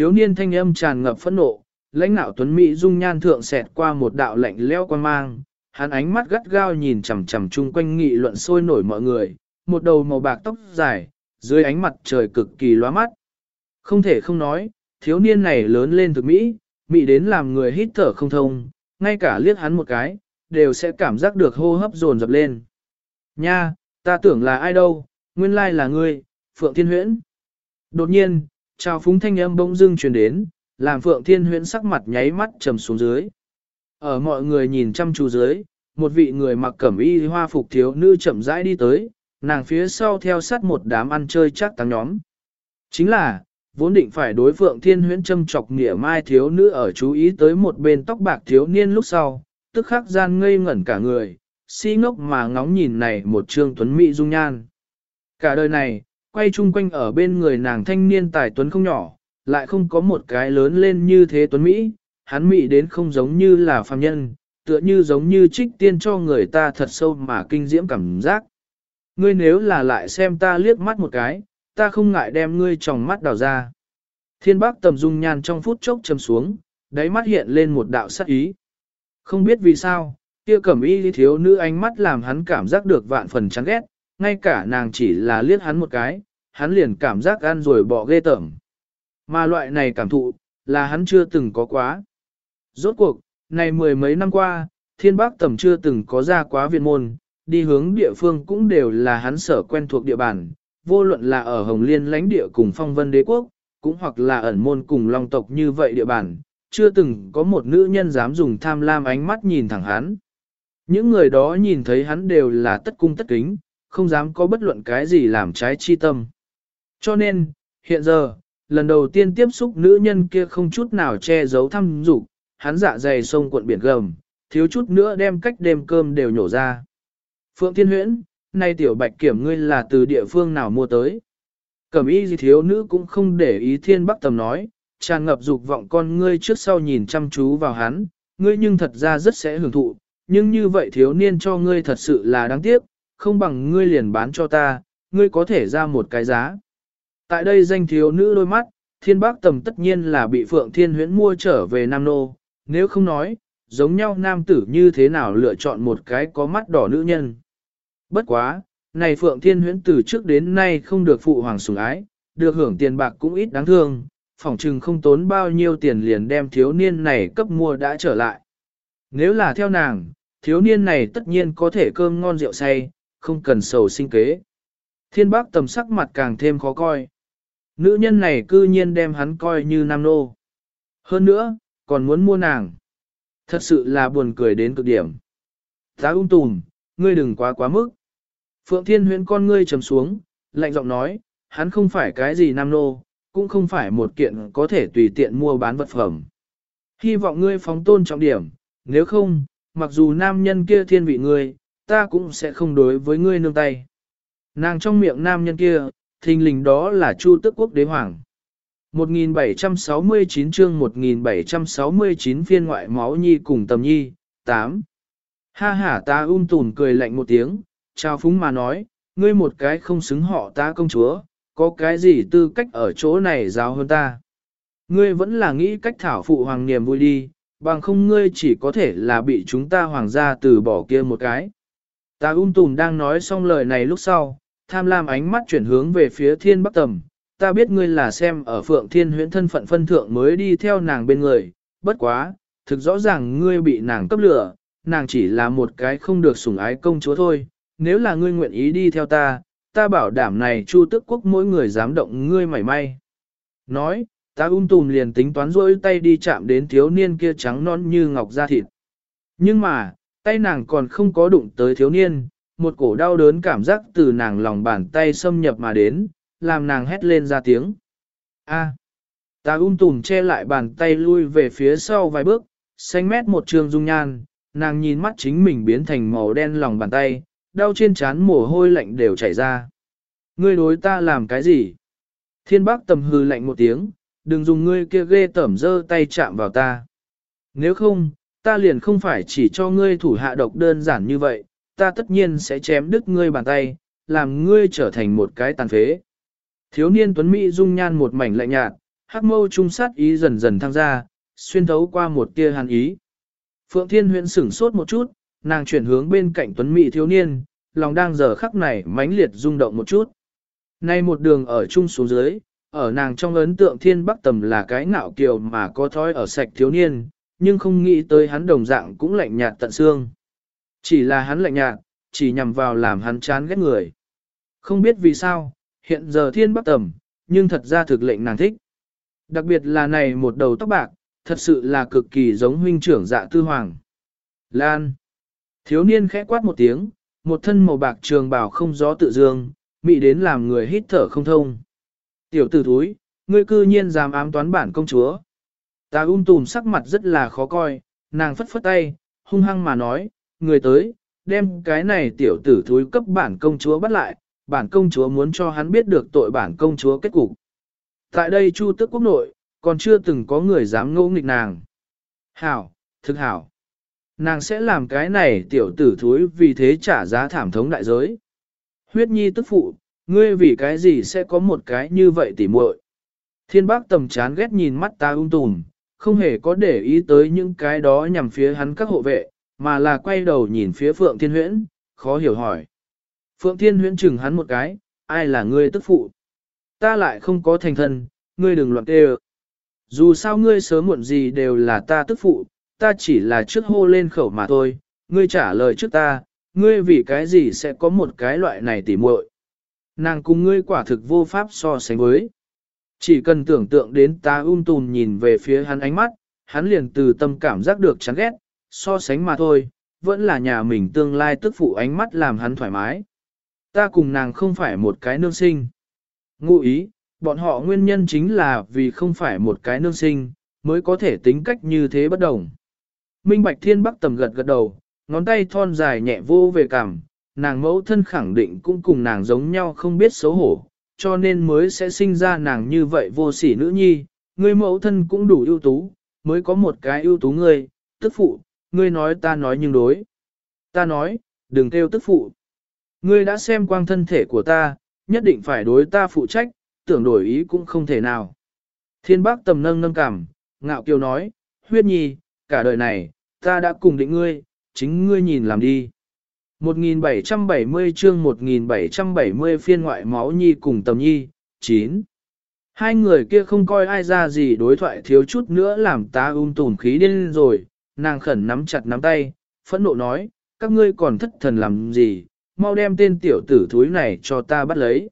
thiếu niên thanh âm tràn ngập phẫn nộ, lãnh nạo tuấn Mỹ dung nhan thượng xẹt qua một đạo lạnh leo quan mang, hắn ánh mắt gắt gao nhìn chằm chằm chung quanh nghị luận sôi nổi mọi người, một đầu màu bạc tóc dài, dưới ánh mặt trời cực kỳ lóa mắt. Không thể không nói, thiếu niên này lớn lên thực Mỹ, Mỹ đến làm người hít thở không thông, ngay cả liếc hắn một cái, đều sẽ cảm giác được hô hấp dồn dập lên. Nha, ta tưởng là ai đâu, nguyên lai là ngươi, Phượng Thiên Huyễn. Đột nhiên, chào phúng thanh âm bỗng dưng truyền đến, làm Phượng Thiên Huyễn sắc mặt nháy mắt trầm xuống dưới. Ở mọi người nhìn chăm chú dưới, một vị người mặc cẩm y hoa phục thiếu nữ chậm rãi đi tới, nàng phía sau theo sát một đám ăn chơi chắc tăng nhóm. Chính là, vốn định phải đối Phượng Thiên Huyễn châm chọc nghĩa mai thiếu nữ ở chú ý tới một bên tóc bạc thiếu niên lúc sau, tức khắc gian ngây ngẩn cả người, si ngốc mà ngóng nhìn này một trương tuấn mỹ dung nhan. Cả đời này, quay chung quanh ở bên người nàng thanh niên tài tuấn không nhỏ, lại không có một cái lớn lên như thế tuấn Mỹ, hắn Mỹ đến không giống như là phàm nhân, tựa như giống như trích tiên cho người ta thật sâu mà kinh diễm cảm giác. Ngươi nếu là lại xem ta liếc mắt một cái, ta không ngại đem ngươi tròng mắt đào ra. Thiên bác tầm dung nhan trong phút chốc châm xuống, đáy mắt hiện lên một đạo sắc ý. Không biết vì sao, kia cẩm y thiếu nữ ánh mắt làm hắn cảm giác được vạn phần chán ghét, ngay cả nàng chỉ là liếc hắn một cái, hắn liền cảm giác ăn rồi bỏ ghê tởm. Mà loại này cảm thụ, là hắn chưa từng có quá. Rốt cuộc, này mười mấy năm qua, thiên bác tầm chưa từng có ra quá viện môn, đi hướng địa phương cũng đều là hắn sở quen thuộc địa bàn, vô luận là ở Hồng Liên lãnh địa cùng phong vân đế quốc, cũng hoặc là ẩn môn cùng long tộc như vậy địa bàn, chưa từng có một nữ nhân dám dùng tham lam ánh mắt nhìn thẳng hắn. Những người đó nhìn thấy hắn đều là tất cung tất kính, không dám có bất luận cái gì làm trái chi tâm. Cho nên, hiện giờ, lần đầu tiên tiếp xúc nữ nhân kia không chút nào che giấu thăm dục hắn dạ dày sông cuộn biển gầm, thiếu chút nữa đem cách đêm cơm đều nhổ ra. Phượng Thiên Huyễn, nay tiểu bạch kiểm ngươi là từ địa phương nào mua tới? Cẩm y gì thiếu nữ cũng không để ý thiên bắc tầm nói, tràn ngập dục vọng con ngươi trước sau nhìn chăm chú vào hắn, ngươi nhưng thật ra rất sẽ hưởng thụ, nhưng như vậy thiếu niên cho ngươi thật sự là đáng tiếc, không bằng ngươi liền bán cho ta, ngươi có thể ra một cái giá. Tại đây danh thiếu nữ đôi mắt, thiên bác tầm tất nhiên là bị Phượng Thiên Huyễn mua trở về Nam Nô, nếu không nói, giống nhau nam tử như thế nào lựa chọn một cái có mắt đỏ nữ nhân. Bất quá, này Phượng Thiên Huyễn từ trước đến nay không được phụ hoàng sủng ái, được hưởng tiền bạc cũng ít đáng thương, phỏng chừng không tốn bao nhiêu tiền liền đem thiếu niên này cấp mua đã trở lại. Nếu là theo nàng, thiếu niên này tất nhiên có thể cơm ngon rượu say, không cần sầu sinh kế. Thiên bác tầm sắc mặt càng thêm khó coi. Nữ nhân này cư nhiên đem hắn coi như nam nô. Hơn nữa, còn muốn mua nàng. Thật sự là buồn cười đến cực điểm. Giá ung tùm, ngươi đừng quá quá mức. Phượng Thiên huyễn con ngươi trầm xuống, lạnh giọng nói, hắn không phải cái gì nam nô, cũng không phải một kiện có thể tùy tiện mua bán vật phẩm. Hy vọng ngươi phóng tôn trọng điểm, nếu không, mặc dù nam nhân kia thiên vị ngươi, ta cũng sẽ không đối với ngươi nương tay. Nàng trong miệng nam nhân kia, thình lình đó là Chu Tức Quốc Đế Hoàng. 1769 chương 1769 phiên ngoại máu nhi cùng tầm nhi, 8. Ha ha ta um tùn cười lạnh một tiếng, trao phúng mà nói, ngươi một cái không xứng họ ta công chúa, có cái gì tư cách ở chỗ này giáo hơn ta. Ngươi vẫn là nghĩ cách thảo phụ hoàng niềm vui đi, bằng không ngươi chỉ có thể là bị chúng ta hoàng gia từ bỏ kia một cái. Ta um tùm đang nói xong lời này lúc sau, tham lam ánh mắt chuyển hướng về phía thiên bắc tầm, ta biết ngươi là xem ở phượng thiên huyễn thân phận phân thượng mới đi theo nàng bên người, bất quá, thực rõ ràng ngươi bị nàng cấp lửa, nàng chỉ là một cái không được sủng ái công chúa thôi, nếu là ngươi nguyện ý đi theo ta, ta bảo đảm này chu tức quốc mỗi người dám động ngươi mảy may. Nói, ta ung tùm liền tính toán rỗi tay đi chạm đến thiếu niên kia trắng non như ngọc da thịt. Nhưng mà, tay nàng còn không có đụng tới thiếu niên, một cổ đau đớn cảm giác từ nàng lòng bàn tay xâm nhập mà đến, làm nàng hét lên ra tiếng. A. Ta ung tùm che lại bàn tay lui về phía sau vài bước, xanh mét một trường dung nhan, nàng nhìn mắt chính mình biến thành màu đen lòng bàn tay, đau trên trán mồ hôi lạnh đều chảy ra. Ngươi đối ta làm cái gì? Thiên bác tầm hư lạnh một tiếng, đừng dùng ngươi kia ghê tẩm dơ tay chạm vào ta. Nếu không, ta liền không phải chỉ cho ngươi thủ hạ độc đơn giản như vậy, ta tất nhiên sẽ chém đứt ngươi bàn tay, làm ngươi trở thành một cái tàn phế. Thiếu niên tuấn Mỹ dung nhan một mảnh lạnh nhạt, hắc mâu trung sát ý dần dần thăng ra, xuyên thấu qua một tia hàn ý. Phượng Thiên Huyễn sửng sốt một chút, nàng chuyển hướng bên cạnh tuấn mỹ thiếu niên, lòng đang giờ khắc này mãnh liệt rung động một chút. Nay một đường ở trung xuống dưới, ở nàng trong ấn tượng thiên bắc tầm là cái ngạo kiều mà có thói ở sạch thiếu niên, nhưng không nghĩ tới hắn đồng dạng cũng lạnh nhạt tận xương. Chỉ là hắn lạnh nhạt, chỉ nhằm vào làm hắn chán ghét người. Không biết vì sao, hiện giờ thiên bắc tầm, nhưng thật ra thực lệnh nàng thích. Đặc biệt là này một đầu tóc bạc, thật sự là cực kỳ giống huynh trưởng dạ tư hoàng. Lan. Thiếu niên khẽ quát một tiếng, một thân màu bạc trường bào không gió tự dương, mị đến làm người hít thở không thông. Tiểu tử thúi, ngươi cư nhiên dám ám toán bản công chúa. Ta ung um tùm sắc mặt rất là khó coi, nàng phất phất tay, hung hăng mà nói, người tới, đem cái này tiểu tử thúi cấp bản công chúa bắt lại, bản công chúa muốn cho hắn biết được tội bản công chúa kết cục. Tại đây Chu Tức Quốc nội, còn chưa từng có người dám ngỗ nghịch nàng. Hảo, thực hảo. Nàng sẽ làm cái này tiểu tử thúi vì thế trả giá thảm thống đại giới. Huyết nhi tức phụ, ngươi vì cái gì sẽ có một cái như vậy tỉ muội? Thiên bác tầm chán ghét nhìn mắt ta ung um tùm, không hề có để ý tới những cái đó nhằm phía hắn các hộ vệ, mà là quay đầu nhìn phía Phượng Thiên Huyễn, khó hiểu hỏi. Phượng Thiên Huyễn chừng hắn một cái, ai là ngươi tức phụ? Ta lại không có thành thân, ngươi đừng loạn tê Dù sao ngươi sớm muộn gì đều là ta tức phụ, ta chỉ là trước hô lên khẩu mà thôi, ngươi trả lời trước ta, ngươi vì cái gì sẽ có một cái loại này tỉ muội. Nàng cùng ngươi quả thực vô pháp so sánh với. Chỉ cần tưởng tượng đến ta um tùm nhìn về phía hắn ánh mắt, hắn liền từ tâm cảm giác được chán ghét, so sánh mà thôi, vẫn là nhà mình tương lai tức phụ ánh mắt làm hắn thoải mái. Ta cùng nàng không phải một cái nương sinh. Ngụ ý, bọn họ nguyên nhân chính là vì không phải một cái nương sinh, mới có thể tính cách như thế bất đồng. Minh Bạch Thiên Bắc tầm gật gật đầu, ngón tay thon dài nhẹ vô về cằm, nàng mẫu thân khẳng định cũng cùng nàng giống nhau không biết xấu hổ, cho nên mới sẽ sinh ra nàng như vậy vô sỉ nữ nhi, ngươi mẫu thân cũng đủ ưu tú, mới có một cái ưu tú ngươi, tức phụ, ngươi nói ta nói nhưng đối. Ta nói, đừng kêu tức phụ. Ngươi đã xem quang thân thể của ta, nhất định phải đối ta phụ trách, tưởng đổi ý cũng không thể nào. Thiên bác tầm nâng nâng cảm, ngạo kiều nói, huyết nhi, cả đời này, ta đã cùng định ngươi, chính ngươi nhìn làm đi. 1770 chương 1770 phiên ngoại máu nhi cùng tầm nhi, 9. Hai người kia không coi ai ra gì đối thoại thiếu chút nữa làm ta um tùn khí điên rồi, nàng khẩn nắm chặt nắm tay, phẫn nộ nói, các ngươi còn thất thần làm gì, mau đem tên tiểu tử thúi này cho ta bắt lấy.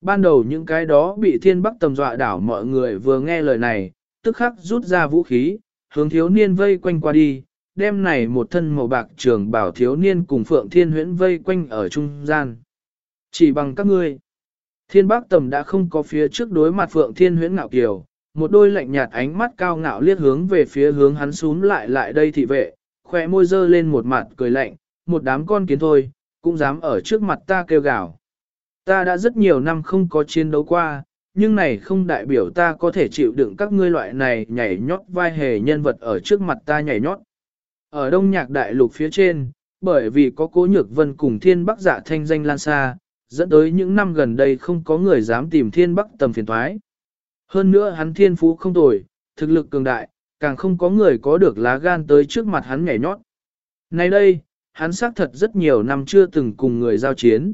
Ban đầu những cái đó bị thiên bắc tầm dọa đảo mọi người vừa nghe lời này, tức khắc rút ra vũ khí, hướng thiếu niên vây quanh qua đi, đem này một thân màu bạc trường bảo thiếu niên cùng Phượng Thiên Huyễn vây quanh ở trung gian. Chỉ bằng các ngươi, thiên bác tầm đã không có phía trước đối mặt Phượng Thiên Huyễn ngạo kiều, một đôi lạnh nhạt ánh mắt cao ngạo liếc hướng về phía hướng hắn xuống lại lại đây thị vệ, khóe môi dơ lên một mặt cười lạnh, một đám con kiến thôi, cũng dám ở trước mặt ta kêu gào. Ta đã rất nhiều năm không có chiến đấu qua, nhưng này không đại biểu ta có thể chịu đựng các ngươi loại này nhảy nhót vai hề nhân vật ở trước mặt ta nhảy nhót. Ở đông nhạc đại lục phía trên, bởi vì có cố nhược vân cùng thiên bắc dạ thanh danh lan xa, dẫn tới những năm gần đây không có người dám tìm thiên bắc tầm phiền thoái. Hơn nữa hắn thiên phú không tồi, thực lực cường đại, càng không có người có được lá gan tới trước mặt hắn nhảy nhót. Nay đây, hắn xác thật rất nhiều năm chưa từng cùng người giao chiến.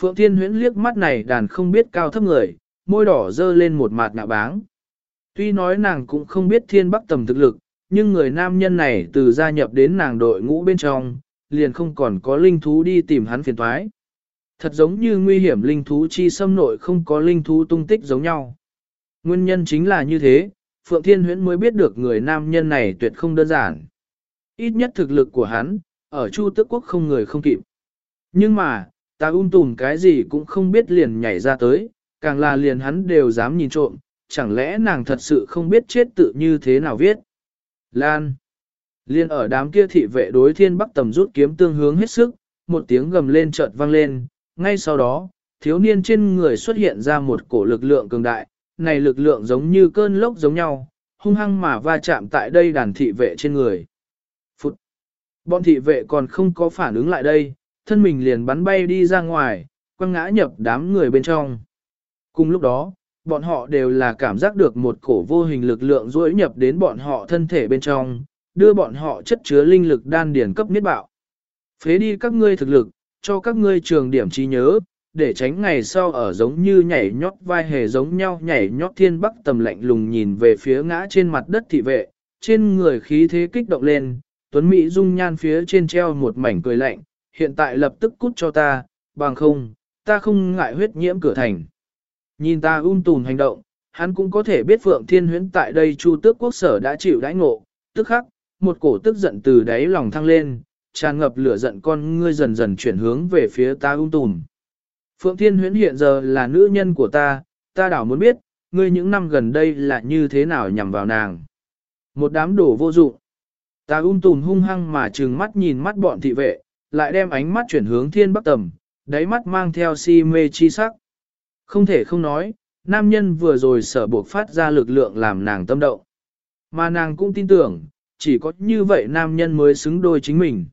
Phượng Thiên Huyễn liếc mắt này đàn không biết cao thấp người, môi đỏ dơ lên một mặt nạ báng. Tuy nói nàng cũng không biết thiên bắc tầm thực lực, nhưng người nam nhân này từ gia nhập đến nàng đội ngũ bên trong, liền không còn có linh thú đi tìm hắn phiền thoái. Thật giống như nguy hiểm linh thú chi xâm nội không có linh thú tung tích giống nhau. Nguyên nhân chính là như thế, Phượng Thiên Huyễn mới biết được người nam nhân này tuyệt không đơn giản. Ít nhất thực lực của hắn, ở Chu Tước Quốc không người không kịp. Nhưng mà, ta ung tùm cái gì cũng không biết liền nhảy ra tới, càng là liền hắn đều dám nhìn trộm, chẳng lẽ nàng thật sự không biết chết tự như thế nào viết. Lan. Liên ở đám kia thị vệ đối thiên bắc tầm rút kiếm tương hướng hết sức, một tiếng gầm lên chợt vang lên, ngay sau đó, thiếu niên trên người xuất hiện ra một cổ lực lượng cường đại, này lực lượng giống như cơn lốc giống nhau, hung hăng mà va chạm tại đây đàn thị vệ trên người. Phụt! Bọn thị vệ còn không có phản ứng lại đây, thân mình liền bắn bay đi ra ngoài, quăng ngã nhập đám người bên trong. Cùng lúc đó, bọn họ đều là cảm giác được một cổ vô hình lực lượng duỗi nhập đến bọn họ thân thể bên trong, đưa bọn họ chất chứa linh lực đan điển cấp niết bạo. Phế đi các ngươi thực lực, cho các ngươi trường điểm trí nhớ, để tránh ngày sau ở giống như nhảy nhót vai hề giống nhau nhảy nhót thiên bắc tầm lạnh lùng nhìn về phía ngã trên mặt đất thị vệ, trên người khí thế kích động lên, tuấn Mỹ dung nhan phía trên treo một mảnh cười lạnh, hiện tại lập tức cút cho ta, bằng không, ta không ngại huyết nhiễm cửa thành. Nhìn ta ung tùn hành động, hắn cũng có thể biết Phượng Thiên Huyễn tại đây Chu Tước Quốc sở đã chịu đãi ngộ, tức khắc, một cổ tức giận từ đáy lòng thăng lên, tràn ngập lửa giận con ngươi dần dần chuyển hướng về phía ta ung tùn. Phượng Thiên Huyễn hiện giờ là nữ nhân của ta, ta đảo muốn biết, ngươi những năm gần đây là như thế nào nhằm vào nàng. Một đám đổ vô dụng. Ta ung tùn hung hăng mà trừng mắt nhìn mắt bọn thị vệ, lại đem ánh mắt chuyển hướng thiên bắc tầm, đáy mắt mang theo si mê chi sắc. Không thể không nói, nam nhân vừa rồi sở buộc phát ra lực lượng làm nàng tâm động. Mà nàng cũng tin tưởng, chỉ có như vậy nam nhân mới xứng đôi chính mình.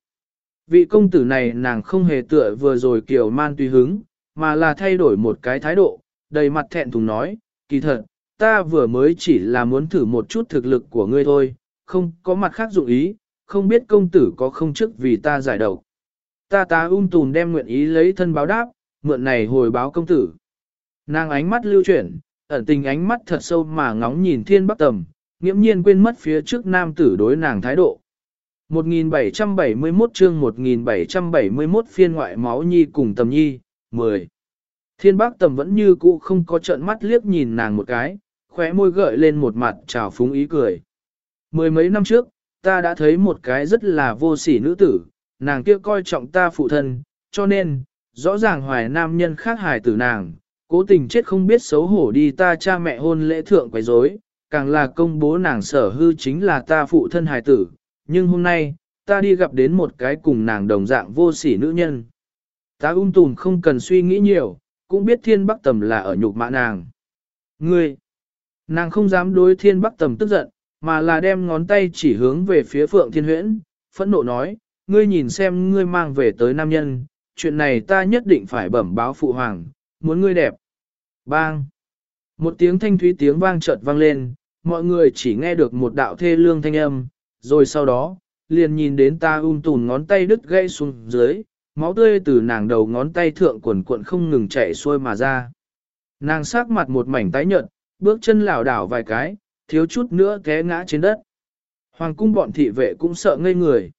Vị công tử này nàng không hề tựa vừa rồi kiểu man tùy hứng, mà là thay đổi một cái thái độ, đầy mặt thẹn thùng nói, kỳ thật, ta vừa mới chỉ là muốn thử một chút thực lực của ngươi thôi, không có mặt khác dụng ý, không biết công tử có không chức vì ta giải độc. Ta ta um ung tùn đem nguyện ý lấy thân báo đáp, mượn này hồi báo công tử. Nàng ánh mắt lưu chuyển, ẩn tình ánh mắt thật sâu mà ngóng nhìn thiên bắc tầm, nghiễm nhiên quên mất phía trước nam tử đối nàng thái độ. 1771 chương 1771 phiên ngoại máu nhi cùng tầm nhi, 10. Thiên bác tầm vẫn như cũ không có trận mắt liếc nhìn nàng một cái, khóe môi gợi lên một mặt trào phúng ý cười. Mười mấy năm trước, ta đã thấy một cái rất là vô sỉ nữ tử, nàng kia coi trọng ta phụ thân, cho nên, rõ ràng hoài nam nhân khác hài tử nàng, cố tình chết không biết xấu hổ đi ta cha mẹ hôn lễ thượng quấy rối, càng là công bố nàng sở hư chính là ta phụ thân hài tử, nhưng hôm nay, ta đi gặp đến một cái cùng nàng đồng dạng vô sỉ nữ nhân. Ta ung tùn không cần suy nghĩ nhiều, cũng biết thiên bắc tầm là ở nhục mạ nàng. Ngươi, nàng không dám đối thiên bắc tầm tức giận, mà là đem ngón tay chỉ hướng về phía phượng thiên huyễn, phẫn nộ nói, ngươi nhìn xem ngươi mang về tới nam nhân, chuyện này ta nhất định phải bẩm báo phụ hoàng, muốn ngươi đẹp. Bang! Một tiếng thanh thúy tiếng vang chợt vang lên, mọi người chỉ nghe được một đạo thê lương thanh âm, rồi sau đó, liền nhìn đến ta um tùn ngón tay đứt gãy xuống dưới, máu tươi từ nàng đầu ngón tay thượng quần cuộn không ngừng chảy xuôi mà ra. Nàng sắc mặt một mảnh tái nhợt, bước chân lảo đảo vài cái, thiếu chút nữa té ngã trên đất. Hoàng cung bọn thị vệ cũng sợ ngây người.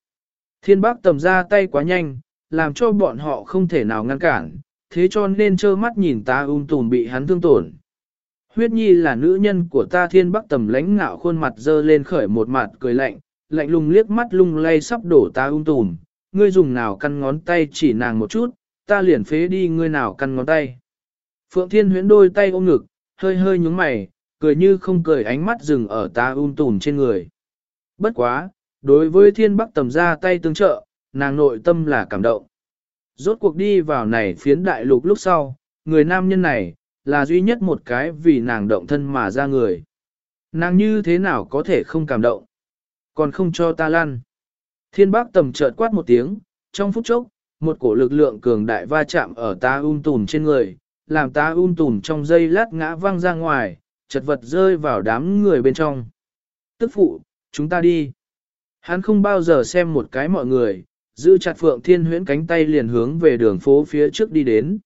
Thiên bác tầm ra tay quá nhanh, làm cho bọn họ không thể nào ngăn cản, thế cho nên trơ mắt nhìn ta ung tùm bị hắn thương tổn. Huyết nhi là nữ nhân của ta thiên bắc tầm lãnh ngạo khuôn mặt dơ lên khởi một mặt cười lạnh, lạnh lùng liếc mắt lung lay sắp đổ ta ung tùm, ngươi dùng nào căn ngón tay chỉ nàng một chút, ta liền phế đi ngươi nào căn ngón tay. Phượng thiên huyễn đôi tay ôm ngực, hơi hơi nhúng mày, cười như không cười ánh mắt dừng ở ta ung tùm trên người. Bất quá, đối với thiên bắc tầm ra tay tương trợ, nàng nội tâm là cảm động. Rốt cuộc đi vào này phiến đại lục lúc sau, người nam nhân này, là duy nhất một cái vì nàng động thân mà ra người. Nàng như thế nào có thể không cảm động? Còn không cho ta lăn. Thiên bác tầm chợt quát một tiếng, trong phút chốc, một cổ lực lượng cường đại va chạm ở ta un tùm trên người, làm ta un tùm trong dây lát ngã văng ra ngoài, chật vật rơi vào đám người bên trong. Tức phụ, chúng ta đi. Hắn không bao giờ xem một cái mọi người, giữ chặt Phượng Thiên Huyễn cánh tay liền hướng về đường phố phía trước đi đến.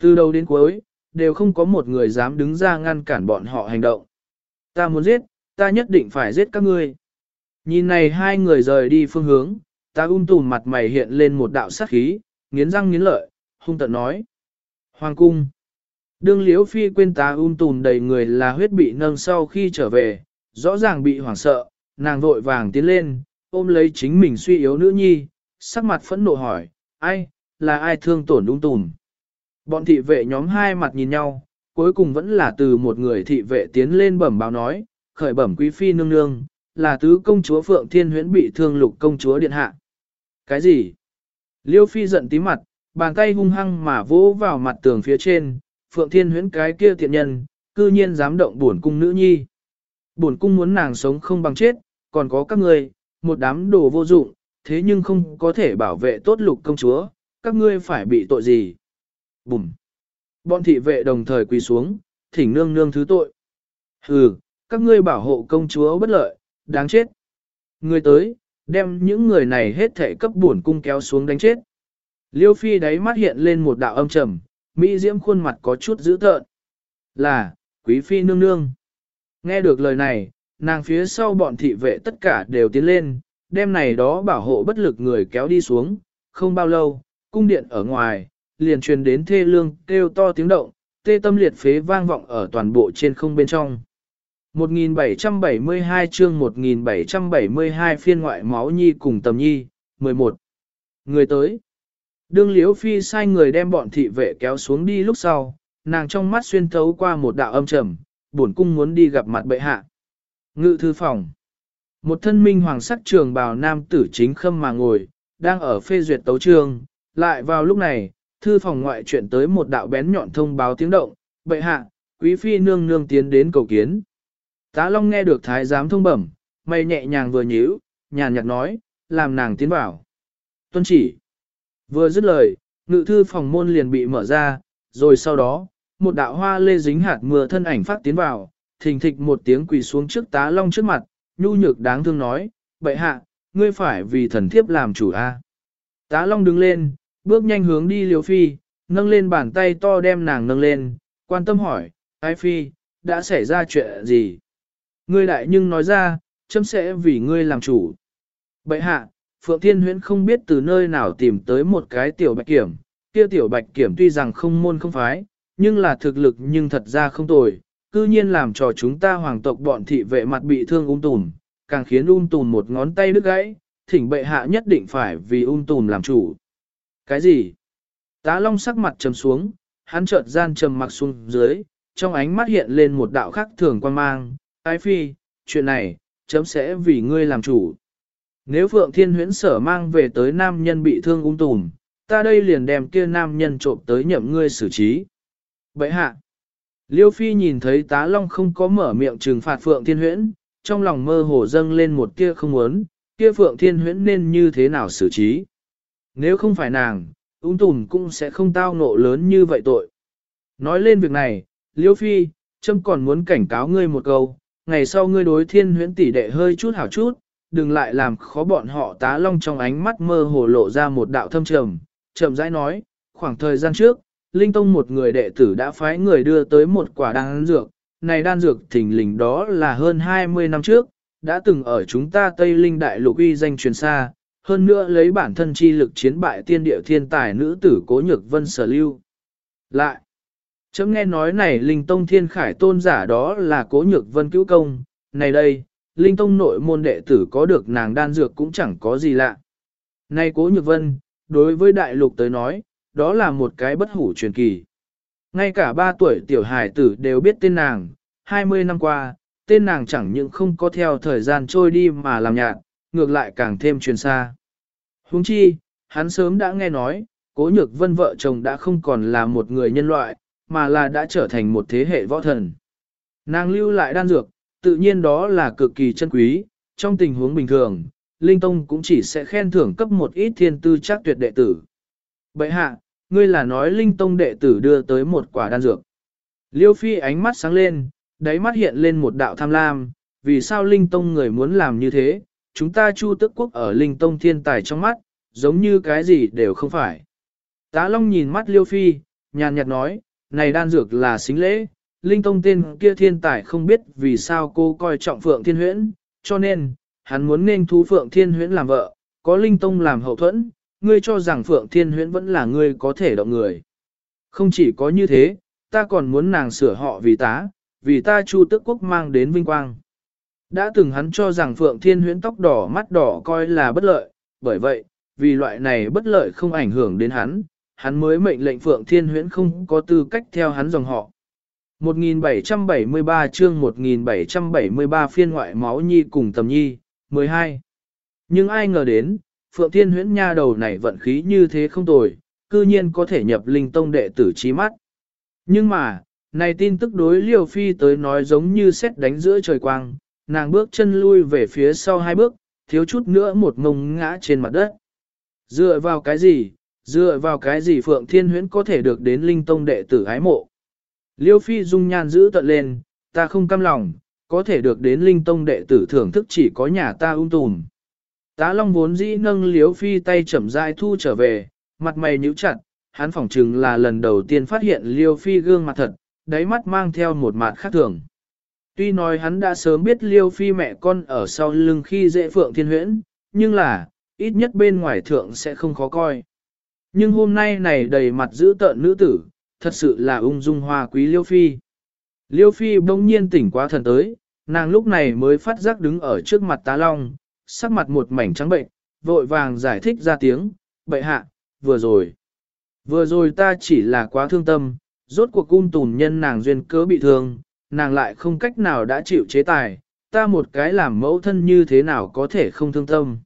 Từ đầu đến cuối, đều không có một người dám đứng ra ngăn cản bọn họ hành động. Ta muốn giết, ta nhất định phải giết các ngươi. Nhìn này hai người rời đi phương hướng, ta ung tùm mặt mày hiện lên một đạo sát khí, nghiến răng nghiến lợi, hung tận nói. Hoàng cung. Đương liễu phi quên ta ung tùm đầy người là huyết bị nâng sau khi trở về, rõ ràng bị hoảng sợ, nàng vội vàng tiến lên, ôm lấy chính mình suy yếu nữ nhi, sắc mặt phẫn nộ hỏi, ai, là ai thương tổn ung tùm. Bọn thị vệ nhóm hai mặt nhìn nhau, cuối cùng vẫn là từ một người thị vệ tiến lên bẩm báo nói, khởi bẩm quý phi nương nương, là tứ công chúa Phượng Thiên Huyễn bị thương lục công chúa điện hạ. Cái gì? Liêu phi giận tí mặt, bàn tay hung hăng mà vỗ vào mặt tường phía trên, Phượng Thiên Huyễn cái kia tiện nhân, cư nhiên dám động buồn cung nữ nhi. Buồn cung muốn nàng sống không bằng chết, còn có các người, một đám đồ vô dụng, thế nhưng không có thể bảo vệ tốt lục công chúa, các ngươi phải bị tội gì? Bùm! Bọn thị vệ đồng thời quỳ xuống, thỉnh nương nương thứ tội. Hừ, các ngươi bảo hộ công chúa bất lợi, đáng chết. Người tới, đem những người này hết thể cấp buồn cung kéo xuống đánh chết. Liêu phi đáy mắt hiện lên một đạo âm trầm, Mỹ diễm khuôn mặt có chút dữ tợn. Là, quý phi nương nương. Nghe được lời này, nàng phía sau bọn thị vệ tất cả đều tiến lên, đem này đó bảo hộ bất lực người kéo đi xuống, không bao lâu, cung điện ở ngoài, liền truyền đến thê lương kêu to tiếng động, tê tâm liệt phế vang vọng ở toàn bộ trên không bên trong. 1772 chương 1772 phiên ngoại máu nhi cùng tầm nhi, 11. Người tới. Đương Liễu Phi sai người đem bọn thị vệ kéo xuống đi lúc sau, nàng trong mắt xuyên thấu qua một đạo âm trầm, buồn cung muốn đi gặp mặt bệ hạ. Ngự thư phòng. Một thân minh hoàng sắc trường bào nam tử chính khâm mà ngồi, đang ở phê duyệt tấu trường, lại vào lúc này, thư phòng ngoại chuyện tới một đạo bén nhọn thông báo tiếng động, bệ hạ, quý phi nương nương tiến đến cầu kiến. Tá Long nghe được thái giám thông bẩm, mày nhẹ nhàng vừa nhíu, nhàn nhạt nói, làm nàng tiến vào. Tuân chỉ. Vừa dứt lời, ngự thư phòng môn liền bị mở ra, rồi sau đó, một đạo hoa lê dính hạt mưa thân ảnh phát tiến vào, thình thịch một tiếng quỳ xuống trước tá long trước mặt, nhu nhược đáng thương nói, bệ hạ, ngươi phải vì thần thiếp làm chủ a. Tá long đứng lên, bước nhanh hướng đi Liêu phi, nâng lên bàn tay to đem nàng nâng lên, quan tâm hỏi, ai phi, đã xảy ra chuyện gì? Ngươi đại nhưng nói ra, chấm sẽ vì ngươi làm chủ. Bệ hạ, Phượng Thiên Huyễn không biết từ nơi nào tìm tới một cái tiểu bạch kiểm, kia tiểu bạch kiểm tuy rằng không môn không phái, nhưng là thực lực nhưng thật ra không tồi, cư nhiên làm cho chúng ta hoàng tộc bọn thị vệ mặt bị thương ung tùm, càng khiến ung tùm một ngón tay đứt gãy, thỉnh bệ hạ nhất định phải vì ung tùm làm chủ. Cái gì? Tá long sắc mặt trầm xuống, hắn chợt gian trầm mặc xuống dưới, trong ánh mắt hiện lên một đạo khắc thường quan mang, ái phi, chuyện này, chấm sẽ vì ngươi làm chủ. Nếu Phượng Thiên Huyễn sở mang về tới nam nhân bị thương ung tùm, ta đây liền đem kia nam nhân trộm tới nhậm ngươi xử trí. Bậy hạ, Liêu Phi nhìn thấy tá long không có mở miệng trừng phạt Phượng Thiên Huyễn, trong lòng mơ hồ dâng lên một tia không muốn, kia Phượng Thiên Huyễn nên như thế nào xử trí. Nếu không phải nàng, ung tùm cũng sẽ không tao nộ lớn như vậy tội. Nói lên việc này, Liêu Phi, trâm còn muốn cảnh cáo ngươi một câu, ngày sau ngươi đối thiên huyễn tỷ đệ hơi chút hảo chút, đừng lại làm khó bọn họ tá long trong ánh mắt mơ hồ lộ ra một đạo thâm trầm, chậm rãi nói, khoảng thời gian trước, Linh Tông một người đệ tử đã phái người đưa tới một quả đan dược, này đan dược thình lình đó là hơn 20 năm trước, đã từng ở chúng ta Tây Linh Đại Lục uy danh truyền xa, hơn nữa lấy bản thân chi lực chiến bại tiên địa thiên tài nữ tử cố nhược vân sở lưu. Lại, chấm nghe nói này Linh Tông thiên khải tôn giả đó là cố nhược vân cứu công, này đây, Linh Tông nội môn đệ tử có được nàng đan dược cũng chẳng có gì lạ. Này cố nhược vân, đối với đại lục tới nói, đó là một cái bất hủ truyền kỳ. Ngay cả ba tuổi tiểu hài tử đều biết tên nàng, 20 năm qua, tên nàng chẳng những không có theo thời gian trôi đi mà làm nhạt, ngược lại càng thêm truyền xa. Huống chi, hắn sớm đã nghe nói, cố nhược vân vợ chồng đã không còn là một người nhân loại, mà là đã trở thành một thế hệ võ thần. Nàng lưu lại đan dược, tự nhiên đó là cực kỳ chân quý, trong tình huống bình thường, Linh Tông cũng chỉ sẽ khen thưởng cấp một ít thiên tư chắc tuyệt đệ tử. Bệ hạ, ngươi là nói Linh Tông đệ tử đưa tới một quả đan dược. Liêu Phi ánh mắt sáng lên, đáy mắt hiện lên một đạo tham lam, vì sao Linh Tông người muốn làm như thế, chúng ta chu tức quốc ở Linh Tông thiên tài trong mắt, giống như cái gì đều không phải. Tá Long nhìn mắt Liêu Phi, nhàn nhạt nói, này đan dược là xính lễ, Linh Tông tên kia thiên tài không biết vì sao cô coi trọng Phượng Thiên Huyễn, cho nên, hắn muốn nên thú Phượng Thiên Huyễn làm vợ, có Linh Tông làm hậu thuẫn, ngươi cho rằng Phượng Thiên Huyễn vẫn là ngươi có thể động người. Không chỉ có như thế, ta còn muốn nàng sửa họ vì tá, vì ta Chu Tức Quốc mang đến vinh quang. Đã từng hắn cho rằng Phượng Thiên Huyễn tóc đỏ mắt đỏ coi là bất lợi, bởi vậy, vì loại này bất lợi không ảnh hưởng đến hắn, hắn mới mệnh lệnh Phượng Thiên Huyễn không có tư cách theo hắn dòng họ. 1773 chương 1773 phiên ngoại máu nhi cùng tầm nhi, 12. Nhưng ai ngờ đến, Phượng Thiên huyễn nha đầu này vận khí như thế không tồi, cư nhiên có thể nhập linh tông đệ tử trí mắt. Nhưng mà, này tin tức đối Liêu phi tới nói giống như xét đánh giữa trời quang, nàng bước chân lui về phía sau hai bước, thiếu chút nữa một mông ngã trên mặt đất. Dựa vào cái gì, dựa vào cái gì Phượng Thiên huyễn có thể được đến linh tông đệ tử ái mộ. Liêu phi dung nhan giữ tận lên, ta không cam lòng, có thể được đến linh tông đệ tử thưởng thức chỉ có nhà ta ung tùm. Tá long vốn dĩ nâng liếu phi tay chậm rãi thu trở về, mặt mày nhíu chặt, hắn phỏng chừng là lần đầu tiên phát hiện liêu phi gương mặt thật, đáy mắt mang theo một mặt khác thường. Tuy nói hắn đã sớm biết liêu phi mẹ con ở sau lưng khi dễ phượng thiên huyễn, nhưng là, ít nhất bên ngoài thượng sẽ không khó coi. Nhưng hôm nay này đầy mặt giữ tợn nữ tử, thật sự là ung dung hoa quý liêu phi. Liêu phi bỗng nhiên tỉnh quá thần tới, nàng lúc này mới phát giác đứng ở trước mặt tá long, sắc mặt một mảnh trắng bệnh, vội vàng giải thích ra tiếng, bệ hạ, vừa rồi. Vừa rồi ta chỉ là quá thương tâm, rốt cuộc cung tùn nhân nàng duyên cớ bị thương, nàng lại không cách nào đã chịu chế tài, ta một cái làm mẫu thân như thế nào có thể không thương tâm.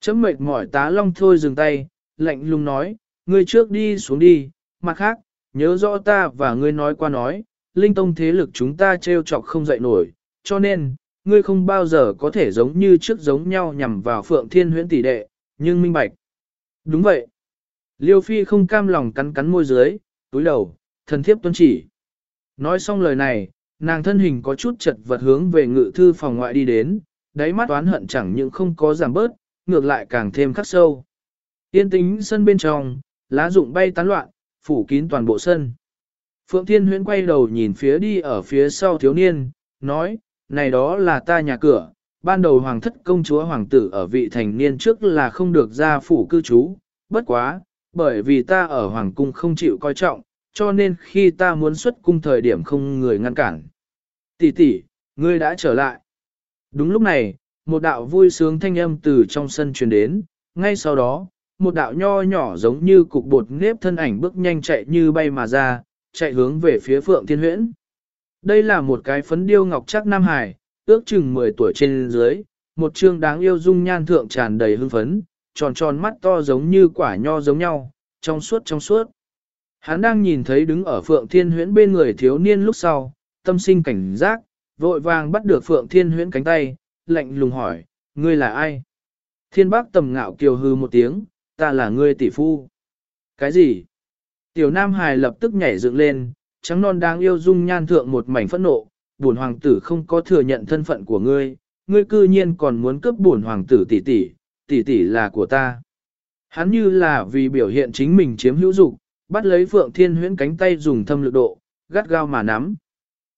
Chấm mệt mỏi tá long thôi dừng tay, lạnh lùng nói, ngươi trước đi xuống đi, mặt khác, nhớ rõ ta và ngươi nói qua nói, linh tông thế lực chúng ta trêu chọc không dậy nổi, cho nên, ngươi không bao giờ có thể giống như trước giống nhau nhằm vào phượng thiên huyễn tỷ đệ, nhưng minh bạch. Đúng vậy. Liêu Phi không cam lòng cắn cắn môi dưới, túi đầu, thân thiếp tuân chỉ. Nói xong lời này, nàng thân hình có chút chật vật hướng về ngự thư phòng ngoại đi đến, đáy mắt oán hận chẳng những không có giảm bớt, ngược lại càng thêm khắc sâu. Yên tĩnh sân bên trong, lá rụng bay tán loạn, phủ kín toàn bộ sân. Phượng Thiên Huyễn quay đầu nhìn phía đi ở phía sau thiếu niên, nói, này đó là ta nhà cửa, ban đầu hoàng thất công chúa hoàng tử ở vị thành niên trước là không được ra phủ cư trú, bất quá, bởi vì ta ở hoàng cung không chịu coi trọng, cho nên khi ta muốn xuất cung thời điểm không người ngăn cản. Tỷ tỷ, ngươi đã trở lại. Đúng lúc này, một đạo vui sướng thanh âm từ trong sân truyền đến, ngay sau đó, một đạo nho nhỏ giống như cục bột nếp thân ảnh bước nhanh chạy như bay mà ra, chạy hướng về phía Phượng Thiên Huyễn. Đây là một cái phấn điêu ngọc chắc Nam Hải, ước chừng 10 tuổi trên dưới, một trương đáng yêu dung nhan thượng tràn đầy hưng phấn, tròn tròn mắt to giống như quả nho giống nhau, trong suốt trong suốt. Hắn đang nhìn thấy đứng ở Phượng Thiên Huyễn bên người thiếu niên lúc sau, tâm sinh cảnh giác, vội vàng bắt được Phượng Thiên Huyễn cánh tay, lạnh lùng hỏi, ngươi là ai? Thiên bác tầm ngạo kiều hư một tiếng, ta là ngươi tỷ phu. Cái gì? Tiểu Nam Hải lập tức nhảy dựng lên, trắng non đáng yêu dung nhan thượng một mảnh phẫn nộ, bổn hoàng tử không có thừa nhận thân phận của ngươi, ngươi cư nhiên còn muốn cướp bổn hoàng tử tỷ tỷ, tỷ tỷ là của ta. Hắn như là vì biểu hiện chính mình chiếm hữu dục, bắt lấy Phượng Thiên Huyễn cánh tay dùng thâm lực độ, gắt gao mà nắm.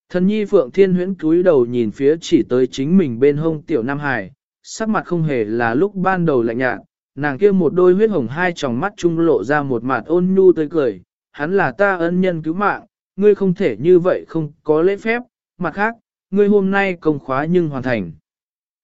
Thần nhi Phượng Thiên Huyễn cúi đầu nhìn phía chỉ tới chính mình bên hông tiểu Nam Hải, sắc mặt không hề là lúc ban đầu lạnh nhạt, nàng kia một đôi huyết hồng hai tròng mắt trung lộ ra một mặt ôn nhu tươi cười, hắn là ta ân nhân cứu mạng, ngươi không thể như vậy không có lễ phép, mặt khác, ngươi hôm nay công khóa nhưng hoàn thành.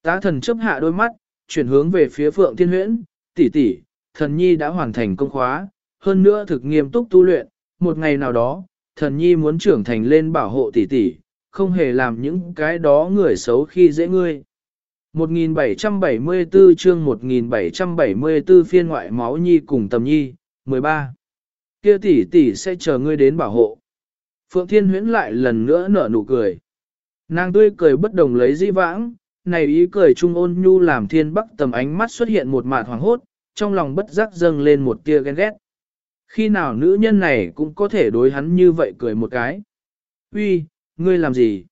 Tá thần chấp hạ đôi mắt, chuyển hướng về phía Phượng Thiên Huyễn, tỷ tỷ, thần nhi đã hoàn thành công khóa, hơn nữa thực nghiêm túc tu luyện, một ngày nào đó, thần nhi muốn trưởng thành lên bảo hộ tỷ tỷ, không hề làm những cái đó người xấu khi dễ ngươi. 1774 chương 1774 phiên ngoại máu nhi cùng tầm nhi, 13. Kia tỷ tỷ sẽ chờ ngươi đến bảo hộ. Phượng Thiên Huyễn lại lần nữa nở nụ cười. Nàng tươi cười bất đồng lấy dĩ vãng, này ý cười trung ôn nhu làm thiên bắc tầm ánh mắt xuất hiện một mạt hoàng hốt, trong lòng bất giác dâng lên một tia ghen ghét. Khi nào nữ nhân này cũng có thể đối hắn như vậy cười một cái. Uy, ngươi làm gì?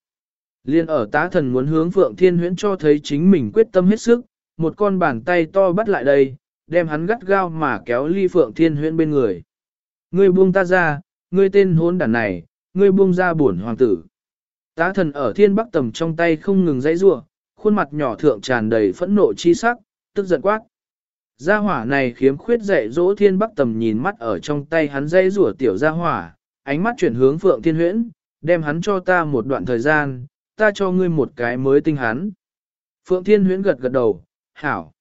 Liên ở tá thần muốn hướng Phượng Thiên Huyễn cho thấy chính mình quyết tâm hết sức, một con bàn tay to bắt lại đây, đem hắn gắt gao mà kéo ly Phượng Thiên Huyễn bên người. Ngươi buông ta ra, ngươi tên hốn đàn này, ngươi buông ra bổn hoàng tử. Tá thần ở thiên bắc tầm trong tay không ngừng dãy rủa, khuôn mặt nhỏ thượng tràn đầy phẫn nộ chi sắc, tức giận quát. Gia hỏa này khiếm khuyết dạy dỗ thiên bắc tầm nhìn mắt ở trong tay hắn dây rủa tiểu gia hỏa, ánh mắt chuyển hướng phượng thiên huyễn, đem hắn cho ta một đoạn thời gian, ta cho ngươi một cái mới tinh hắn. Phượng thiên huyễn gật gật đầu, hảo.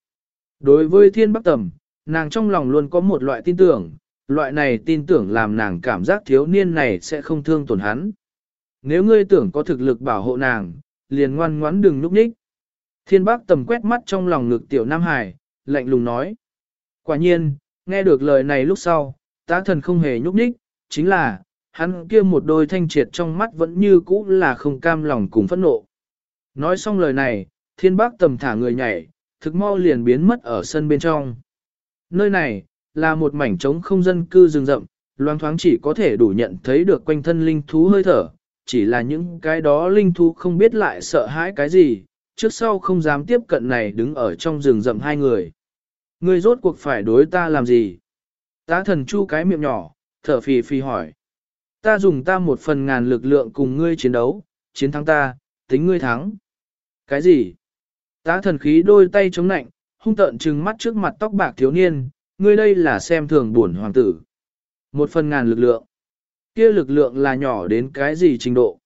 Đối với thiên bắc tầm, nàng trong lòng luôn có một loại tin tưởng, loại này tin tưởng làm nàng cảm giác thiếu niên này sẽ không thương tổn hắn. Nếu ngươi tưởng có thực lực bảo hộ nàng, liền ngoan ngoãn đừng núp nhích. Thiên bác tầm quét mắt trong lòng ngực tiểu Nam Hải, lạnh lùng nói. Quả nhiên, nghe được lời này lúc sau, tá thần không hề nhúc nhích, chính là, hắn kia một đôi thanh triệt trong mắt vẫn như cũ là không cam lòng cùng phẫn nộ. Nói xong lời này, thiên bác tầm thả người nhảy, thực mau liền biến mất ở sân bên trong. Nơi này, là một mảnh trống không dân cư rừng rậm, loang thoáng chỉ có thể đủ nhận thấy được quanh thân linh thú hơi thở, chỉ là những cái đó linh thú không biết lại sợ hãi cái gì, trước sau không dám tiếp cận này đứng ở trong rừng rậm hai người. Ngươi rốt cuộc phải đối ta làm gì? Tá thần chu cái miệng nhỏ, thở phì phì hỏi. Ta dùng ta một phần ngàn lực lượng cùng ngươi chiến đấu, chiến thắng ta, tính ngươi thắng. Cái gì? Tá thần khí đôi tay chống nạnh, hung tợn trừng mắt trước mặt tóc bạc thiếu niên, ngươi đây là xem thường bổn hoàng tử. Một phần ngàn lực lượng. Kia lực lượng là nhỏ đến cái gì trình độ?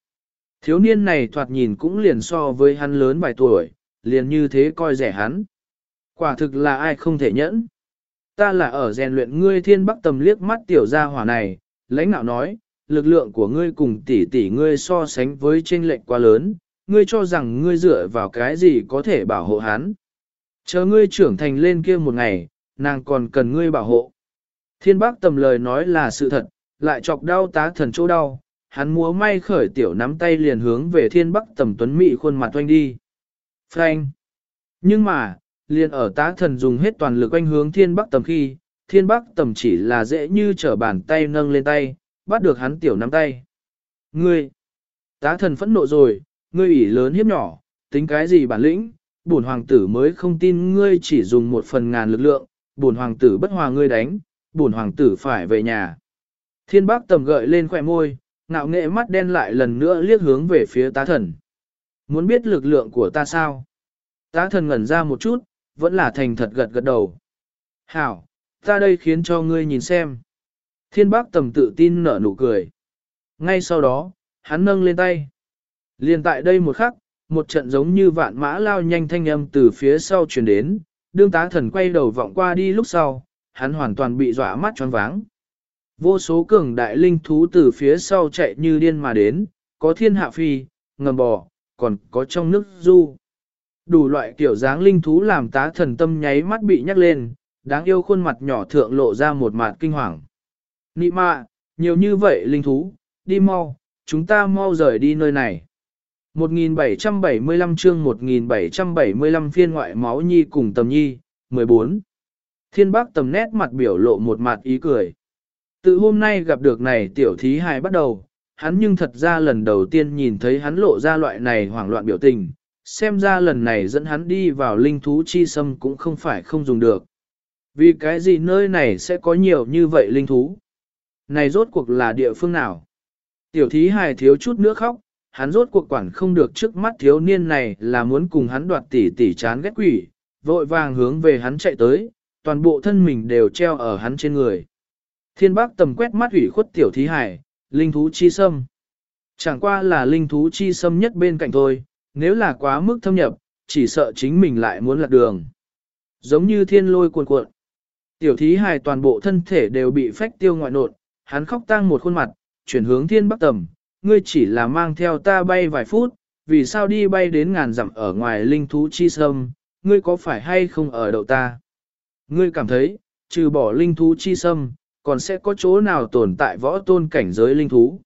Thiếu niên này thoạt nhìn cũng liền so với hắn lớn vài tuổi, liền như thế coi rẻ hắn. Quả thực là ai không thể nhẫn. Ta là ở rèn luyện ngươi thiên bắc tầm liếc mắt tiểu gia hỏa này, lãnh nạo nói, lực lượng của ngươi cùng tỷ tỷ ngươi so sánh với chênh lệnh quá lớn, ngươi cho rằng ngươi dựa vào cái gì có thể bảo hộ hắn. Chờ ngươi trưởng thành lên kia một ngày, nàng còn cần ngươi bảo hộ. Thiên bác tầm lời nói là sự thật, lại chọc đau tá thần chỗ đau, hắn múa may khởi tiểu nắm tay liền hướng về thiên bắc tầm tuấn mị khuôn mặt oanh đi. Frank! Nhưng mà, liền ở tá thần dùng hết toàn lực oanh hướng thiên bắc tầm khi, thiên bắc tầm chỉ là dễ như trở bàn tay nâng lên tay, bắt được hắn tiểu nắm tay. Ngươi! Tá thần phẫn nộ rồi, ngươi ủy lớn hiếp nhỏ, tính cái gì bản lĩnh, bổn hoàng tử mới không tin ngươi chỉ dùng một phần ngàn lực lượng, bổn hoàng tử bất hòa ngươi đánh, bổn hoàng tử phải về nhà. Thiên bác tầm gợi lên khỏe môi, ngạo nghệ mắt đen lại lần nữa liếc hướng về phía tá thần. Muốn biết lực lượng của ta sao? Tá thần ngẩn ra một chút, vẫn là thành thật gật gật đầu. Hảo, ta đây khiến cho ngươi nhìn xem. Thiên bác tầm tự tin nở nụ cười. Ngay sau đó, hắn nâng lên tay. Liên tại đây một khắc, một trận giống như vạn mã lao nhanh thanh âm từ phía sau truyền đến, đương tá thần quay đầu vọng qua đi lúc sau, hắn hoàn toàn bị dọa mắt choáng váng. Vô số cường đại linh thú từ phía sau chạy như điên mà đến, có thiên hạ phi, ngầm bò, còn có trong nước du. Đủ loại kiểu dáng linh thú làm tá thần tâm nháy mắt bị nhắc lên, đáng yêu khuôn mặt nhỏ thượng lộ ra một mặt kinh hoàng. Nị mạ, nhiều như vậy linh thú, đi mau, chúng ta mau rời đi nơi này. 1775 chương 1775 phiên ngoại máu nhi cùng tầm nhi, 14. Thiên bác tầm nét mặt biểu lộ một mặt ý cười. Từ hôm nay gặp được này tiểu thí hài bắt đầu, hắn nhưng thật ra lần đầu tiên nhìn thấy hắn lộ ra loại này hoảng loạn biểu tình, xem ra lần này dẫn hắn đi vào linh thú chi sâm cũng không phải không dùng được. Vì cái gì nơi này sẽ có nhiều như vậy linh thú? Này rốt cuộc là địa phương nào? Tiểu thí hài thiếu chút nữa khóc, hắn rốt cuộc quản không được trước mắt thiếu niên này là muốn cùng hắn đoạt tỷ tỷ chán ghét quỷ, vội vàng hướng về hắn chạy tới, toàn bộ thân mình đều treo ở hắn trên người. Thiên bác tầm quét mắt ủy khuất tiểu thí hải, linh thú chi sâm. Chẳng qua là linh thú chi sâm nhất bên cạnh thôi, nếu là quá mức thâm nhập, chỉ sợ chính mình lại muốn lạc đường. Giống như thiên lôi cuồn cuộn. Tiểu thí hài toàn bộ thân thể đều bị phách tiêu ngoại nột, hắn khóc tang một khuôn mặt, chuyển hướng thiên bắc tầm, ngươi chỉ là mang theo ta bay vài phút, vì sao đi bay đến ngàn dặm ở ngoài linh thú chi sâm, ngươi có phải hay không ở đậu ta? Ngươi cảm thấy, trừ bỏ linh thú chi sâm, còn sẽ có chỗ nào tồn tại võ tôn cảnh giới linh thú?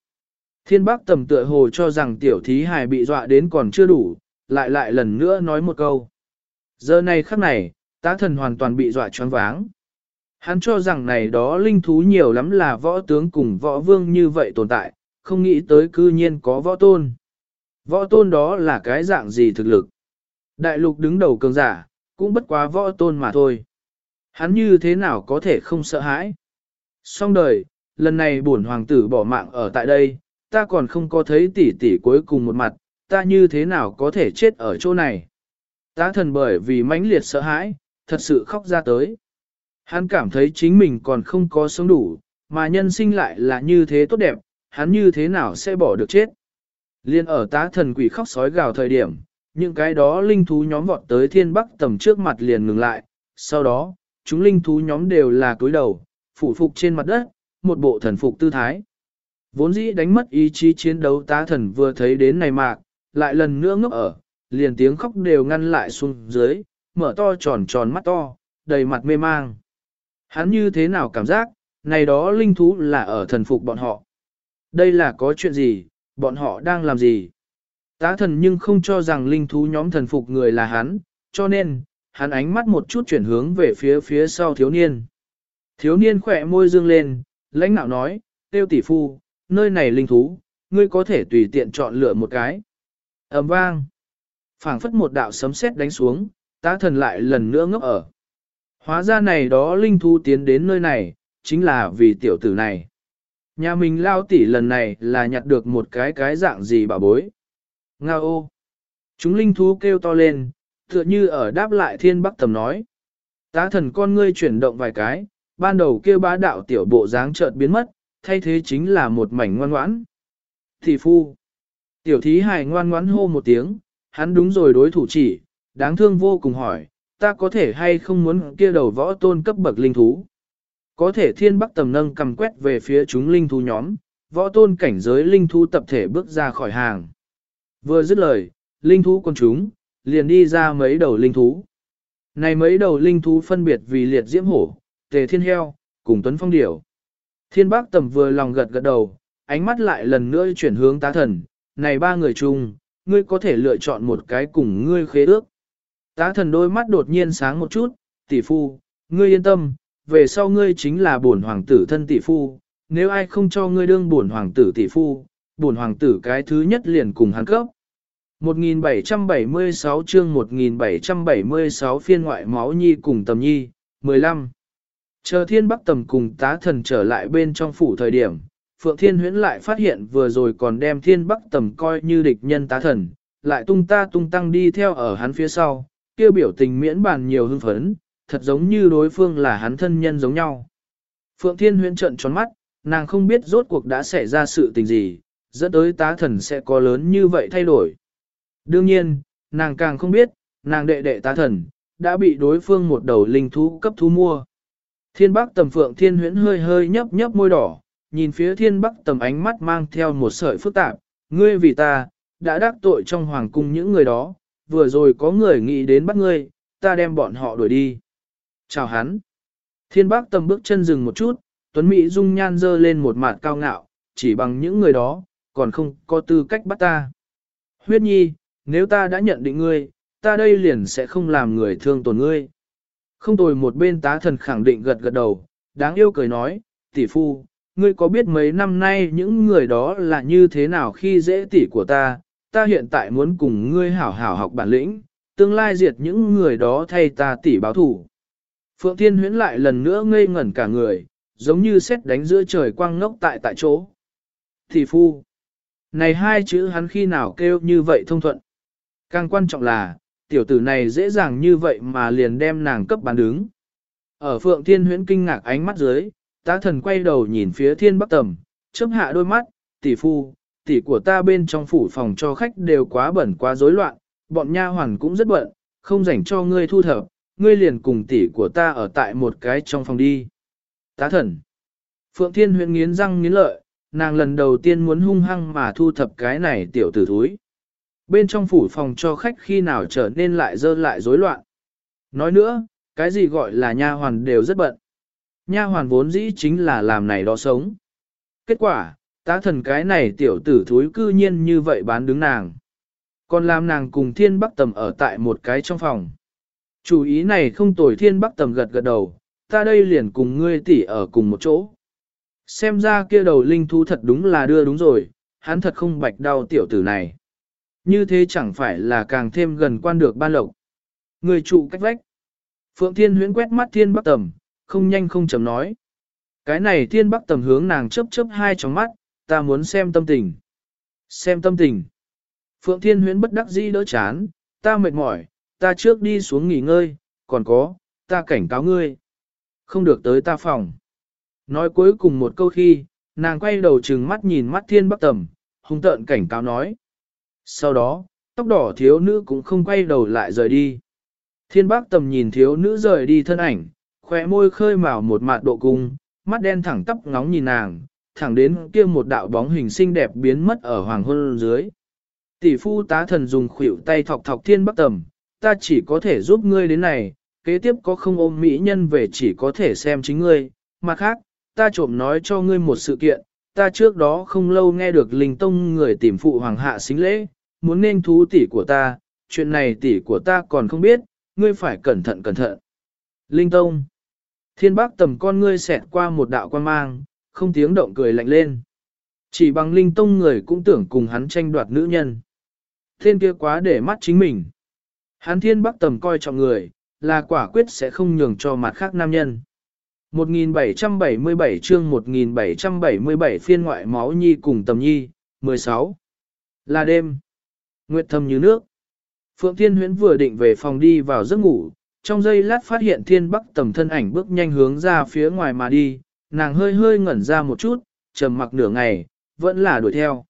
Thiên bác tầm tựa hồ cho rằng tiểu thí hài bị dọa đến còn chưa đủ, lại lại lần nữa nói một câu. Giờ này khắc này, tá thần hoàn toàn bị dọa choáng váng. Hắn cho rằng này đó linh thú nhiều lắm là võ tướng cùng võ vương như vậy tồn tại, không nghĩ tới cư nhiên có võ tôn. Võ tôn đó là cái dạng gì thực lực? Đại lục đứng đầu cường giả, cũng bất quá võ tôn mà thôi. Hắn như thế nào có thể không sợ hãi? Xong đời, lần này bổn hoàng tử bỏ mạng ở tại đây, ta còn không có thấy tỷ tỷ cuối cùng một mặt, ta như thế nào có thể chết ở chỗ này? Tá thần bởi vì mãnh liệt sợ hãi, thật sự khóc ra tới. Hắn cảm thấy chính mình còn không có sống đủ, mà nhân sinh lại là như thế tốt đẹp, hắn như thế nào sẽ bỏ được chết. Liên ở tá thần quỷ khóc sói gào thời điểm, những cái đó linh thú nhóm vọt tới thiên bắc tầm trước mặt liền ngừng lại, sau đó, chúng linh thú nhóm đều là cúi đầu, phủ phục trên mặt đất, một bộ thần phục tư thái. Vốn dĩ đánh mất ý chí chiến đấu tá thần vừa thấy đến này mạc, lại lần nữa ngốc ở, liền tiếng khóc đều ngăn lại xuống dưới, mở to tròn tròn mắt to, đầy mặt mê mang. Hắn như thế nào cảm giác, này đó linh thú là ở thần phục bọn họ. Đây là có chuyện gì, bọn họ đang làm gì? Tá thần nhưng không cho rằng linh thú nhóm thần phục người là hắn, cho nên, hắn ánh mắt một chút chuyển hướng về phía phía sau thiếu niên. Thiếu niên khỏe môi dương lên, lãnh nạo nói, tiêu tỷ phu, nơi này linh thú, ngươi có thể tùy tiện chọn lựa một cái. ầm vang, phảng phất một đạo sấm sét đánh xuống, tá thần lại lần nữa ngốc ở. Hóa ra này đó linh thú tiến đến nơi này, chính là vì tiểu tử này. Nhà mình lao tỉ lần này là nhặt được một cái cái dạng gì bà bối. Nga ô! Chúng linh thú kêu to lên, tựa như ở đáp lại thiên bắc tầm nói. Tá thần con ngươi chuyển động vài cái, ban đầu kêu bá đạo tiểu bộ dáng chợt biến mất, thay thế chính là một mảnh ngoan ngoãn. Thị phu! Tiểu thí hài ngoan ngoãn hô một tiếng, hắn đúng rồi đối thủ chỉ, đáng thương vô cùng hỏi, ta có thể hay không muốn kia đầu võ tôn cấp bậc linh thú. Có thể thiên bắc tầm nâng cầm quét về phía chúng linh thú nhóm, võ tôn cảnh giới linh thú tập thể bước ra khỏi hàng. Vừa dứt lời, linh thú con chúng, liền đi ra mấy đầu linh thú. Này mấy đầu linh thú phân biệt vì liệt diễm hổ, tề thiên heo, cùng tuấn phong điểu. Thiên bác tầm vừa lòng gật gật đầu, ánh mắt lại lần nữa chuyển hướng tá thần, này ba người chung, ngươi có thể lựa chọn một cái cùng ngươi khế ước. Tá thần đôi mắt đột nhiên sáng một chút, tỷ phu, ngươi yên tâm, về sau ngươi chính là bổn hoàng tử thân tỷ phu, nếu ai không cho ngươi đương bổn hoàng tử tỷ phu, bổn hoàng tử cái thứ nhất liền cùng hắn cấp. 1776 chương 1776 phiên ngoại máu nhi cùng tầm nhi, 15. Chờ thiên bắc tầm cùng tá thần trở lại bên trong phủ thời điểm, Phượng Thiên Huyễn lại phát hiện vừa rồi còn đem thiên bắc tầm coi như địch nhân tá thần, lại tung ta tung tăng đi theo ở hắn phía sau, kêu biểu tình miễn bàn nhiều hưng phấn, thật giống như đối phương là hắn thân nhân giống nhau. Phượng Thiên Huyễn trợn tròn mắt, nàng không biết rốt cuộc đã xảy ra sự tình gì, dẫn tới tá thần sẽ có lớn như vậy thay đổi. Đương nhiên, nàng càng không biết, nàng đệ đệ tá thần, đã bị đối phương một đầu linh thú cấp thú mua. Thiên Bắc tầm Phượng Thiên Huyễn hơi hơi nhấp nhấp môi đỏ, nhìn phía Thiên Bắc tầm ánh mắt mang theo một sợi phức tạp, ngươi vì ta, đã đắc tội trong hoàng cung những người đó, vừa rồi có người nghĩ đến bắt ngươi, ta đem bọn họ đuổi đi. Chào hắn. Thiên bác tầm bước chân dừng một chút, Tuấn Mỹ dung nhan dơ lên một mặt cao ngạo, chỉ bằng những người đó, còn không có tư cách bắt ta. Huyết nhi, nếu ta đã nhận định ngươi, ta đây liền sẽ không làm người thương tổn ngươi. Không tồi một bên tá thần khẳng định gật gật đầu, đáng yêu cười nói, tỷ phu, ngươi có biết mấy năm nay những người đó là như thế nào khi dễ tỷ của ta, ta hiện tại muốn cùng ngươi hảo hảo học bản lĩnh, tương lai diệt những người đó thay ta tỷ báo thủ. Phượng Thiên huyễn lại lần nữa ngây ngẩn cả người, giống như xét đánh giữa trời quang ngốc tại tại chỗ. Thị phu. Này hai chữ hắn khi nào kêu như vậy thông thuận. Càng quan trọng là, tiểu tử này dễ dàng như vậy mà liền đem nàng cấp bán đứng. Ở Phượng Thiên huyễn kinh ngạc ánh mắt dưới, tá thần quay đầu nhìn phía thiên bắc tầm, chớp hạ đôi mắt, tỷ phu, tỷ của ta bên trong phủ phòng cho khách đều quá bẩn quá rối loạn, bọn nha hoàn cũng rất bận, không rảnh cho ngươi thu thập, ngươi liền cùng tỷ của ta ở tại một cái trong phòng đi. Tá thần. Phượng Thiên huyện nghiến răng nghiến lợi, nàng lần đầu tiên muốn hung hăng mà thu thập cái này tiểu tử thúi. Bên trong phủ phòng cho khách khi nào trở nên lại dơ lại rối loạn. Nói nữa, cái gì gọi là nha hoàn đều rất bận. Nha hoàn vốn dĩ chính là làm này đó sống. Kết quả, tá thần cái này tiểu tử thúi cư nhiên như vậy bán đứng nàng. Còn làm nàng cùng thiên bắc tầm ở tại một cái trong phòng. Chủ ý này không tồi thiên bắc tầm gật gật đầu, ta đây liền cùng ngươi tỷ ở cùng một chỗ. Xem ra kia đầu linh thú thật đúng là đưa đúng rồi, hắn thật không bạch đau tiểu tử này. Như thế chẳng phải là càng thêm gần quan được ban lộc. Người trụ cách vách. Phượng Thiên huyễn quét mắt thiên bắc tầm, không nhanh không chậm nói. Cái này thiên bắc tầm hướng nàng chớp chớp hai tròng mắt, ta muốn xem tâm tình. Xem tâm tình. Phượng Thiên huyễn bất đắc dĩ đỡ chán, ta mệt mỏi, ta trước đi xuống nghỉ ngơi, còn có, ta cảnh cáo ngươi. Không được tới ta phòng. Nói cuối cùng một câu khi, nàng quay đầu trừng mắt nhìn mắt thiên bắc tầm, hung tợn cảnh cáo nói. Sau đó, tóc đỏ thiếu nữ cũng không quay đầu lại rời đi. Thiên bác tầm nhìn thiếu nữ rời đi thân ảnh, khỏe môi khơi mào một mạt độ cung, mắt đen thẳng tắp ngóng nhìn nàng, thẳng đến kia một đạo bóng hình xinh đẹp biến mất ở hoàng hôn dưới. Tỷ phu tá thần dùng khuỷu tay thọc thọc thiên bác tầm, ta chỉ có thể giúp ngươi đến này, kế tiếp có không ôm mỹ nhân về chỉ có thể xem chính ngươi. Mặt khác, ta trộm nói cho ngươi một sự kiện, ta trước đó không lâu nghe được linh tông người tìm phụ hoàng hạ xính lễ, muốn nên thú tỷ của ta, chuyện này tỷ của ta còn không biết, ngươi phải cẩn thận cẩn thận. Linh tông, thiên bác tầm con ngươi xẹt qua một đạo quan mang, không tiếng động cười lạnh lên. Chỉ bằng linh tông người cũng tưởng cùng hắn tranh đoạt nữ nhân. Thiên kia quá để mắt chính mình. Hán thiên bắc tầm coi trọng người, là quả quyết sẽ không nhường cho mặt khác nam nhân. 1777 chương 1777 phiên ngoại máu nhi cùng tầm nhi, 16. Là đêm. Nguyệt thầm như nước. Phượng Thiên Huyễn vừa định về phòng đi vào giấc ngủ, trong giây lát phát hiện Thiên Bắc tầm thân ảnh bước nhanh hướng ra phía ngoài mà đi, nàng hơi hơi ngẩn ra một chút, trầm mặc nửa ngày, vẫn là đuổi theo.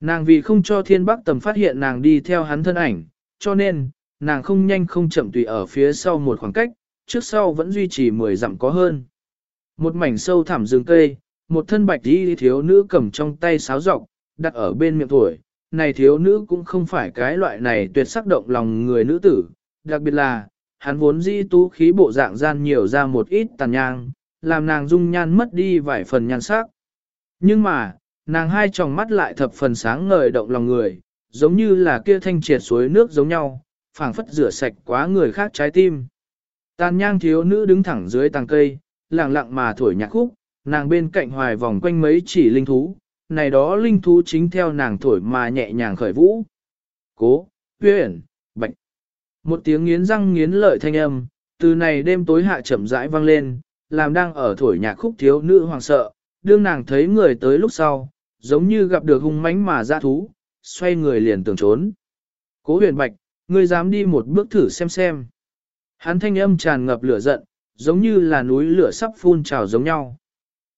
Nàng vì không cho Thiên Bắc tầm phát hiện nàng đi theo hắn thân ảnh, cho nên, nàng không nhanh không chậm tùy ở phía sau một khoảng cách, trước sau vẫn duy trì 10 dặm có hơn. Một mảnh sâu thẳm rừng cây, một thân bạch đi thiếu nữ cầm trong tay sáo rọc, đặt ở bên miệng tuổi. Này thiếu nữ cũng không phải cái loại này tuyệt sắc động lòng người nữ tử, đặc biệt là, hắn vốn di tú khí bộ dạng gian nhiều ra một ít tàn nhang, làm nàng dung nhan mất đi vài phần nhan sắc. Nhưng mà, nàng hai tròng mắt lại thập phần sáng ngời động lòng người, giống như là kia thanh triệt suối nước giống nhau, phảng phất rửa sạch quá người khác trái tim. Tàn nhang thiếu nữ đứng thẳng dưới tàng cây, lặng lặng mà thổi nhạc khúc, nàng bên cạnh hoài vòng quanh mấy chỉ linh thú, này đó linh thú chính theo nàng thổi mà nhẹ nhàng khởi vũ. Cố, huyển, bạch. Một tiếng nghiến răng nghiến lợi thanh âm, từ này đêm tối hạ chậm rãi vang lên, làm đang ở thổi nhạc khúc thiếu nữ hoàng sợ, đương nàng thấy người tới lúc sau, giống như gặp được hung mãnh mà ra thú, xoay người liền tưởng trốn. Cố huyền bạch, ngươi dám đi một bước thử xem xem. Hắn thanh âm tràn ngập lửa giận, giống như là núi lửa sắp phun trào giống nhau.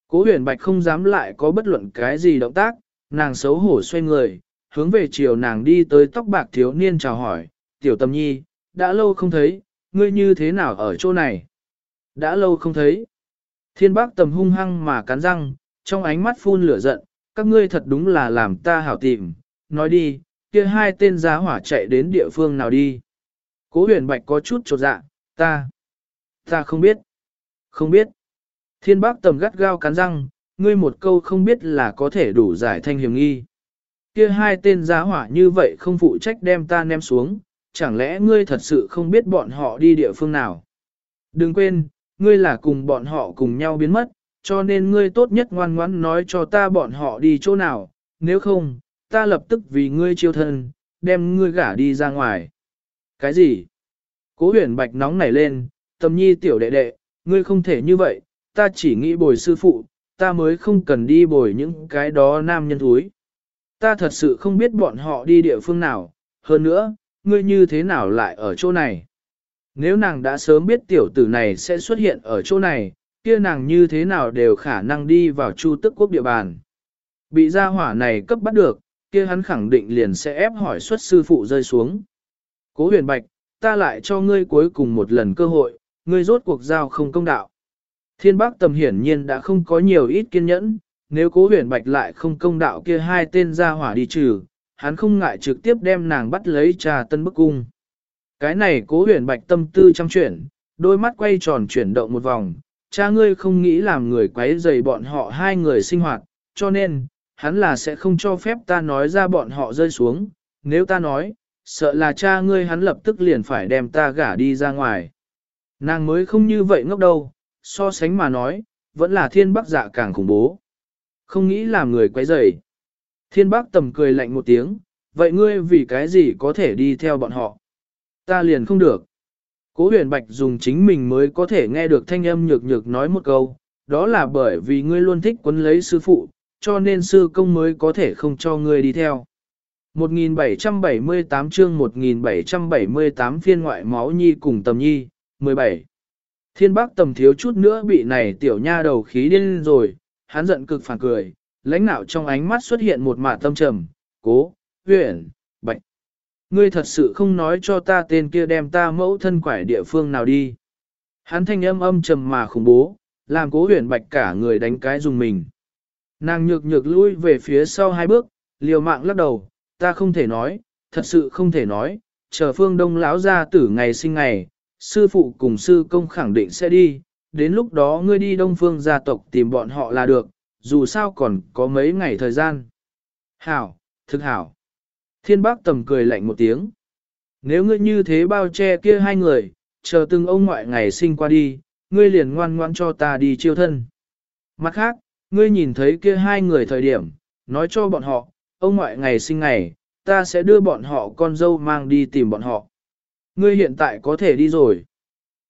Cố huyền bạch không dám lại có bất luận cái gì động tác, nàng xấu hổ xoay người, hướng về chiều nàng đi tới tóc bạc thiếu niên chào hỏi, tiểu tâm nhi, đã lâu không thấy, ngươi như thế nào ở chỗ này? Đã lâu không thấy. Thiên bác tầm hung hăng mà cắn răng, trong ánh mắt phun lửa giận, các ngươi thật đúng là làm ta hảo tìm, nói đi, kia hai tên giá hỏa chạy đến địa phương nào đi. Cố huyền bạch có chút trột dạ, ta, ta không biết, không biết. Thiên bác tầm gắt gao cắn răng, ngươi một câu không biết là có thể đủ giải thanh hiểm nghi. Kia hai tên giá hỏa như vậy không phụ trách đem ta ném xuống, chẳng lẽ ngươi thật sự không biết bọn họ đi địa phương nào? Đừng quên, ngươi là cùng bọn họ cùng nhau biến mất, cho nên ngươi tốt nhất ngoan ngoãn nói cho ta bọn họ đi chỗ nào, nếu không, ta lập tức vì ngươi chiêu thân, đem ngươi gả đi ra ngoài. Cái gì? Cố huyền bạch nóng nảy lên, tâm nhi tiểu đệ đệ, ngươi không thể như vậy, ta chỉ nghĩ bồi sư phụ, ta mới không cần đi bồi những cái đó nam nhân thúi. Ta thật sự không biết bọn họ đi địa phương nào, hơn nữa, ngươi như thế nào lại ở chỗ này. Nếu nàng đã sớm biết tiểu tử này sẽ xuất hiện ở chỗ này, kia nàng như thế nào đều khả năng đi vào chu tức quốc địa bàn. Bị gia hỏa này cấp bắt được, kia hắn khẳng định liền sẽ ép hỏi xuất sư phụ rơi xuống. Cố huyền bạch, ta lại cho ngươi cuối cùng một lần cơ hội, ngươi rốt cuộc giao không công đạo. Thiên bác tầm hiển nhiên đã không có nhiều ít kiên nhẫn, nếu cố huyền bạch lại không công đạo kia hai tên gia hỏa đi trừ, hắn không ngại trực tiếp đem nàng bắt lấy trà tân bức cung. Cái này cố huyền bạch tâm tư chăm chuyển, đôi mắt quay tròn chuyển động một vòng, cha ngươi không nghĩ làm người quấy rầy bọn họ hai người sinh hoạt, cho nên, hắn là sẽ không cho phép ta nói ra bọn họ rơi xuống, nếu ta nói, sợ là cha ngươi hắn lập tức liền phải đem ta gả đi ra ngoài. Nàng mới không như vậy ngốc đâu, so sánh mà nói, vẫn là thiên bác dạ càng khủng bố. Không nghĩ làm người quấy rầy. Thiên bác tầm cười lạnh một tiếng, vậy ngươi vì cái gì có thể đi theo bọn họ? Ta liền không được. Cố huyền bạch dùng chính mình mới có thể nghe được thanh âm nhược nhược nói một câu, đó là bởi vì ngươi luôn thích quấn lấy sư phụ, cho nên sư công mới có thể không cho ngươi đi theo. 1778 chương 1778 phiên ngoại máu nhi cùng tầm nhi, 17. Thiên bác tầm thiếu chút nữa bị này tiểu nha đầu khí điên rồi, hắn giận cực phản cười, lãnh nạo trong ánh mắt xuất hiện một mạ tâm trầm, cố, huyện, bạch. Ngươi thật sự không nói cho ta tên kia đem ta mẫu thân quải địa phương nào đi. Hắn thanh âm âm trầm mà khủng bố, làm cố huyền bạch cả người đánh cái dùng mình. Nàng nhược nhược lui về phía sau hai bước, liều mạng lắc đầu, ta không thể nói, thật sự không thể nói, chờ phương đông lão ra tử ngày sinh ngày, sư phụ cùng sư công khẳng định sẽ đi, đến lúc đó ngươi đi đông phương gia tộc tìm bọn họ là được, dù sao còn có mấy ngày thời gian. Hảo, thực hảo. Thiên bác tầm cười lạnh một tiếng. Nếu ngươi như thế bao che kia hai người, chờ từng ông ngoại ngày sinh qua đi, ngươi liền ngoan ngoan cho ta đi chiêu thân. Mặt khác, Ngươi nhìn thấy kia hai người thời điểm, nói cho bọn họ, ông ngoại ngày sinh ngày, ta sẽ đưa bọn họ con dâu mang đi tìm bọn họ. Ngươi hiện tại có thể đi rồi.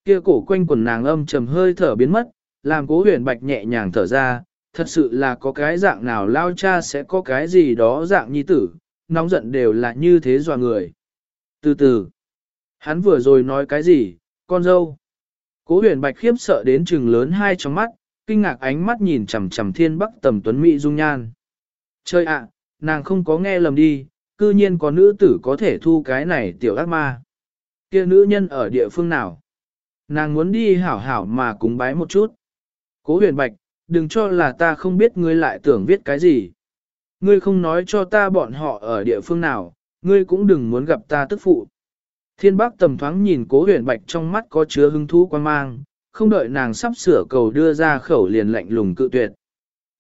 Kia cổ quanh quần nàng âm trầm hơi thở biến mất, làm cố huyền bạch nhẹ nhàng thở ra, thật sự là có cái dạng nào lao cha sẽ có cái gì đó dạng nhi tử, nóng giận đều là như thế dò người. Từ từ, hắn vừa rồi nói cái gì, con dâu. Cố huyền bạch khiếp sợ đến trừng lớn hai trong mắt, kinh ngạc ánh mắt nhìn chằm chằm thiên bắc tầm tuấn mỹ dung nhan. Chơi ạ, nàng không có nghe lầm đi, cư nhiên có nữ tử có thể thu cái này tiểu ác ma. Kia nữ nhân ở địa phương nào? Nàng muốn đi hảo hảo mà cúng bái một chút. Cố huyền bạch, đừng cho là ta không biết ngươi lại tưởng viết cái gì. Ngươi không nói cho ta bọn họ ở địa phương nào, ngươi cũng đừng muốn gặp ta tức phụ. Thiên bác tầm thoáng nhìn cố huyền bạch trong mắt có chứa hứng thú quan mang, không đợi nàng sắp sửa cầu đưa ra khẩu liền lạnh lùng cự tuyệt.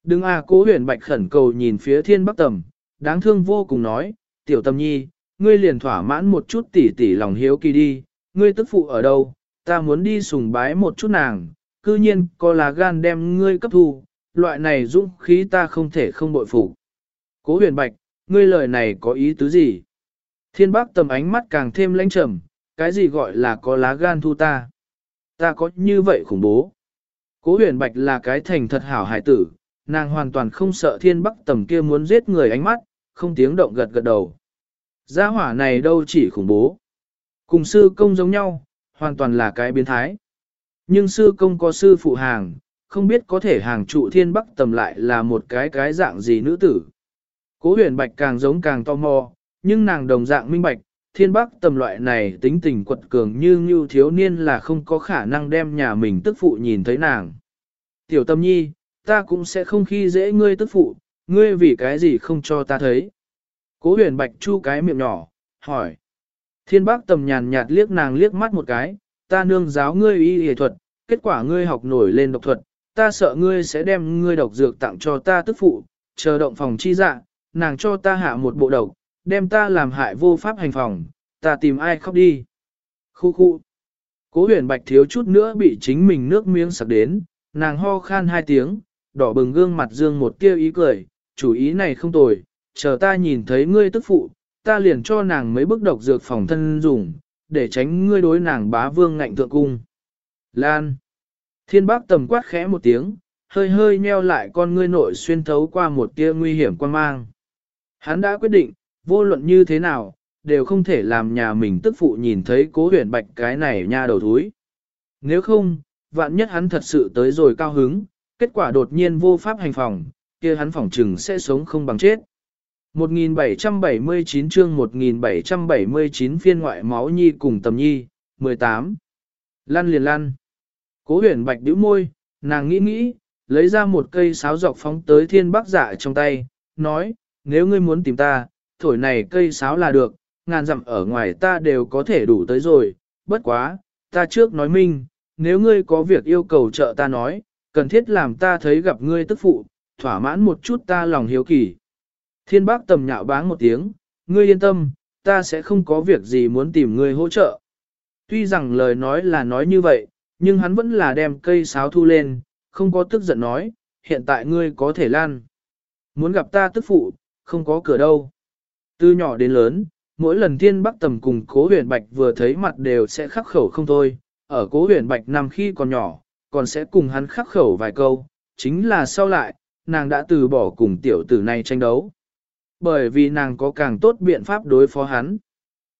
Đừng à cố huyền bạch khẩn cầu nhìn phía thiên bác tầm, đáng thương vô cùng nói, tiểu tâm nhi, ngươi liền thỏa mãn một chút tỉ tỉ lòng hiếu kỳ đi, ngươi tức phụ ở đâu, ta muốn đi sùng bái một chút nàng, cư nhiên có là gan đem ngươi cấp thu, loại này dũng khí ta không thể không bội phục. Cố huyền bạch, ngươi lời này có ý tứ gì? Thiên bác tầm ánh mắt càng thêm lãnh trầm, cái gì gọi là có lá gan thu ta? Ta có như vậy khủng bố. Cố huyền bạch là cái thành thật hảo hải tử, nàng hoàn toàn không sợ thiên bắc tầm kia muốn giết người ánh mắt, không tiếng động gật gật đầu. Gia hỏa này đâu chỉ khủng bố. Cùng sư công giống nhau, hoàn toàn là cái biến thái. Nhưng sư công có sư phụ hàng, không biết có thể hàng trụ thiên bắc tầm lại là một cái cái dạng gì nữ tử. Cố huyền bạch càng giống càng tò mò, nhưng nàng đồng dạng minh bạch, thiên bắc tầm loại này tính tình quật cường như như thiếu niên là không có khả năng đem nhà mình tức phụ nhìn thấy nàng. Tiểu tâm nhi, ta cũng sẽ không khi dễ ngươi tức phụ, ngươi vì cái gì không cho ta thấy. Cố huyền bạch chu cái miệng nhỏ, hỏi. Thiên bác tầm nhàn nhạt liếc nàng liếc mắt một cái, ta nương giáo ngươi y y thuật, kết quả ngươi học nổi lên độc thuật, ta sợ ngươi sẽ đem ngươi độc dược tặng cho ta tức phụ, chờ động phòng chi dạ, nàng cho ta hạ một bộ độc, đem ta làm hại vô pháp hành phòng, ta tìm ai khóc đi. Khu khu. Cố huyền bạch thiếu chút nữa bị chính mình nước miếng sặc đến, nàng ho khan hai tiếng, đỏ bừng gương mặt dương một tia ý cười, chủ ý này không tồi, chờ ta nhìn thấy ngươi tức phụ, ta liền cho nàng mấy bức độc dược phòng thân dùng, để tránh ngươi đối nàng bá vương ngạnh thượng cung. Lan. Thiên bác tầm quát khẽ một tiếng, hơi hơi nheo lại con ngươi nội xuyên thấu qua một tia nguy hiểm quan mang. Hắn đã quyết định, vô luận như thế nào, đều không thể làm nhà mình tức phụ nhìn thấy cố huyền bạch cái này nha đầu thúi. Nếu không, vạn nhất hắn thật sự tới rồi cao hứng, kết quả đột nhiên vô pháp hành phòng, kia hắn phỏng trừng sẽ sống không bằng chết. 1779 chương 1779 phiên ngoại máu nhi cùng tầm nhi, 18. Lăn liền lăn. Cố huyền bạch bĩu môi, nàng nghĩ nghĩ, lấy ra một cây sáo dọc phóng tới thiên bắc dạ trong tay, nói, nếu ngươi muốn tìm ta, thổi này cây sáo là được, ngàn dặm ở ngoài ta đều có thể đủ tới rồi, bất quá, ta trước nói minh, nếu ngươi có việc yêu cầu trợ ta nói, cần thiết làm ta thấy gặp ngươi tức phụ, thỏa mãn một chút ta lòng hiếu kỳ. Thiên bác tầm nhạo báng một tiếng, ngươi yên tâm, ta sẽ không có việc gì muốn tìm ngươi hỗ trợ. Tuy rằng lời nói là nói như vậy, nhưng hắn vẫn là đem cây sáo thu lên, không có tức giận nói, hiện tại ngươi có thể lan. Muốn gặp ta tức phụ, không có cửa đâu. Từ nhỏ đến lớn, mỗi lần thiên bắc tầm cùng cố huyền bạch vừa thấy mặt đều sẽ khắc khẩu không thôi, ở cố huyền bạch nằm khi còn nhỏ, còn sẽ cùng hắn khắc khẩu vài câu, chính là sau lại, nàng đã từ bỏ cùng tiểu tử này tranh đấu. Bởi vì nàng có càng tốt biện pháp đối phó hắn.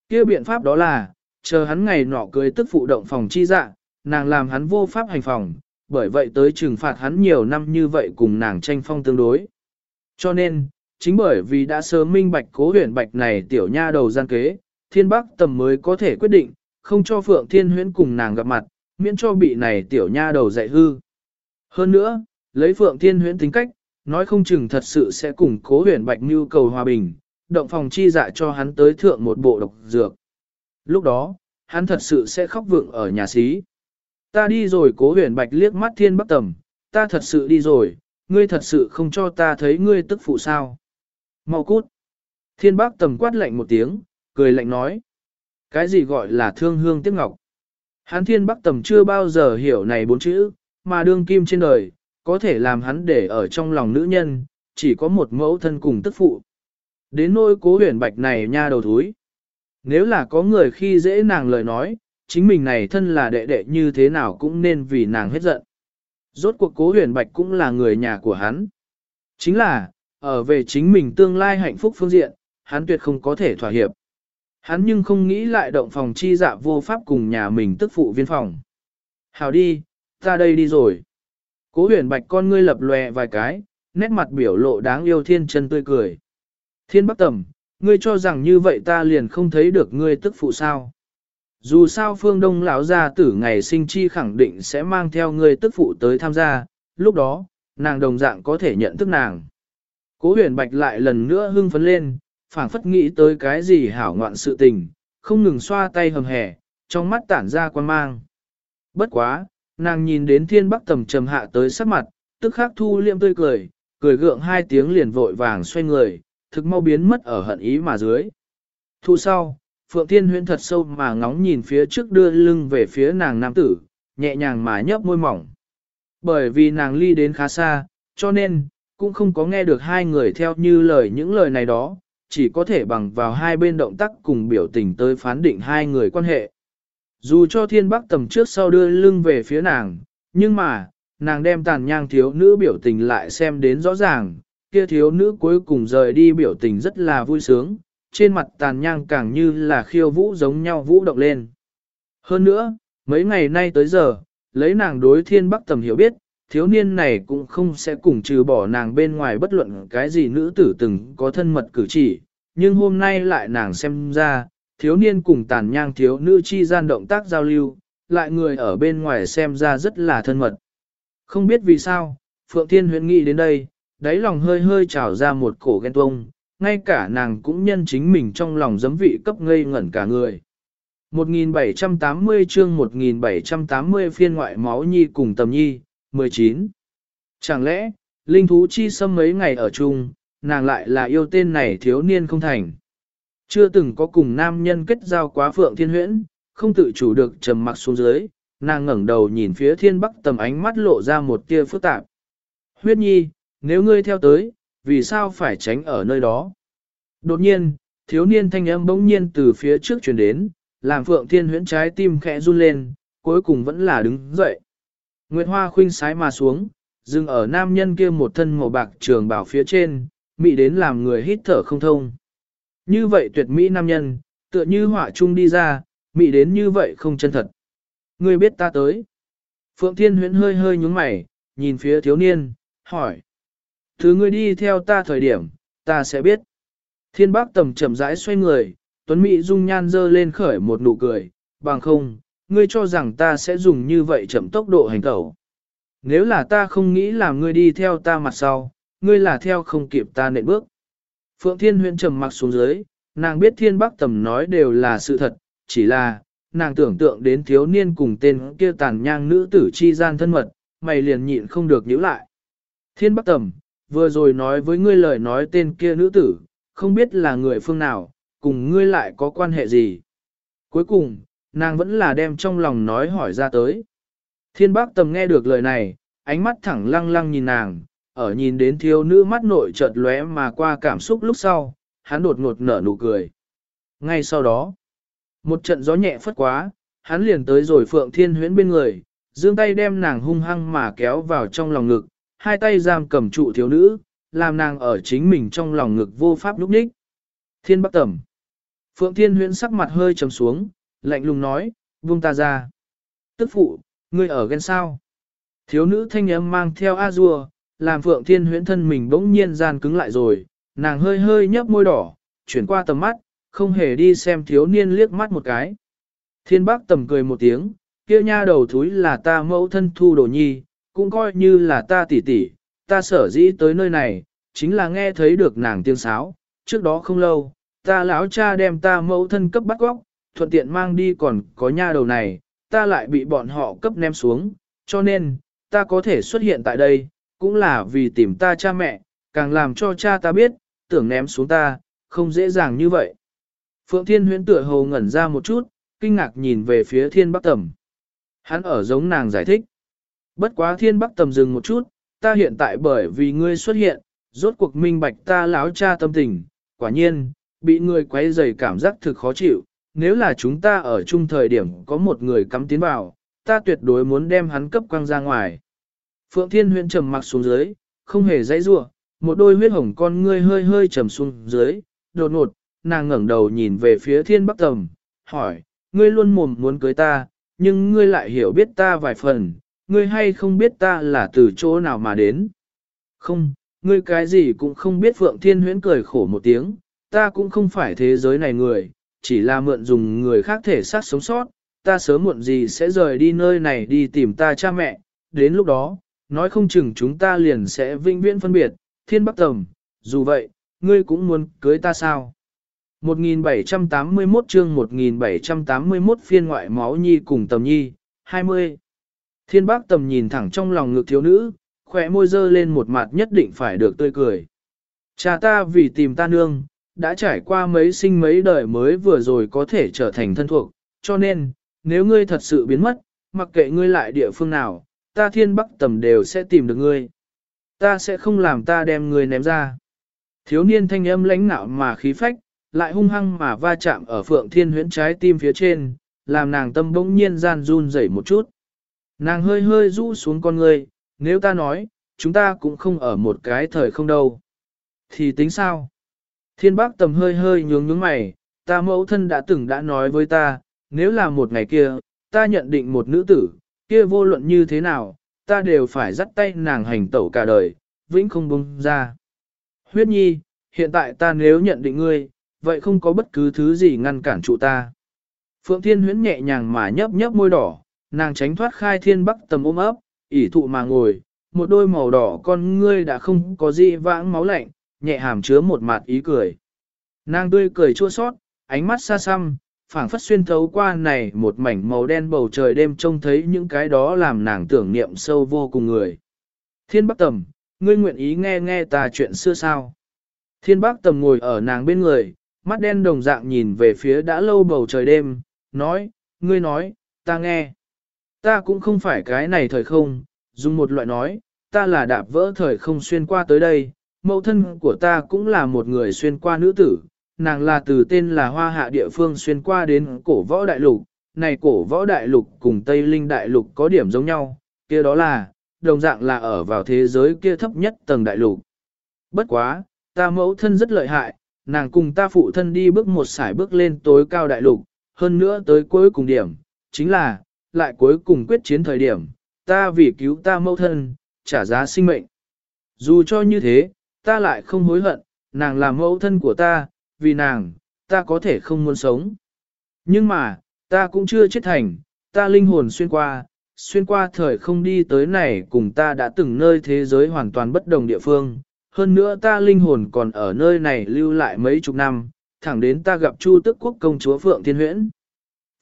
kia biện pháp đó là, chờ hắn ngày nọ cưới tức phụ động phòng chi dạ, nàng làm hắn vô pháp hành phòng, bởi vậy tới trừng phạt hắn nhiều năm như vậy cùng nàng tranh phong tương đối. Cho nên, chính bởi vì đã sớm minh bạch cố huyền bạch này tiểu nha đầu gian kế, thiên bắc tầm mới có thể quyết định, không cho Phượng Thiên Huyễn cùng nàng gặp mặt, miễn cho bị này tiểu nha đầu dạy hư. Hơn nữa, lấy Phượng Thiên Huyễn tính cách, nói không chừng thật sự sẽ cùng cố huyền bạch mưu cầu hòa bình, động phòng chi dạ cho hắn tới thượng một bộ độc dược. Lúc đó, hắn thật sự sẽ khóc vượng ở nhà xí. Ta đi rồi cố huyền bạch liếc mắt thiên bắc tầm, ta thật sự đi rồi, ngươi thật sự không cho ta thấy ngươi tức phụ sao. Mau cút. Thiên bác tầm quát lạnh một tiếng, cười lạnh nói. Cái gì gọi là thương hương tiếc ngọc? Hán thiên Bác tầm chưa bao giờ hiểu này bốn chữ, mà đương kim trên đời, có thể làm hắn để ở trong lòng nữ nhân, chỉ có một mẫu thân cùng tức phụ. Đến nỗi cố huyền bạch này nha đầu thúi. Nếu là có người khi dễ nàng lời nói, chính mình này thân là đệ đệ như thế nào cũng nên vì nàng hết giận. Rốt cuộc cố huyền bạch cũng là người nhà của hắn. Chính là, ở về chính mình tương lai hạnh phúc phương diện, hắn tuyệt không có thể thỏa hiệp. Hắn nhưng không nghĩ lại động phòng chi dạ vô pháp cùng nhà mình tức phụ viên phòng. Hào đi, ta đây đi rồi. Cố huyền bạch con ngươi lập lòe vài cái, nét mặt biểu lộ đáng yêu thiên chân tươi cười. Thiên bắc tầm, ngươi cho rằng như vậy ta liền không thấy được ngươi tức phụ sao. Dù sao phương đông lão gia tử ngày sinh chi khẳng định sẽ mang theo ngươi tức phụ tới tham gia, lúc đó, nàng đồng dạng có thể nhận thức nàng. Cố huyền bạch lại lần nữa hưng phấn lên, phảng phất nghĩ tới cái gì hảo ngoạn sự tình, không ngừng xoa tay hầm hẻ, trong mắt tản ra quan mang. Bất quá, nàng nhìn đến thiên bắc tầm trầm hạ tới sắc mặt, tức khắc thu liêm tươi cười, cười gượng hai tiếng liền vội vàng xoay người, thực mau biến mất ở hận ý mà dưới. Thu sau, Phượng Thiên Huyễn thật sâu mà ngóng nhìn phía trước đưa lưng về phía nàng nam tử, nhẹ nhàng mà nhấp môi mỏng. Bởi vì nàng ly đến khá xa, cho nên, cũng không có nghe được hai người theo như lời những lời này đó, chỉ có thể bằng vào hai bên động tác cùng biểu tình tới phán định hai người quan hệ. Dù cho thiên bắc tầm trước sau đưa lưng về phía nàng, nhưng mà, nàng đem tàn nhang thiếu nữ biểu tình lại xem đến rõ ràng, kia thiếu nữ cuối cùng rời đi biểu tình rất là vui sướng, trên mặt tàn nhang càng như là khiêu vũ giống nhau vũ động lên. Hơn nữa, mấy ngày nay tới giờ, lấy nàng đối thiên bắc tầm hiểu biết, thiếu niên này cũng không sẽ cùng trừ bỏ nàng bên ngoài bất luận cái gì nữ tử từng có thân mật cử chỉ, nhưng hôm nay lại nàng xem ra, thiếu niên cùng tàn nhang thiếu nữ chi gian động tác giao lưu, lại người ở bên ngoài xem ra rất là thân mật. Không biết vì sao, Phượng Thiên huyễn nghĩ đến đây, đáy lòng hơi hơi trào ra một cổ ghen tuông, ngay cả nàng cũng nhân chính mình trong lòng giấm vị cấp ngây ngẩn cả người. 1780 chương 1780 phiên ngoại máu nhi cùng tầm nhi, 19. Chẳng lẽ, linh thú chi xâm mấy ngày ở chung, nàng lại là yêu tên này thiếu niên không thành. Chưa từng có cùng nam nhân kết giao quá phượng thiên huyễn, không tự chủ được trầm mặc xuống dưới, nàng ngẩng đầu nhìn phía thiên bắc tầm ánh mắt lộ ra một tia phức tạp. Huyết nhi, nếu ngươi theo tới, vì sao phải tránh ở nơi đó? Đột nhiên, thiếu niên thanh âm bỗng nhiên từ phía trước chuyển đến, làm phượng thiên huyễn trái tim khẽ run lên, cuối cùng vẫn là đứng dậy. Nguyệt hoa khuynh sái mà xuống, dừng ở nam nhân kia một thân màu bạc trường bảo phía trên, mị đến làm người hít thở không thông. Như vậy tuyệt mỹ nam nhân, tựa như họa trung đi ra, mị đến như vậy không chân thật. Ngươi biết ta tới. Phượng Thiên huyễn hơi hơi nhúng mày, nhìn phía thiếu niên, hỏi. Thứ ngươi đi theo ta thời điểm, ta sẽ biết. Thiên bác tầm chậm rãi xoay người, Tuấn Mỹ dung nhan dơ lên khởi một nụ cười, bằng không, ngươi cho rằng ta sẽ dùng như vậy chậm tốc độ hành tẩu. Nếu là ta không nghĩ làm ngươi đi theo ta mặt sau, ngươi là theo không kịp ta nện bước. Phượng Thiên huyện trầm mặc xuống dưới, nàng biết thiên bác tầm nói đều là sự thật, chỉ là, nàng tưởng tượng đến thiếu niên cùng tên kia tàn nhang nữ tử chi gian thân mật, mày liền nhịn không được nhíu lại. Thiên bác tầm, vừa rồi nói với ngươi lời nói tên kia nữ tử, không biết là người phương nào, cùng ngươi lại có quan hệ gì. Cuối cùng, nàng vẫn là đem trong lòng nói hỏi ra tới. Thiên bác tầm nghe được lời này, ánh mắt thẳng lăng lăng nhìn nàng, ở nhìn đến thiếu nữ mắt nội chợt lóe mà qua cảm xúc lúc sau, hắn đột ngột nở nụ cười. Ngay sau đó, một trận gió nhẹ phất quá, hắn liền tới rồi Phượng Thiên Huyễn bên người, dương tay đem nàng hung hăng mà kéo vào trong lòng ngực, hai tay giam cầm trụ thiếu nữ, làm nàng ở chính mình trong lòng ngực vô pháp lúc ních. Thiên Bắc Tầm Phượng Thiên Huyễn sắc mặt hơi trầm xuống, lạnh lùng nói, buông ta ra. Tức phụ, ngươi ở ghen sao? Thiếu nữ thanh âm mang theo a rua, làm Phượng Thiên huyễn thân mình bỗng nhiên gian cứng lại rồi, nàng hơi hơi nhấp môi đỏ, chuyển qua tầm mắt, không hề đi xem thiếu niên liếc mắt một cái. Thiên bác tầm cười một tiếng, kia nha đầu thúi là ta mẫu thân thu đồ nhi, cũng coi như là ta tỷ tỷ, ta sở dĩ tới nơi này, chính là nghe thấy được nàng tiếng sáo, trước đó không lâu, ta lão cha đem ta mẫu thân cấp bắt góc, thuận tiện mang đi còn có nha đầu này, ta lại bị bọn họ cấp ném xuống, cho nên, ta có thể xuất hiện tại đây, cũng là vì tìm ta cha mẹ, càng làm cho cha ta biết, tưởng ném xuống ta, không dễ dàng như vậy. Phượng Thiên huyễn tựa hồ ngẩn ra một chút, kinh ngạc nhìn về phía thiên bắc tầm. Hắn ở giống nàng giải thích. Bất quá thiên bắc tầm dừng một chút, ta hiện tại bởi vì ngươi xuất hiện, rốt cuộc minh bạch ta láo cha tâm tình, quả nhiên, bị ngươi quấy rầy cảm giác thực khó chịu, nếu là chúng ta ở chung thời điểm có một người cắm tiến vào, ta tuyệt đối muốn đem hắn cấp quăng ra ngoài. Phượng Thiên Huyễn trầm mặc xuống dưới, không hề dãy rủa, một đôi huyết hồng con ngươi hơi hơi trầm xuống dưới, đột ngột, nàng ngẩng đầu nhìn về phía Thiên Bắc Tầm, hỏi, ngươi luôn mồm muốn cưới ta, nhưng ngươi lại hiểu biết ta vài phần, ngươi hay không biết ta là từ chỗ nào mà đến. Không, ngươi cái gì cũng không biết Phượng Thiên Huyễn cười khổ một tiếng, ta cũng không phải thế giới này người, chỉ là mượn dùng người khác thể xác sống sót, ta sớm muộn gì sẽ rời đi nơi này đi tìm ta cha mẹ, đến lúc đó, nói không chừng chúng ta liền sẽ vinh viễn phân biệt, thiên bắc tầm, dù vậy, ngươi cũng muốn cưới ta sao? 1781 chương 1781 phiên ngoại máu nhi cùng tầm nhi, 20. Thiên bác tầm nhìn thẳng trong lòng ngực thiếu nữ, khỏe môi dơ lên một mặt nhất định phải được tươi cười. Cha ta vì tìm ta nương, đã trải qua mấy sinh mấy đời mới vừa rồi có thể trở thành thân thuộc, cho nên, nếu ngươi thật sự biến mất, mặc kệ ngươi lại địa phương nào, ta thiên bắc tầm đều sẽ tìm được ngươi. Ta sẽ không làm ta đem ngươi ném ra. Thiếu niên thanh âm lãnh nạo mà khí phách, lại hung hăng mà va chạm ở phượng thiên huyễn trái tim phía trên, làm nàng tâm bỗng nhiên gian run rẩy một chút. Nàng hơi hơi rũ xuống con ngươi, nếu ta nói, chúng ta cũng không ở một cái thời không đâu. Thì tính sao? Thiên bác tầm hơi hơi nhướng nhướng mày, ta mẫu thân đã từng đã nói với ta, nếu là một ngày kia, ta nhận định một nữ tử, kia vô luận như thế nào, ta đều phải dắt tay nàng hành tẩu cả đời, vĩnh không buông ra. Huyết nhi, hiện tại ta nếu nhận định ngươi, vậy không có bất cứ thứ gì ngăn cản trụ ta. Phượng Thiên huyễn nhẹ nhàng mà nhấp nhấp môi đỏ, nàng tránh thoát khai thiên bắc tầm ôm ấp, ỉ thụ mà ngồi, một đôi màu đỏ con ngươi đã không có gì vãng máu lạnh, nhẹ hàm chứa một mặt ý cười. Nàng tươi cười chua sót, ánh mắt xa xăm, phảng phất xuyên thấu qua này một mảnh màu đen bầu trời đêm trông thấy những cái đó làm nàng tưởng niệm sâu vô cùng người. Thiên Bắc Tầm, ngươi nguyện ý nghe nghe ta chuyện xưa sao? Thiên Bắc Tầm ngồi ở nàng bên người, mắt đen đồng dạng nhìn về phía đã lâu bầu trời đêm, nói, ngươi nói, ta nghe. Ta cũng không phải cái này thời không, dùng một loại nói, ta là đạp vỡ thời không xuyên qua tới đây, mẫu thân của ta cũng là một người xuyên qua nữ tử, nàng là từ tên là hoa hạ địa phương xuyên qua đến cổ võ đại lục, này cổ võ đại lục cùng Tây Linh đại lục có điểm giống nhau, kia đó là, đồng dạng là ở vào thế giới kia thấp nhất tầng đại lục. Bất quá, ta mẫu thân rất lợi hại, nàng cùng ta phụ thân đi bước một sải bước lên tối cao đại lục, hơn nữa tới cuối cùng điểm, chính là, lại cuối cùng quyết chiến thời điểm, ta vì cứu ta mẫu thân, trả giá sinh mệnh. Dù cho như thế, ta lại không hối hận, nàng là mẫu thân của ta, vì nàng, ta có thể không muốn sống. Nhưng mà, ta cũng chưa chết thành, ta linh hồn xuyên qua, xuyên qua thời không đi tới này cùng ta đã từng nơi thế giới hoàn toàn bất đồng địa phương. Hơn nữa ta linh hồn còn ở nơi này lưu lại mấy chục năm, thẳng đến ta gặp Chu Tức Quốc công chúa Phượng Thiên Huyễn.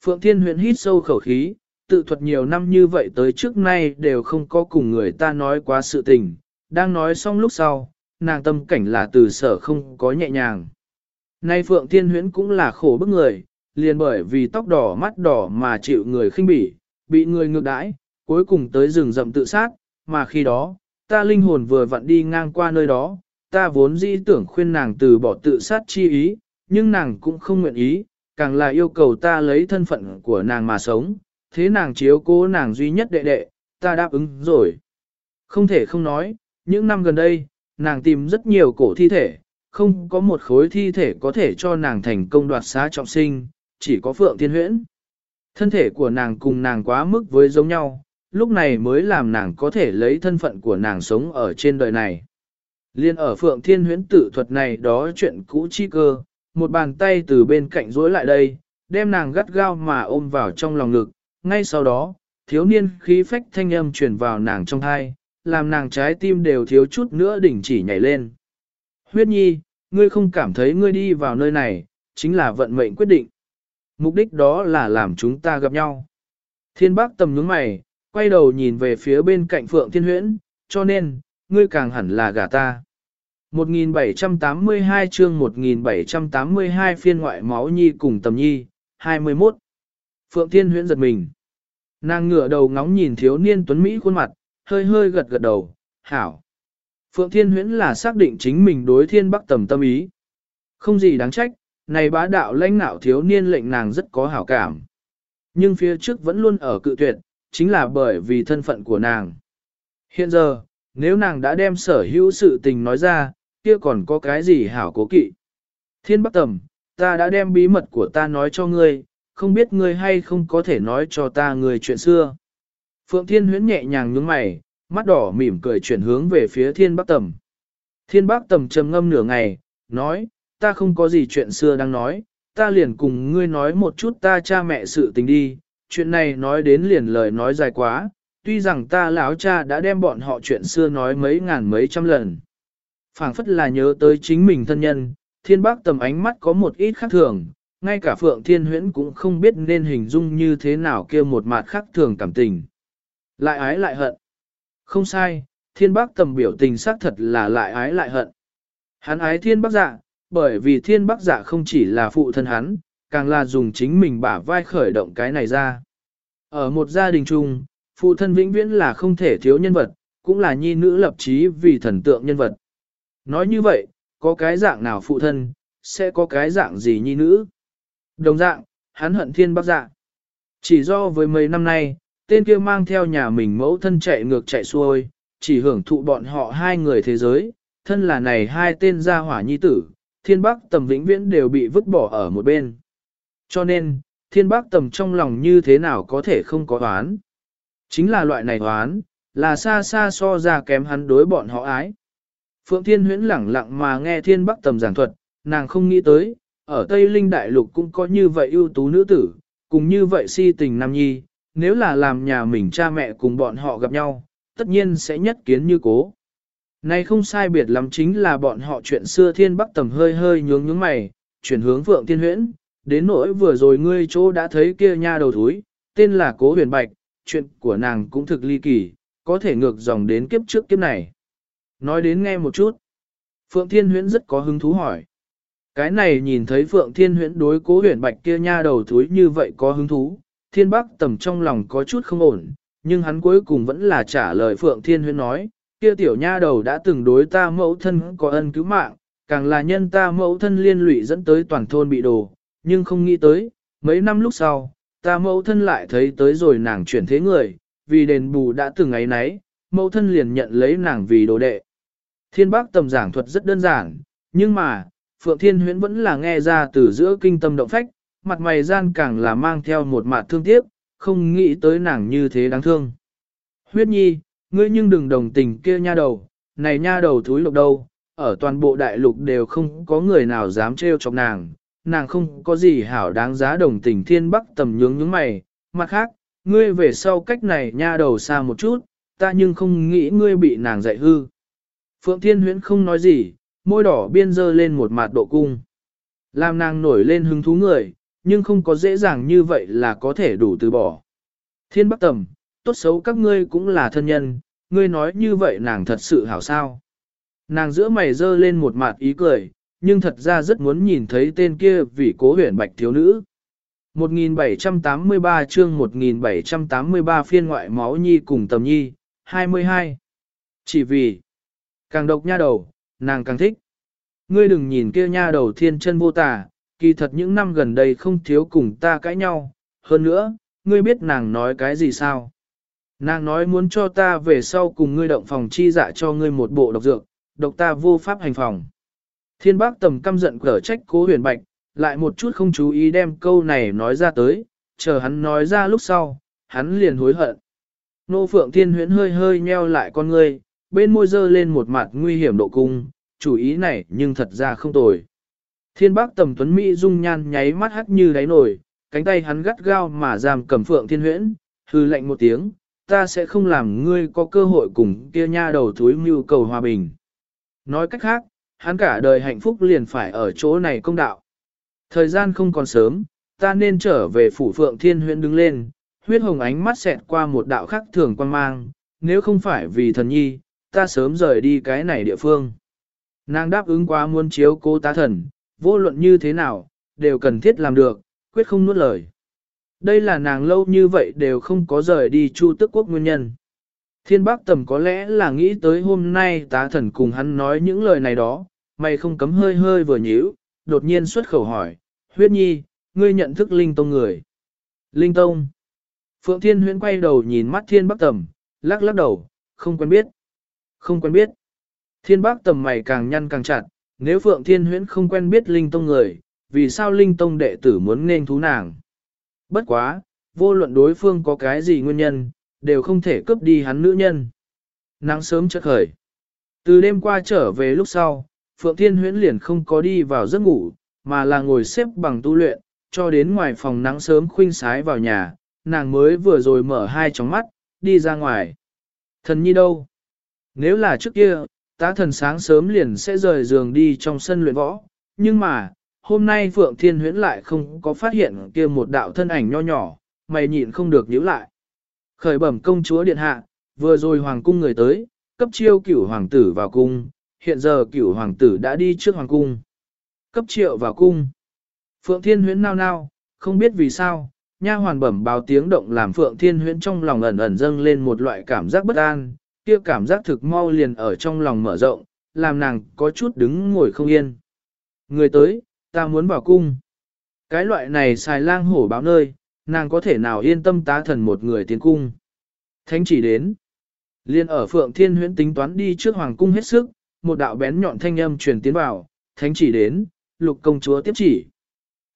Phượng Thiên Huyễn hít sâu khẩu khí, tự thuật nhiều năm như vậy tới trước nay đều không có cùng người ta nói quá sự tình, đang nói xong lúc sau, nàng tâm cảnh là từ sở không có nhẹ nhàng. Nay Phượng Thiên Huyễn cũng là khổ bức người, liền bởi vì tóc đỏ mắt đỏ mà chịu người khinh bỉ, bị người ngược đãi, cuối cùng tới rừng rậm tự sát, mà khi đó, ta linh hồn vừa vặn đi ngang qua nơi đó, ta vốn dĩ tưởng khuyên nàng từ bỏ tự sát chi ý, nhưng nàng cũng không nguyện ý, càng là yêu cầu ta lấy thân phận của nàng mà sống, thế nàng chiếu cố nàng duy nhất đệ đệ, ta đáp ứng rồi. Không thể không nói, những năm gần đây, nàng tìm rất nhiều cổ thi thể, không có một khối thi thể có thể cho nàng thành công đoạt xá trọng sinh, chỉ có Phượng Thiên Huyễn. Thân thể của nàng cùng nàng quá mức với giống nhau, lúc này mới làm nàng có thể lấy thân phận của nàng sống ở trên đời này. Liên ở Phượng Thiên Huyễn tự thuật này đó chuyện cũ chi cơ, một bàn tay từ bên cạnh rối lại đây, đem nàng gắt gao mà ôm vào trong lòng ngực, ngay sau đó, thiếu niên khí phách thanh âm truyền vào nàng trong thai, làm nàng trái tim đều thiếu chút nữa đỉnh chỉ nhảy lên. Huyết nhi, ngươi không cảm thấy ngươi đi vào nơi này, chính là vận mệnh quyết định. Mục đích đó là làm chúng ta gặp nhau. Thiên bác tầm nhướng mày, quay đầu nhìn về phía bên cạnh Phượng Thiên Huyễn, cho nên, ngươi càng hẳn là gả ta. 1782 chương 1782 phiên ngoại máu nhi cùng tầm nhi, 21. Phượng Thiên Huyễn giật mình. Nàng ngửa đầu ngóng nhìn thiếu niên tuấn Mỹ khuôn mặt, hơi hơi gật gật đầu, hảo. Phượng Thiên Huyễn là xác định chính mình đối thiên bắc tầm tâm ý. Không gì đáng trách, này bá đạo lãnh nạo thiếu niên lệnh nàng rất có hảo cảm. Nhưng phía trước vẫn luôn ở cự tuyệt, chính là bởi vì thân phận của nàng. Hiện giờ, nếu nàng đã đem sở hữu sự tình nói ra, kia còn có cái gì hảo cố kỵ. Thiên Bắc Tầm, ta đã đem bí mật của ta nói cho ngươi, không biết ngươi hay không có thể nói cho ta người chuyện xưa. Phượng Thiên huyễn nhẹ nhàng nhướng mày, mắt đỏ mỉm cười chuyển hướng về phía Thiên Bắc Tầm. Thiên Bắc Tầm trầm ngâm nửa ngày, nói, ta không có gì chuyện xưa đang nói, ta liền cùng ngươi nói một chút ta cha mẹ sự tình đi, chuyện này nói đến liền lời nói dài quá, tuy rằng ta lão cha đã đem bọn họ chuyện xưa nói mấy ngàn mấy trăm lần. phảng phất là nhớ tới chính mình thân nhân, thiên bác tầm ánh mắt có một ít khác thường, ngay cả phượng thiên huyễn cũng không biết nên hình dung như thế nào kia một mặt khác thường cảm tình. Lại ái lại hận. Không sai, thiên bác tầm biểu tình xác thật là lại ái lại hận. Hắn ái thiên bác dạ, bởi vì thiên bác dạ không chỉ là phụ thân hắn, càng là dùng chính mình bả vai khởi động cái này ra. Ở một gia đình chung, phụ thân vĩnh viễn là không thể thiếu nhân vật, cũng là nhi nữ lập trí vì thần tượng nhân vật. Nói như vậy, có cái dạng nào phụ thân, sẽ có cái dạng gì nhi nữ. Đồng dạng, hắn hận thiên bác dạ. Chỉ do với mấy năm nay, tên kia mang theo nhà mình mẫu thân chạy ngược chạy xuôi, chỉ hưởng thụ bọn họ hai người thế giới, thân là này hai tên gia hỏa nhi tử, thiên bác tầm vĩnh viễn đều bị vứt bỏ ở một bên. Cho nên, thiên bác tầm trong lòng như thế nào có thể không có oán. Chính là loại này oán, là xa xa so ra kém hắn đối bọn họ ái. Phượng Thiên huyễn lẳng lặng mà nghe thiên bác tầm giảng thuật, nàng không nghĩ tới, ở Tây Linh Đại Lục cũng có như vậy ưu tú nữ tử, cùng như vậy si tình nam nhi, nếu là làm nhà mình cha mẹ cùng bọn họ gặp nhau, tất nhiên sẽ nhất kiến như cố. Này không sai biệt lắm chính là bọn họ chuyện xưa thiên bắc tầm hơi hơi nhướng nhướng mày, chuyển hướng Phượng Thiên huyễn, đến nỗi vừa rồi ngươi chỗ đã thấy kia nha đầu thúi, tên là Cố Huyền Bạch, chuyện của nàng cũng thực ly kỳ, có thể ngược dòng đến kiếp trước kiếp này. Nói đến nghe một chút. Phượng Thiên Huyễn rất có hứng thú hỏi. Cái này nhìn thấy Phượng Thiên Huyễn đối Cố Huyền Bạch kia nha đầu thúi như vậy có hứng thú, Thiên Bắc tầm trong lòng có chút không ổn, nhưng hắn cuối cùng vẫn là trả lời Phượng Thiên Huyên nói, kia tiểu nha đầu đã từng đối ta mẫu thân có ân cứu mạng, càng là nhân ta mẫu thân liên lụy dẫn tới toàn thôn bị đồ, nhưng không nghĩ tới, mấy năm lúc sau, ta mẫu thân lại thấy tới rồi nàng chuyển thế người, vì đền bù đã từng ấy nấy, mẫu thân liền nhận lấy nàng vì đồ đệ. Thiên bác tầm giảng thuật rất đơn giản, nhưng mà, Phượng Thiên Huyễn vẫn là nghe ra từ giữa kinh tâm động phách, mặt mày gian càng là mang theo một mặt thương tiếc, không nghĩ tới nàng như thế đáng thương. Huyết nhi, ngươi nhưng đừng đồng tình kia nha đầu, này nha đầu thúi lục đâu, ở toàn bộ đại lục đều không có người nào dám trêu chọc nàng, nàng không có gì hảo đáng giá đồng tình thiên bắc tầm nhướng nhướng mày, mặt khác, ngươi về sau cách này nha đầu xa một chút, ta nhưng không nghĩ ngươi bị nàng dạy hư. Phượng Thiên Huyễn không nói gì, môi đỏ biên dơ lên một mặt độ cung. Làm nàng nổi lên hứng thú người, nhưng không có dễ dàng như vậy là có thể đủ từ bỏ. Thiên Bắc Tầm, tốt xấu các ngươi cũng là thân nhân, ngươi nói như vậy nàng thật sự hảo sao. Nàng giữa mày dơ lên một mặt ý cười, nhưng thật ra rất muốn nhìn thấy tên kia vì cố huyền bạch thiếu nữ. 1783 chương 1783 phiên ngoại máu nhi cùng tầm nhi, 22. Chỉ vì, càng độc nha đầu, nàng càng thích. Ngươi đừng nhìn kia nha đầu thiên chân vô tà, kỳ thật những năm gần đây không thiếu cùng ta cãi nhau. Hơn nữa, ngươi biết nàng nói cái gì sao? Nàng nói muốn cho ta về sau cùng ngươi động phòng chi dạ cho ngươi một bộ độc dược, độc ta vô pháp hành phòng. Thiên bác tầm căm giận cở trách cố huyền bạch, lại một chút không chú ý đem câu này nói ra tới, chờ hắn nói ra lúc sau, hắn liền hối hận. Nô phượng thiên huyễn hơi hơi nheo lại con ngươi, bên môi dơ lên một mặt nguy hiểm độ cung, chủ ý này nhưng thật ra không tồi. Thiên bác tầm tuấn Mỹ dung nhan nháy mắt hắt như đáy nổi, cánh tay hắn gắt gao mà giam cầm phượng thiên huyễn, hư lệnh một tiếng, ta sẽ không làm ngươi có cơ hội cùng kia nha đầu thúi mưu cầu hòa bình. Nói cách khác, hắn cả đời hạnh phúc liền phải ở chỗ này công đạo. Thời gian không còn sớm, ta nên trở về phủ phượng thiên Huyễn đứng lên, huyết hồng ánh mắt xẹt qua một đạo khắc thường quan mang, nếu không phải vì thần nhi, ta sớm rời đi cái này địa phương. Nàng đáp ứng quá muốn chiếu cố tá thần, vô luận như thế nào, đều cần thiết làm được, quyết không nuốt lời. Đây là nàng lâu như vậy đều không có rời đi chu tức quốc nguyên nhân. Thiên bác tầm có lẽ là nghĩ tới hôm nay tá thần cùng hắn nói những lời này đó, mày không cấm hơi hơi vừa nhíu, đột nhiên xuất khẩu hỏi, huyết nhi, ngươi nhận thức linh tông người. Linh tông. Phượng Thiên huyễn quay đầu nhìn mắt thiên bác tầm, lắc lắc đầu, không quen biết. Không quen biết. Thiên bác tầm mày càng nhăn càng chặt, nếu Phượng Thiên huyễn không quen biết linh tông người, vì sao linh tông đệ tử muốn nên thú nàng. Bất quá, vô luận đối phương có cái gì nguyên nhân, đều không thể cướp đi hắn nữ nhân. Nắng sớm chợt khởi. Từ đêm qua trở về lúc sau, Phượng Thiên Huyễn liền không có đi vào giấc ngủ, mà là ngồi xếp bằng tu luyện, cho đến ngoài phòng nắng sớm khuynh sái vào nhà, nàng mới vừa rồi mở hai tròng mắt, đi ra ngoài. Thần nhi đâu? Nếu là trước kia, tá thần sáng sớm liền sẽ rời giường đi trong sân luyện võ, nhưng mà, hôm nay Phượng Thiên Huyễn lại không có phát hiện kia một đạo thân ảnh nho nhỏ, mày nhịn không được nhíu lại. Khởi bẩm công chúa điện hạ, vừa rồi hoàng cung người tới, cấp chiêu cửu hoàng tử vào cung, hiện giờ cửu hoàng tử đã đi trước hoàng cung. Cấp triệu vào cung. Phượng Thiên Huyễn nao nao, không biết vì sao, nha hoàn bẩm báo tiếng động làm Phượng Thiên Huyễn trong lòng ẩn ẩn dâng lên một loại cảm giác bất an, kia cảm giác thực mau liền ở trong lòng mở rộng, làm nàng có chút đứng ngồi không yên. Người tới, ta muốn vào cung. Cái loại này xài lang hổ báo nơi, nàng có thể nào yên tâm tá thần một người tiến cung. Thánh chỉ đến. Liên ở Phượng Thiên Huyễn tính toán đi trước hoàng cung hết sức, một đạo bén nhọn thanh âm truyền tiến vào, thánh chỉ đến, lục công chúa tiếp chỉ.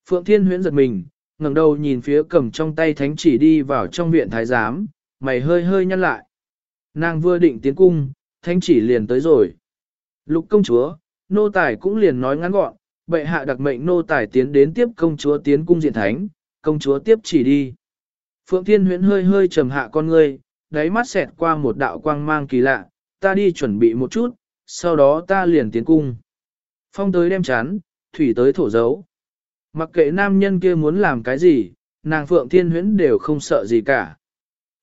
Phượng Thiên Huyễn giật mình, ngẩng đầu nhìn phía cầm trong tay thánh chỉ đi vào trong viện thái giám, mày hơi hơi nhăn lại. Nàng vừa định tiến cung, thánh chỉ liền tới rồi. Lục công chúa, nô tài cũng liền nói ngắn gọn, bệ hạ đặc mệnh nô tài tiến đến tiếp công chúa tiến cung diện thánh, công chúa tiếp chỉ đi. Phượng Thiên Huyễn hơi hơi trầm hạ con ngươi, đáy mắt xẹt qua một đạo quang mang kỳ lạ, ta đi chuẩn bị một chút, sau đó ta liền tiến cung. Phong tới đem chán, thủy tới thổ dấu. Mặc kệ nam nhân kia muốn làm cái gì, nàng Phượng Thiên Huyễn đều không sợ gì cả.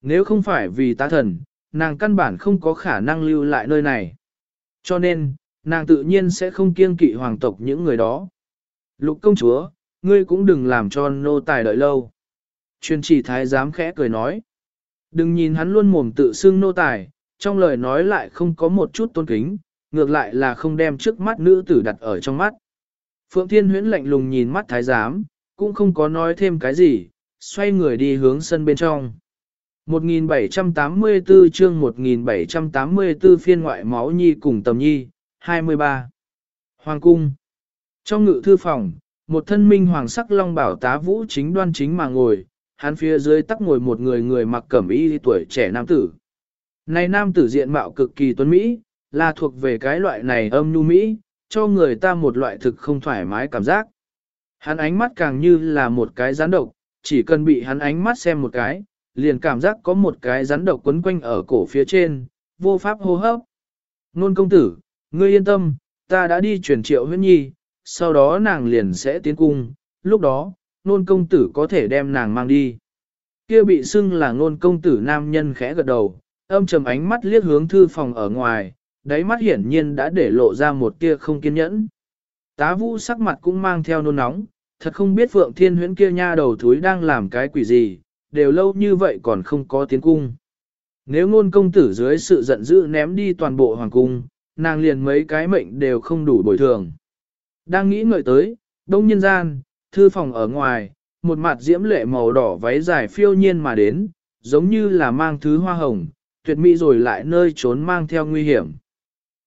Nếu không phải vì ta thần, nàng căn bản không có khả năng lưu lại nơi này. Cho nên, nàng tự nhiên sẽ không kiêng kỵ hoàng tộc những người đó. Lục công chúa, ngươi cũng đừng làm cho nô tài đợi lâu. Chuyên chỉ thái giám khẽ cười nói. Đừng nhìn hắn luôn mồm tự xưng nô tài, trong lời nói lại không có một chút tôn kính, ngược lại là không đem trước mắt nữ tử đặt ở trong mắt. Phượng Thiên Huyễn lạnh lùng nhìn mắt thái giám, cũng không có nói thêm cái gì, xoay người đi hướng sân bên trong. 1784 chương 1784 phiên ngoại máu nhi cùng tầm nhi, 23. Hoàng cung. Trong ngự thư phòng, một thân minh hoàng sắc long bảo tá vũ chính đoan chính mà ngồi, hắn phía dưới tắc ngồi một người người mặc cẩm y tuổi trẻ nam tử. Này nam tử diện mạo cực kỳ tuấn Mỹ, là thuộc về cái loại này âm nhu Mỹ, cho người ta một loại thực không thoải mái cảm giác. Hắn ánh mắt càng như là một cái gián độc, chỉ cần bị hắn ánh mắt xem một cái, liền cảm giác có một cái rắn độc quấn quanh ở cổ phía trên, vô pháp hô hấp. Nôn công tử, ngươi yên tâm, ta đã đi truyền triệu huyết nhi, sau đó nàng liền sẽ tiến cung, lúc đó, nôn công tử có thể đem nàng mang đi. Kia bị xưng là nôn công tử nam nhân khẽ gật đầu, âm trầm ánh mắt liếc hướng thư phòng ở ngoài, đáy mắt hiển nhiên đã để lộ ra một tia không kiên nhẫn. Tá vũ sắc mặt cũng mang theo nôn nóng, thật không biết Phượng Thiên huyễn kia nha đầu thúi đang làm cái quỷ gì, đều lâu như vậy còn không có tiến cung. Nếu ngôn công tử dưới sự giận dữ ném đi toàn bộ hoàng cung, nàng liền mấy cái mệnh đều không đủ bồi thường. Đang nghĩ ngợi tới, đông nhân gian, thư phòng ở ngoài, một mặt diễm lệ màu đỏ váy dài phiêu nhiên mà đến, giống như là mang thứ hoa hồng, tuyệt mỹ rồi lại nơi trốn mang theo nguy hiểm.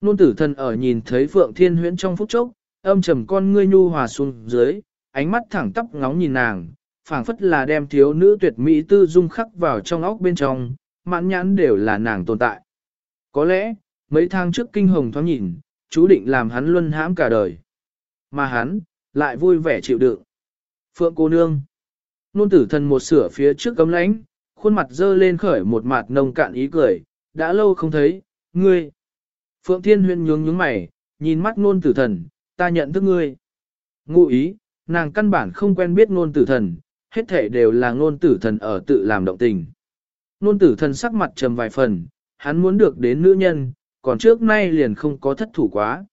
Nôn tử thần ở nhìn thấy Phượng Thiên Huyễn trong phút chốc, âm trầm con ngươi nhu hòa xuống dưới, ánh mắt thẳng tắp ngóng nhìn nàng, phảng phất là đem thiếu nữ tuyệt mỹ tư dung khắc vào trong óc bên trong, mãn nhãn đều là nàng tồn tại. Có lẽ, mấy tháng trước kinh hồng thoáng nhìn, chú định làm hắn luân hãm cả đời. Mà hắn, lại vui vẻ chịu đựng. Phượng cô nương. Nôn tử thần một sửa phía trước cấm lánh, khuôn mặt dơ lên khởi một mặt nồng cạn ý cười, đã lâu không thấy, ngươi. Phượng Thiên Huyên nhướng nhướng mày, nhìn mắt nôn tử thần, ta nhận thức ngươi. Ngụ ý, nàng căn bản không quen biết nôn tử thần, hết thể đều là nôn tử thần ở tự làm động tình. Nôn tử thần sắc mặt trầm vài phần, hắn muốn được đến nữ nhân, còn trước nay liền không có thất thủ quá.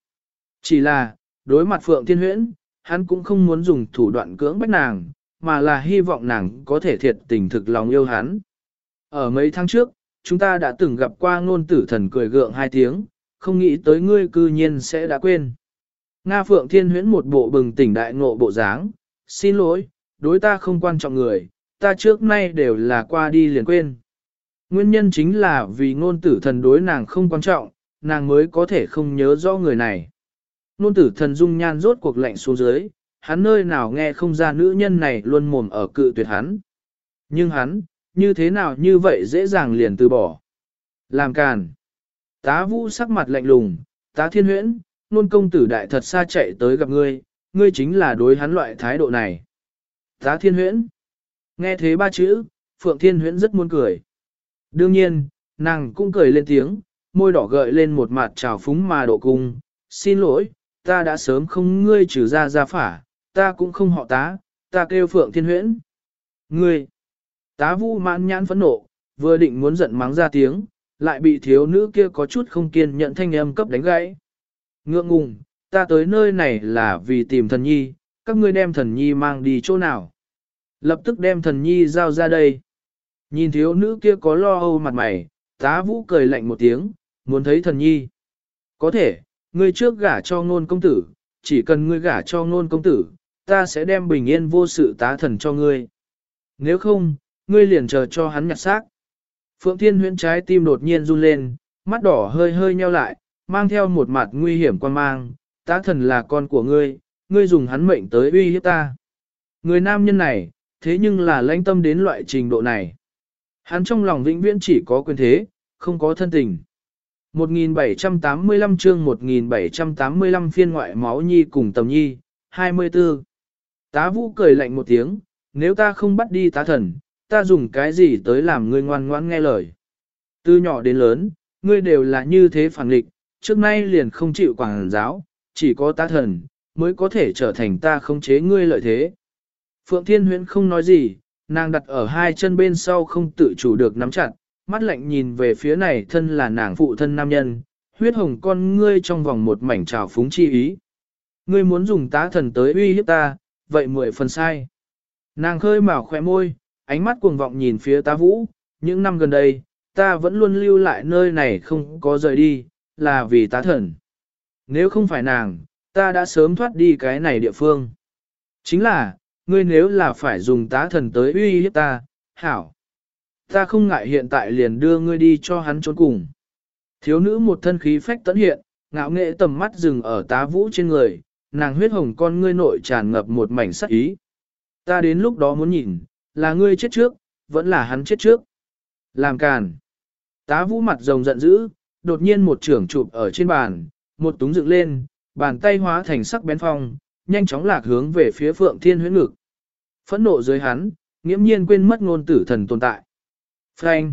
Chỉ là, đối mặt Phượng Thiên Huyễn, hắn cũng không muốn dùng thủ đoạn cưỡng bách nàng, mà là hy vọng nàng có thể thiệt tình thực lòng yêu hắn. Ở mấy tháng trước, chúng ta đã từng gặp qua ngôn tử thần cười gượng hai tiếng, không nghĩ tới ngươi cư nhiên sẽ đã quên. Nga Phượng Thiên huyễn một bộ bừng tỉnh đại ngộ bộ dáng, xin lỗi, đối ta không quan trọng người, ta trước nay đều là qua đi liền quên. Nguyên nhân chính là vì ngôn tử thần đối nàng không quan trọng, nàng mới có thể không nhớ rõ người này. Ngôn tử thần dung nhan rốt cuộc lạnh xuống dưới, hắn nơi nào nghe không ra nữ nhân này luôn mồm ở cự tuyệt hắn. Nhưng hắn, như thế nào như vậy dễ dàng liền từ bỏ. Làm càn. Tá vũ sắc mặt lạnh lùng, tá thiên huyễn, nôn công tử đại thật xa chạy tới gặp ngươi, ngươi chính là đối hắn loại thái độ này. Tá thiên huyễn. Nghe thế ba chữ, Phượng Thiên huyễn rất muốn cười. Đương nhiên, nàng cũng cười lên tiếng, môi đỏ gợi lên một mặt trào phúng mà độ cung. Xin lỗi, ta đã sớm không ngươi trừ ra ra phả, ta cũng không họ tá, ta kêu Phượng Thiên huyễn. Ngươi. Tá vu mãn nhãn phẫn nộ, vừa định muốn giận mắng ra tiếng, lại bị thiếu nữ kia có chút không kiên nhận thanh âm cấp đánh gãy. Ngượng ngùng, ta tới nơi này là vì tìm thần nhi, các ngươi đem thần nhi mang đi chỗ nào. Lập tức đem thần nhi giao ra đây. Nhìn thiếu nữ kia có lo âu mặt mày, tá vũ cười lạnh một tiếng, muốn thấy thần nhi. Có thể, ngươi trước gả cho ngôn công tử, chỉ cần ngươi gả cho ngôn công tử, ta sẽ đem bình yên vô sự tá thần cho ngươi. Nếu không, ngươi liền chờ cho hắn nhặt xác. Phượng Thiên huyễn trái tim đột nhiên run lên, mắt đỏ hơi hơi nheo lại, mang theo một mặt nguy hiểm quan mang, tá thần là con của ngươi, ngươi dùng hắn mệnh tới uy hiếp ta. Người nam nhân này, thế nhưng là lãnh tâm đến loại trình độ này. Hắn trong lòng vĩnh viễn chỉ có quyền thế, không có thân tình. 1785 chương 1785 phiên ngoại máu nhi cùng tầm nhi, 24. Tá vũ cười lạnh một tiếng, nếu ta không bắt đi tá thần, ta dùng cái gì tới làm ngươi ngoan ngoãn nghe lời. Từ nhỏ đến lớn, ngươi đều là như thế phản nghịch, trước nay liền không chịu quảng giáo, chỉ có tá thần, mới có thể trở thành ta khống chế ngươi lợi thế. Phượng Thiên Huyễn không nói gì, nàng đặt ở hai chân bên sau không tự chủ được nắm chặt, mắt lạnh nhìn về phía này thân là nàng phụ thân nam nhân, huyết hồng con ngươi trong vòng một mảnh trào phúng chi ý. Ngươi muốn dùng tá thần tới uy hiếp ta, vậy mười phần sai. Nàng khơi mào khỏe môi, ánh mắt cuồng vọng nhìn phía tá vũ, những năm gần đây, ta vẫn luôn lưu lại nơi này không có rời đi, là vì tá thần. Nếu không phải nàng, ta đã sớm thoát đi cái này địa phương. Chính là, ngươi nếu là phải dùng tá thần tới uy hiếp ta, hảo. Ta không ngại hiện tại liền đưa ngươi đi cho hắn trốn cùng. Thiếu nữ một thân khí phách tấn hiện, ngạo nghệ tầm mắt dừng ở tá vũ trên người, nàng huyết hồng con ngươi nội tràn ngập một mảnh sắc ý. Ta đến lúc đó muốn nhìn, là ngươi chết trước, vẫn là hắn chết trước. Làm càn. Tá vũ mặt rồng giận dữ, đột nhiên một trưởng chụp ở trên bàn, một túng dựng lên, bàn tay hóa thành sắc bén phong, nhanh chóng lạc hướng về phía phượng thiên huyễn ngực. Phẫn nộ dưới hắn, nghiễm nhiên quên mất ngôn tử thần tồn tại. Frank.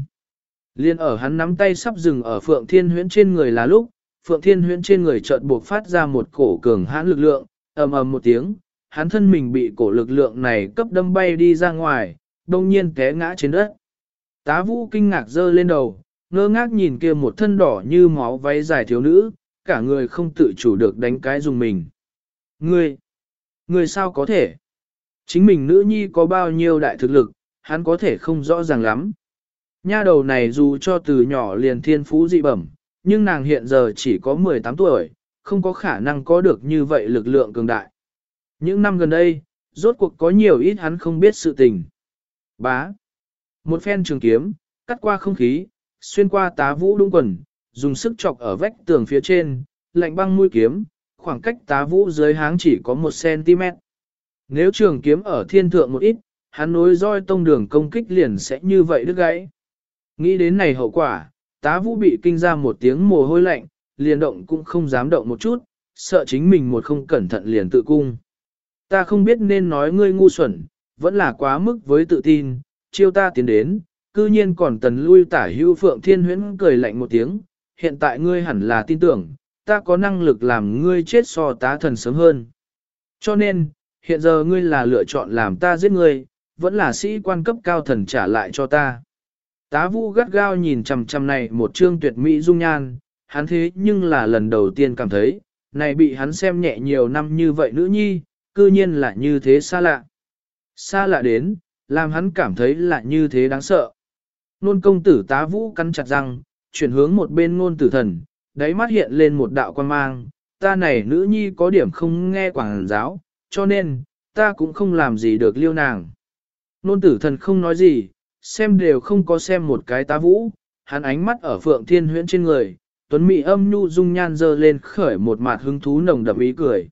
Liên ở hắn nắm tay sắp dừng ở phượng thiên huyễn trên người là lúc, phượng thiên huyễn trên người chợt buộc phát ra một cổ cường hãn lực lượng, ầm ầm một tiếng, hắn thân mình bị cổ lực lượng này cấp đâm bay đi ra ngoài, đồng nhiên té ngã trên đất. Tá vũ kinh ngạc dơ lên đầu, ngơ ngác nhìn kia một thân đỏ như máu váy dài thiếu nữ, cả người không tự chủ được đánh cái dùng mình. Ngươi, ngươi sao có thể? Chính mình nữ nhi có bao nhiêu đại thực lực, hắn có thể không rõ ràng lắm. Nha đầu này dù cho từ nhỏ liền thiên phú dị bẩm, nhưng nàng hiện giờ chỉ có 18 tuổi, không có khả năng có được như vậy lực lượng cường đại. Những năm gần đây, rốt cuộc có nhiều ít hắn không biết sự tình. Bá. Một phen trường kiếm, cắt qua không khí, xuyên qua tá vũ đúng quần, dùng sức chọc ở vách tường phía trên, lạnh băng mũi kiếm, khoảng cách tá vũ dưới háng chỉ có 1cm. Nếu trường kiếm ở thiên thượng một ít, hắn nối roi tông đường công kích liền sẽ như vậy đứt gãy. Nghĩ đến này hậu quả, tá vũ bị kinh ra một tiếng mồ hôi lạnh, liền động cũng không dám động một chút, sợ chính mình một không cẩn thận liền tự cung. Ta không biết nên nói ngươi ngu xuẩn, vẫn là quá mức với tự tin, chiêu ta tiến đến, cư nhiên còn tần lui tả hưu phượng thiên huyễn cười lạnh một tiếng, hiện tại ngươi hẳn là tin tưởng, ta có năng lực làm ngươi chết so tá thần sớm hơn. Cho nên, hiện giờ ngươi là lựa chọn làm ta giết ngươi, vẫn là sĩ quan cấp cao thần trả lại cho ta. Tá vũ gắt gao nhìn chằm chằm này một trương tuyệt mỹ dung nhan, hắn thế nhưng là lần đầu tiên cảm thấy, này bị hắn xem nhẹ nhiều năm như vậy nữ nhi, cư nhiên là như thế xa lạ. Xa lạ đến, làm hắn cảm thấy là như thế đáng sợ. Nôn công tử tá vũ cắn chặt răng, chuyển hướng một bên ngôn tử thần, đáy mắt hiện lên một đạo quan mang, ta này nữ nhi có điểm không nghe quảng giáo, cho nên, ta cũng không làm gì được liêu nàng. ngôn tử thần không nói gì, xem đều không có xem một cái tá vũ, hắn ánh mắt ở phượng thiên huyễn trên người, tuấn mỹ âm nhu dung nhan dơ lên khởi một mặt hứng thú nồng đậm ý cười.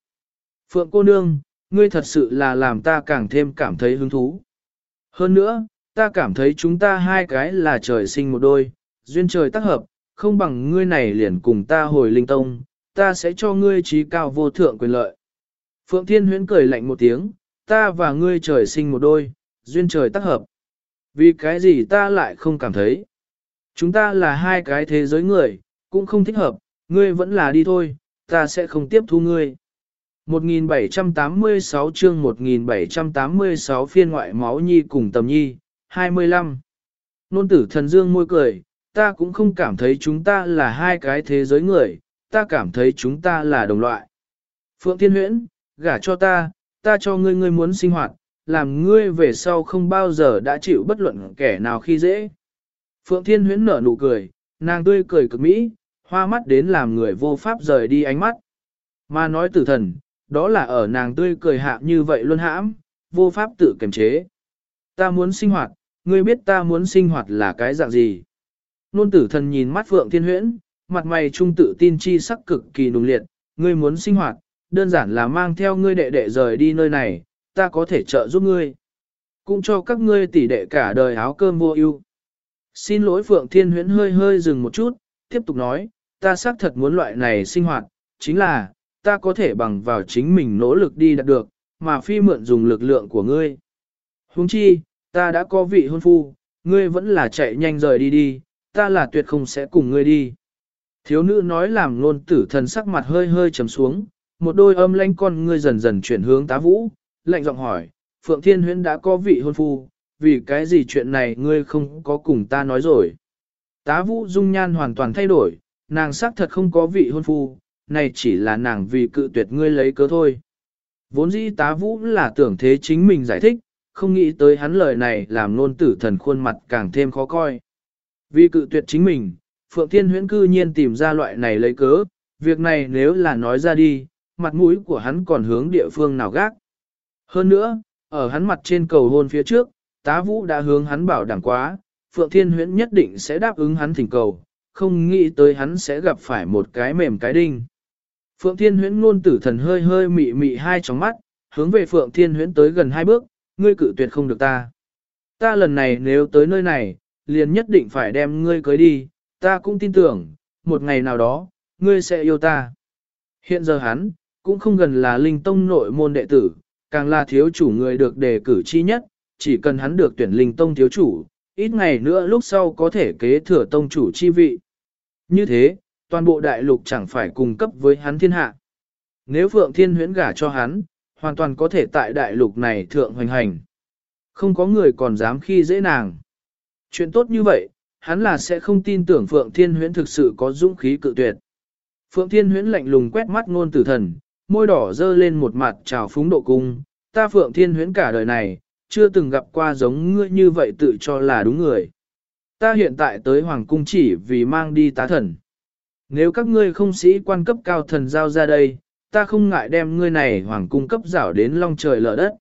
Phượng cô nương, ngươi thật sự là làm ta càng thêm cảm thấy hứng thú. Hơn nữa, ta cảm thấy chúng ta hai cái là trời sinh một đôi, duyên trời tác hợp, không bằng ngươi này liền cùng ta hồi linh tông, ta sẽ cho ngươi trí cao vô thượng quyền lợi. Phượng Thiên Huyễn cười lạnh một tiếng, ta và ngươi trời sinh một đôi, duyên trời tác hợp. Vì cái gì ta lại không cảm thấy? Chúng ta là hai cái thế giới người, cũng không thích hợp, ngươi vẫn là đi thôi, ta sẽ không tiếp thu ngươi. 1786 chương 1786 phiên ngoại máu nhi cùng tầm nhi, 25. Nôn tử thần dương môi cười, ta cũng không cảm thấy chúng ta là hai cái thế giới người, ta cảm thấy chúng ta là đồng loại. Phượng Thiên Huyễn, gả cho ta, ta cho ngươi ngươi muốn sinh hoạt, làm ngươi về sau không bao giờ đã chịu bất luận kẻ nào khi dễ. Phượng Thiên Huyễn nở nụ cười, nàng tươi cười cực mỹ, hoa mắt đến làm người vô pháp rời đi ánh mắt. Mà nói tử thần, đó là ở nàng tươi cười hạ như vậy luôn hãm, vô pháp tự kiềm chế. Ta muốn sinh hoạt, ngươi biết ta muốn sinh hoạt là cái dạng gì. Nôn tử thần nhìn mắt Phượng Thiên Huyễn, mặt mày trung tự tin chi sắc cực kỳ nùng liệt, ngươi muốn sinh hoạt, đơn giản là mang theo ngươi đệ đệ rời đi nơi này, ta có thể trợ giúp ngươi. Cũng cho các ngươi tỷ đệ cả đời áo cơm vô ưu. Xin lỗi Phượng Thiên Huyễn hơi hơi dừng một chút, tiếp tục nói, ta xác thật muốn loại này sinh hoạt, chính là, ta có thể bằng vào chính mình nỗ lực đi đạt được, mà phi mượn dùng lực lượng của ngươi. Huống chi, ta đã có vị hôn phu, ngươi vẫn là chạy nhanh rời đi đi, ta là tuyệt không sẽ cùng ngươi đi. Thiếu nữ nói làm nôn tử thần sắc mặt hơi hơi trầm xuống, một đôi âm lanh con ngươi dần dần chuyển hướng tá vũ, lạnh giọng hỏi, Phượng Thiên Huyễn đã có vị hôn phu, vì cái gì chuyện này ngươi không có cùng ta nói rồi. Tá vũ dung nhan hoàn toàn thay đổi, nàng xác thật không có vị hôn phu, này chỉ là nàng vì cự tuyệt ngươi lấy cớ thôi. Vốn dĩ tá vũ là tưởng thế chính mình giải thích, không nghĩ tới hắn lời này làm nôn tử thần khuôn mặt càng thêm khó coi. Vì cự tuyệt chính mình, Phượng Thiên Huyễn cư nhiên tìm ra loại này lấy cớ, việc này nếu là nói ra đi, mặt mũi của hắn còn hướng địa phương nào gác. Hơn nữa, ở hắn mặt trên cầu hôn phía trước, tá vũ đã hướng hắn bảo đảm quá, Phượng Thiên Huyễn nhất định sẽ đáp ứng hắn thỉnh cầu, không nghĩ tới hắn sẽ gặp phải một cái mềm cái đinh. Phượng Thiên Huyễn ngôn tử thần hơi hơi mị mị hai tròng mắt, hướng về Phượng Thiên Huyễn tới gần hai bước, ngươi cự tuyệt không được ta. Ta lần này nếu tới nơi này, liền nhất định phải đem ngươi cưới đi, ta cũng tin tưởng, một ngày nào đó, ngươi sẽ yêu ta. Hiện giờ hắn, cũng không gần là linh tông nội môn đệ tử, càng là thiếu chủ người được đề cử chi nhất, chỉ cần hắn được tuyển linh tông thiếu chủ, ít ngày nữa lúc sau có thể kế thừa tông chủ chi vị. Như thế, toàn bộ đại lục chẳng phải cung cấp với hắn thiên hạ. Nếu Phượng Thiên huyễn gả cho hắn, hoàn toàn có thể tại đại lục này thượng hoành hành. Không có người còn dám khi dễ nàng. Chuyện tốt như vậy, hắn là sẽ không tin tưởng Phượng Thiên huyễn thực sự có dũng khí cự tuyệt. Phượng Thiên huyễn lạnh lùng quét mắt ngôn tử thần, môi đỏ dơ lên một mặt trào phúng độ cung, ta Phượng Thiên huyễn cả đời này, chưa từng gặp qua giống ngươi như vậy tự cho là đúng người. Ta hiện tại tới Hoàng Cung chỉ vì mang đi tá thần. Nếu các ngươi không sĩ quan cấp cao thần giao ra đây, ta không ngại đem ngươi này Hoàng Cung cấp rảo đến long trời lở đất.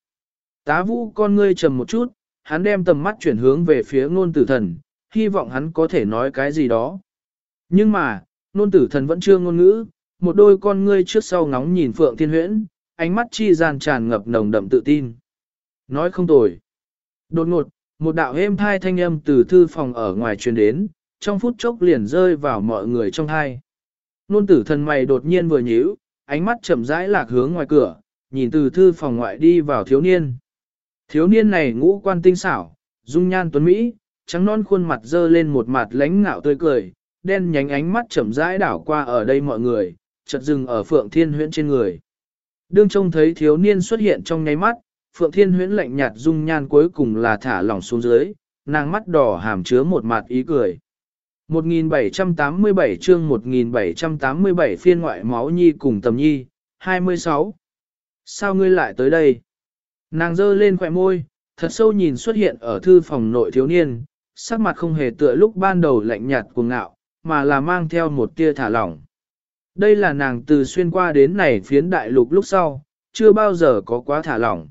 Tá vũ con ngươi trầm một chút, hắn đem tầm mắt chuyển hướng về phía ngôn tử thần, hy vọng hắn có thể nói cái gì đó. Nhưng mà, ngôn tử thần vẫn chưa ngôn ngữ, một đôi con ngươi trước sau ngóng nhìn Phượng Thiên Huyễn, ánh mắt chi gian tràn ngập nồng đậm tự tin. Nói không tồi. Đột ngột, một đạo êm thai thanh âm từ thư phòng ở ngoài truyền đến, trong phút chốc liền rơi vào mọi người trong hai. Nôn tử thần mày đột nhiên vừa nhíu, ánh mắt chậm rãi lạc hướng ngoài cửa, nhìn từ thư phòng ngoại đi vào thiếu niên. Thiếu niên này ngũ quan tinh xảo, dung nhan tuấn Mỹ, trắng non khuôn mặt dơ lên một mặt lãnh ngạo tươi cười, đen nhánh ánh mắt chậm rãi đảo qua ở đây mọi người, chợt dừng ở phượng thiên huyễn trên người. Đương trông thấy thiếu niên xuất hiện trong nháy mắt, Phượng Thiên Huyễn lạnh nhạt dung nhan cuối cùng là thả lỏng xuống dưới, nàng mắt đỏ hàm chứa một mặt ý cười. 1787 chương 1787 phiên ngoại máu nhi cùng tầm nhi, 26. Sao ngươi lại tới đây? Nàng giơ lên khỏe môi, thật sâu nhìn xuất hiện ở thư phòng nội thiếu niên, sắc mặt không hề tựa lúc ban đầu lạnh nhạt cuồng ngạo, mà là mang theo một tia thả lỏng. Đây là nàng từ xuyên qua đến này phiến đại lục lúc sau, chưa bao giờ có quá thả lỏng.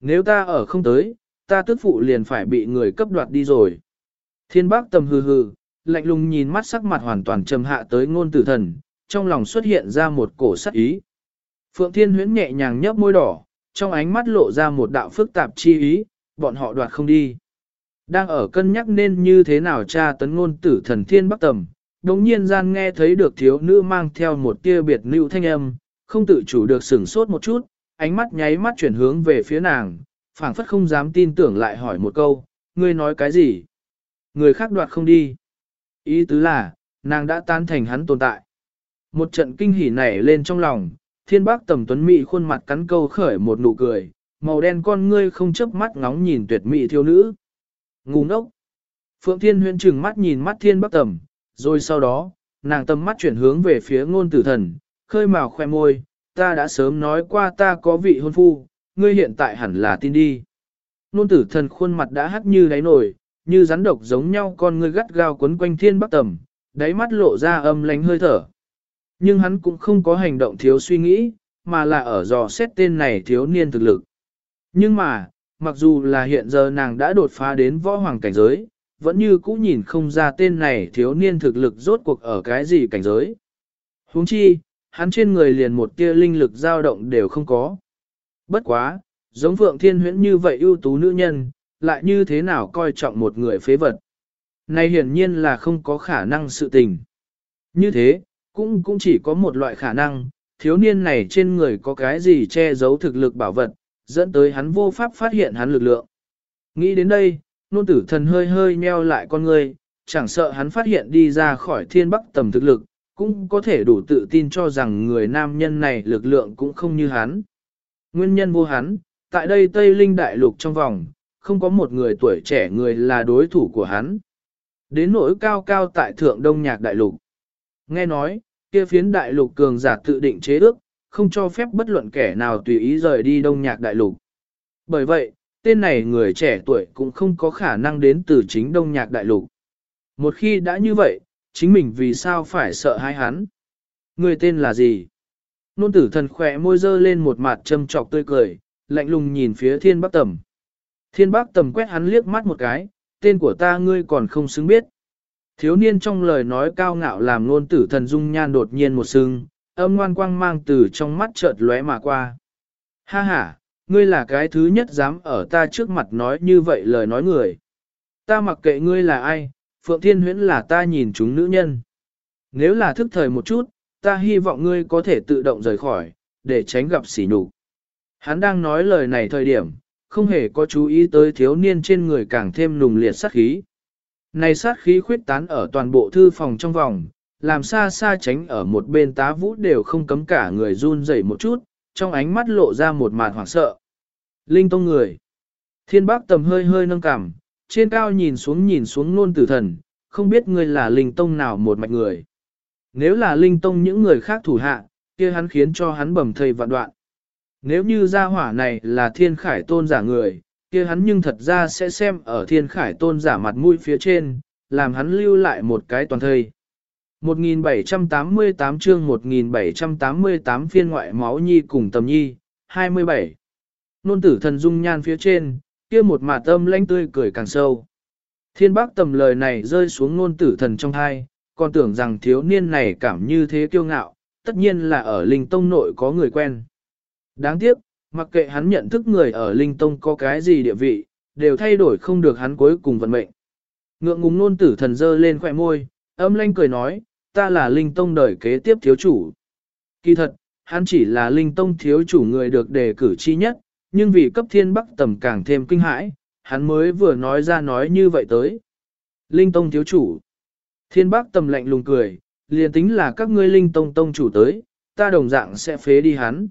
Nếu ta ở không tới, ta tức phụ liền phải bị người cấp đoạt đi rồi. Thiên bác tầm hừ hừ, lạnh lùng nhìn mắt sắc mặt hoàn toàn trầm hạ tới ngôn tử thần, trong lòng xuất hiện ra một cổ sắc ý. Phượng Thiên huyễn nhẹ nhàng nhấp môi đỏ, trong ánh mắt lộ ra một đạo phức tạp chi ý, bọn họ đoạt không đi. Đang ở cân nhắc nên như thế nào tra tấn ngôn tử thần thiên bắc tầm, đồng nhiên gian nghe thấy được thiếu nữ mang theo một tia biệt lưu thanh âm, không tự chủ được sửng sốt một chút, ánh mắt nháy mắt chuyển hướng về phía nàng, phảng phất không dám tin tưởng lại hỏi một câu, ngươi nói cái gì? Người khác đoạt không đi. Ý tứ là, nàng đã tan thành hắn tồn tại. Một trận kinh hỉ nảy lên trong lòng, thiên bác tầm tuấn mỹ khuôn mặt cắn câu khởi một nụ cười, màu đen con ngươi không chớp mắt ngóng nhìn tuyệt mỹ thiếu nữ. Ngu ngốc. Phượng Thiên huyên trừng mắt nhìn mắt thiên bác tầm, rồi sau đó, nàng tầm mắt chuyển hướng về phía ngôn tử thần, khơi màu khoe môi, ta đã sớm nói qua ta có vị hôn phu, ngươi hiện tại hẳn là tin đi. Ngôn tử thần khuôn mặt đã hắt như đáy nổi, như rắn độc giống nhau con ngươi gắt gao quấn quanh thiên bắc tầm, đáy mắt lộ ra âm lánh hơi thở. Nhưng hắn cũng không có hành động thiếu suy nghĩ, mà là ở dò xét tên này thiếu niên thực lực. Nhưng mà, mặc dù là hiện giờ nàng đã đột phá đến võ hoàng cảnh giới, vẫn như cũ nhìn không ra tên này thiếu niên thực lực rốt cuộc ở cái gì cảnh giới. huống chi, hắn trên người liền một tia linh lực dao động đều không có. Bất quá, giống Phượng Thiên Huyễn như vậy ưu tú nữ nhân, lại như thế nào coi trọng một người phế vật. Này hiển nhiên là không có khả năng sự tình. Như thế, cũng cũng chỉ có một loại khả năng, thiếu niên này trên người có cái gì che giấu thực lực bảo vật, dẫn tới hắn vô pháp phát hiện hắn lực lượng. Nghĩ đến đây, nôn tử thần hơi hơi meo lại con người, chẳng sợ hắn phát hiện đi ra khỏi thiên bắc tầm thực lực, cũng có thể đủ tự tin cho rằng người nam nhân này lực lượng cũng không như hắn. Nguyên nhân vô hắn, tại đây Tây Linh Đại Lục trong vòng, không có một người tuổi trẻ người là đối thủ của hắn. Đến nỗi cao cao tại Thượng Đông Nhạc Đại Lục. Nghe nói, kia phiến Đại Lục cường giả tự định chế ước, không cho phép bất luận kẻ nào tùy ý rời đi Đông Nhạc Đại Lục. Bởi vậy, tên này người trẻ tuổi cũng không có khả năng đến từ chính Đông Nhạc Đại Lục. Một khi đã như vậy, chính mình vì sao phải sợ hai hắn? Người tên là gì? Nôn tử thần khỏe môi dơ lên một mặt châm trọc tươi cười, lạnh lùng nhìn phía thiên bắc tầm. Thiên bắc tầm quét hắn liếc mắt một cái, tên của ta ngươi còn không xứng biết. Thiếu niên trong lời nói cao ngạo làm ngôn tử thần dung nhan đột nhiên một sưng, âm ngoan quang mang từ trong mắt chợt lóe mà qua. Ha ha, ngươi là cái thứ nhất dám ở ta trước mặt nói như vậy lời nói người. Ta mặc kệ ngươi là ai, Phượng Thiên Huyễn là ta nhìn chúng nữ nhân. Nếu là thức thời một chút, ta hy vọng ngươi có thể tự động rời khỏi, để tránh gặp sỉ nhục. Hắn đang nói lời này thời điểm, không hề có chú ý tới thiếu niên trên người càng thêm nùng liệt sát khí. Này sát khí khuyết tán ở toàn bộ thư phòng trong vòng, làm xa xa tránh ở một bên tá vũ đều không cấm cả người run rẩy một chút, trong ánh mắt lộ ra một màn hoảng sợ. Linh tông người. Thiên bác tầm hơi hơi nâng cằm, trên cao nhìn xuống nhìn xuống nôn tử thần, không biết ngươi là linh tông nào một mạch người. Nếu là linh tông những người khác thủ hạ, kia hắn khiến cho hắn bầm thầy vạn đoạn. Nếu như gia hỏa này là thiên khải tôn giả người, kia hắn nhưng thật ra sẽ xem ở thiên khải tôn giả mặt mũi phía trên, làm hắn lưu lại một cái toàn thời. 1788 chương 1788 phiên ngoại máu nhi cùng tầm nhi, 27. Nôn tử thần dung nhan phía trên, kia một mà tâm lãnh tươi cười càng sâu. Thiên bác tầm lời này rơi xuống nôn tử thần trong hai, còn tưởng rằng thiếu niên này cảm như thế kiêu ngạo, tất nhiên là ở linh tông nội có người quen. Đáng tiếc, mặc kệ hắn nhận thức người ở linh tông có cái gì địa vị, đều thay đổi không được hắn cuối cùng vận mệnh. Ngượng ngùng nôn tử thần dơ lên khỏe môi, âm lanh cười nói, ta là linh tông đời kế tiếp thiếu chủ. Kỳ thật, hắn chỉ là linh tông thiếu chủ người được đề cử chi nhất, nhưng vì cấp thiên bắc tầm càng thêm kinh hãi, hắn mới vừa nói ra nói như vậy tới. Linh tông thiếu chủ. Thiên bắc tầm lạnh lùng cười, liền tính là các ngươi linh tông tông chủ tới, ta đồng dạng sẽ phế đi hắn.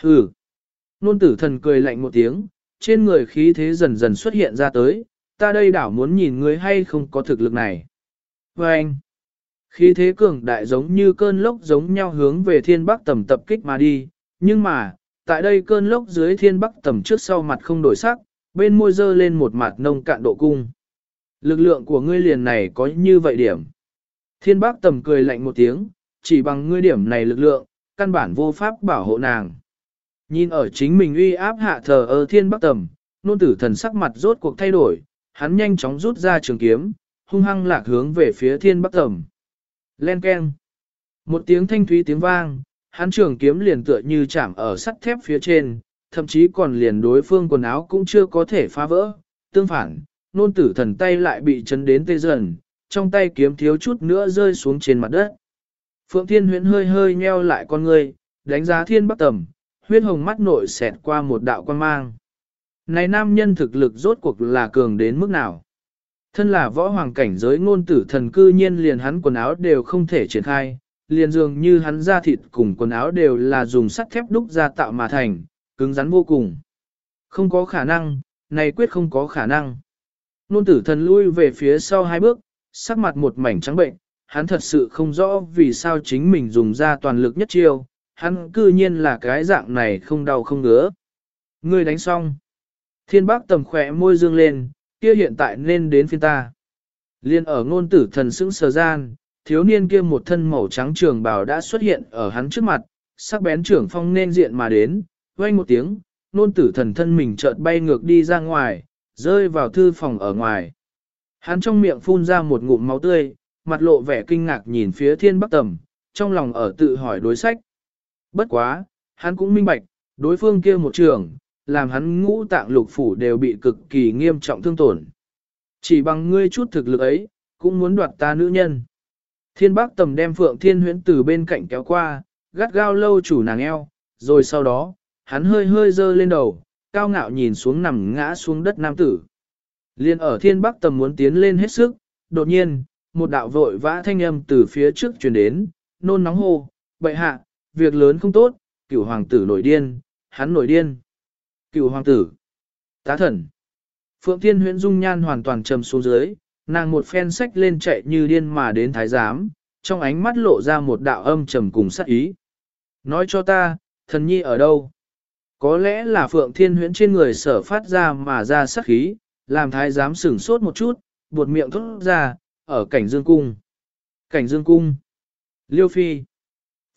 Hừ. Nôn tử thần cười lạnh một tiếng, trên người khí thế dần dần xuất hiện ra tới, ta đây đảo muốn nhìn ngươi hay không có thực lực này. Và anh. Khí thế cường đại giống như cơn lốc giống nhau hướng về thiên bắc tầm tập kích mà đi, nhưng mà, tại đây cơn lốc dưới thiên bắc tầm trước sau mặt không đổi sắc, bên môi dơ lên một mặt nông cạn độ cung. Lực lượng của ngươi liền này có như vậy điểm. Thiên bác tầm cười lạnh một tiếng, chỉ bằng ngươi điểm này lực lượng, căn bản vô pháp bảo hộ nàng. Nhìn ở chính mình uy áp hạ thờ ở thiên bắc tầm, nôn tử thần sắc mặt rốt cuộc thay đổi, hắn nhanh chóng rút ra trường kiếm, hung hăng lạc hướng về phía thiên bắc tầm. Len keng. Một tiếng thanh thúy tiếng vang, hắn trường kiếm liền tựa như chạm ở sắt thép phía trên, thậm chí còn liền đối phương quần áo cũng chưa có thể phá vỡ. Tương phản, nôn tử thần tay lại bị chấn đến tê dần, trong tay kiếm thiếu chút nữa rơi xuống trên mặt đất. Phượng Thiên huyễn hơi hơi nheo lại con người, đánh giá thiên bắc tầm, huyết hồng mắt nội xẹt qua một đạo quan mang. Này nam nhân thực lực rốt cuộc là cường đến mức nào? Thân là võ hoàng cảnh giới ngôn tử thần cư nhiên liền hắn quần áo đều không thể triển khai, liền dường như hắn da thịt cùng quần áo đều là dùng sắt thép đúc ra tạo mà thành, cứng rắn vô cùng. Không có khả năng, này quyết không có khả năng. Nôn tử thần lui về phía sau hai bước, sắc mặt một mảnh trắng bệnh, hắn thật sự không rõ vì sao chính mình dùng ra toàn lực nhất chiêu, hắn cư nhiên là cái dạng này không đau không ngứa. Ngươi đánh xong. Thiên bác tầm khỏe môi dương lên, kia hiện tại nên đến phiên ta. Liên ở ngôn tử thần sững sờ gian, thiếu niên kia một thân màu trắng trường bào đã xuất hiện ở hắn trước mặt, sắc bén trưởng phong nên diện mà đến, vang một tiếng, ngôn tử thần thân mình chợt bay ngược đi ra ngoài, rơi vào thư phòng ở ngoài. Hắn trong miệng phun ra một ngụm máu tươi, mặt lộ vẻ kinh ngạc nhìn phía thiên bắc tầm, trong lòng ở tự hỏi đối sách. Bất quá, hắn cũng minh bạch, đối phương kia một trường, làm hắn ngũ tạng lục phủ đều bị cực kỳ nghiêm trọng thương tổn. Chỉ bằng ngươi chút thực lực ấy, cũng muốn đoạt ta nữ nhân. Thiên bác tầm đem phượng thiên huyễn từ bên cạnh kéo qua, gắt gao lâu chủ nàng eo, rồi sau đó, hắn hơi hơi dơ lên đầu, cao ngạo nhìn xuống nằm ngã xuống đất nam tử. Liên ở thiên bắc tầm muốn tiến lên hết sức, đột nhiên, một đạo vội vã thanh âm từ phía trước truyền đến, nôn nóng hô, bậy hạ, việc lớn không tốt, cửu hoàng tử nổi điên, hắn nổi điên. Cựu hoàng tử. Tá thần. Phượng Thiên huyễn dung nhan hoàn toàn trầm xuống dưới, nàng một phen sách lên chạy như điên mà đến thái giám, trong ánh mắt lộ ra một đạo âm trầm cùng sát ý. Nói cho ta, thần nhi ở đâu? Có lẽ là Phượng Thiên huyễn trên người sở phát ra mà ra sát khí, làm thái giám sửng sốt một chút, buột miệng thốt ra, ở cảnh dương cung. Cảnh dương cung. Liêu Phi.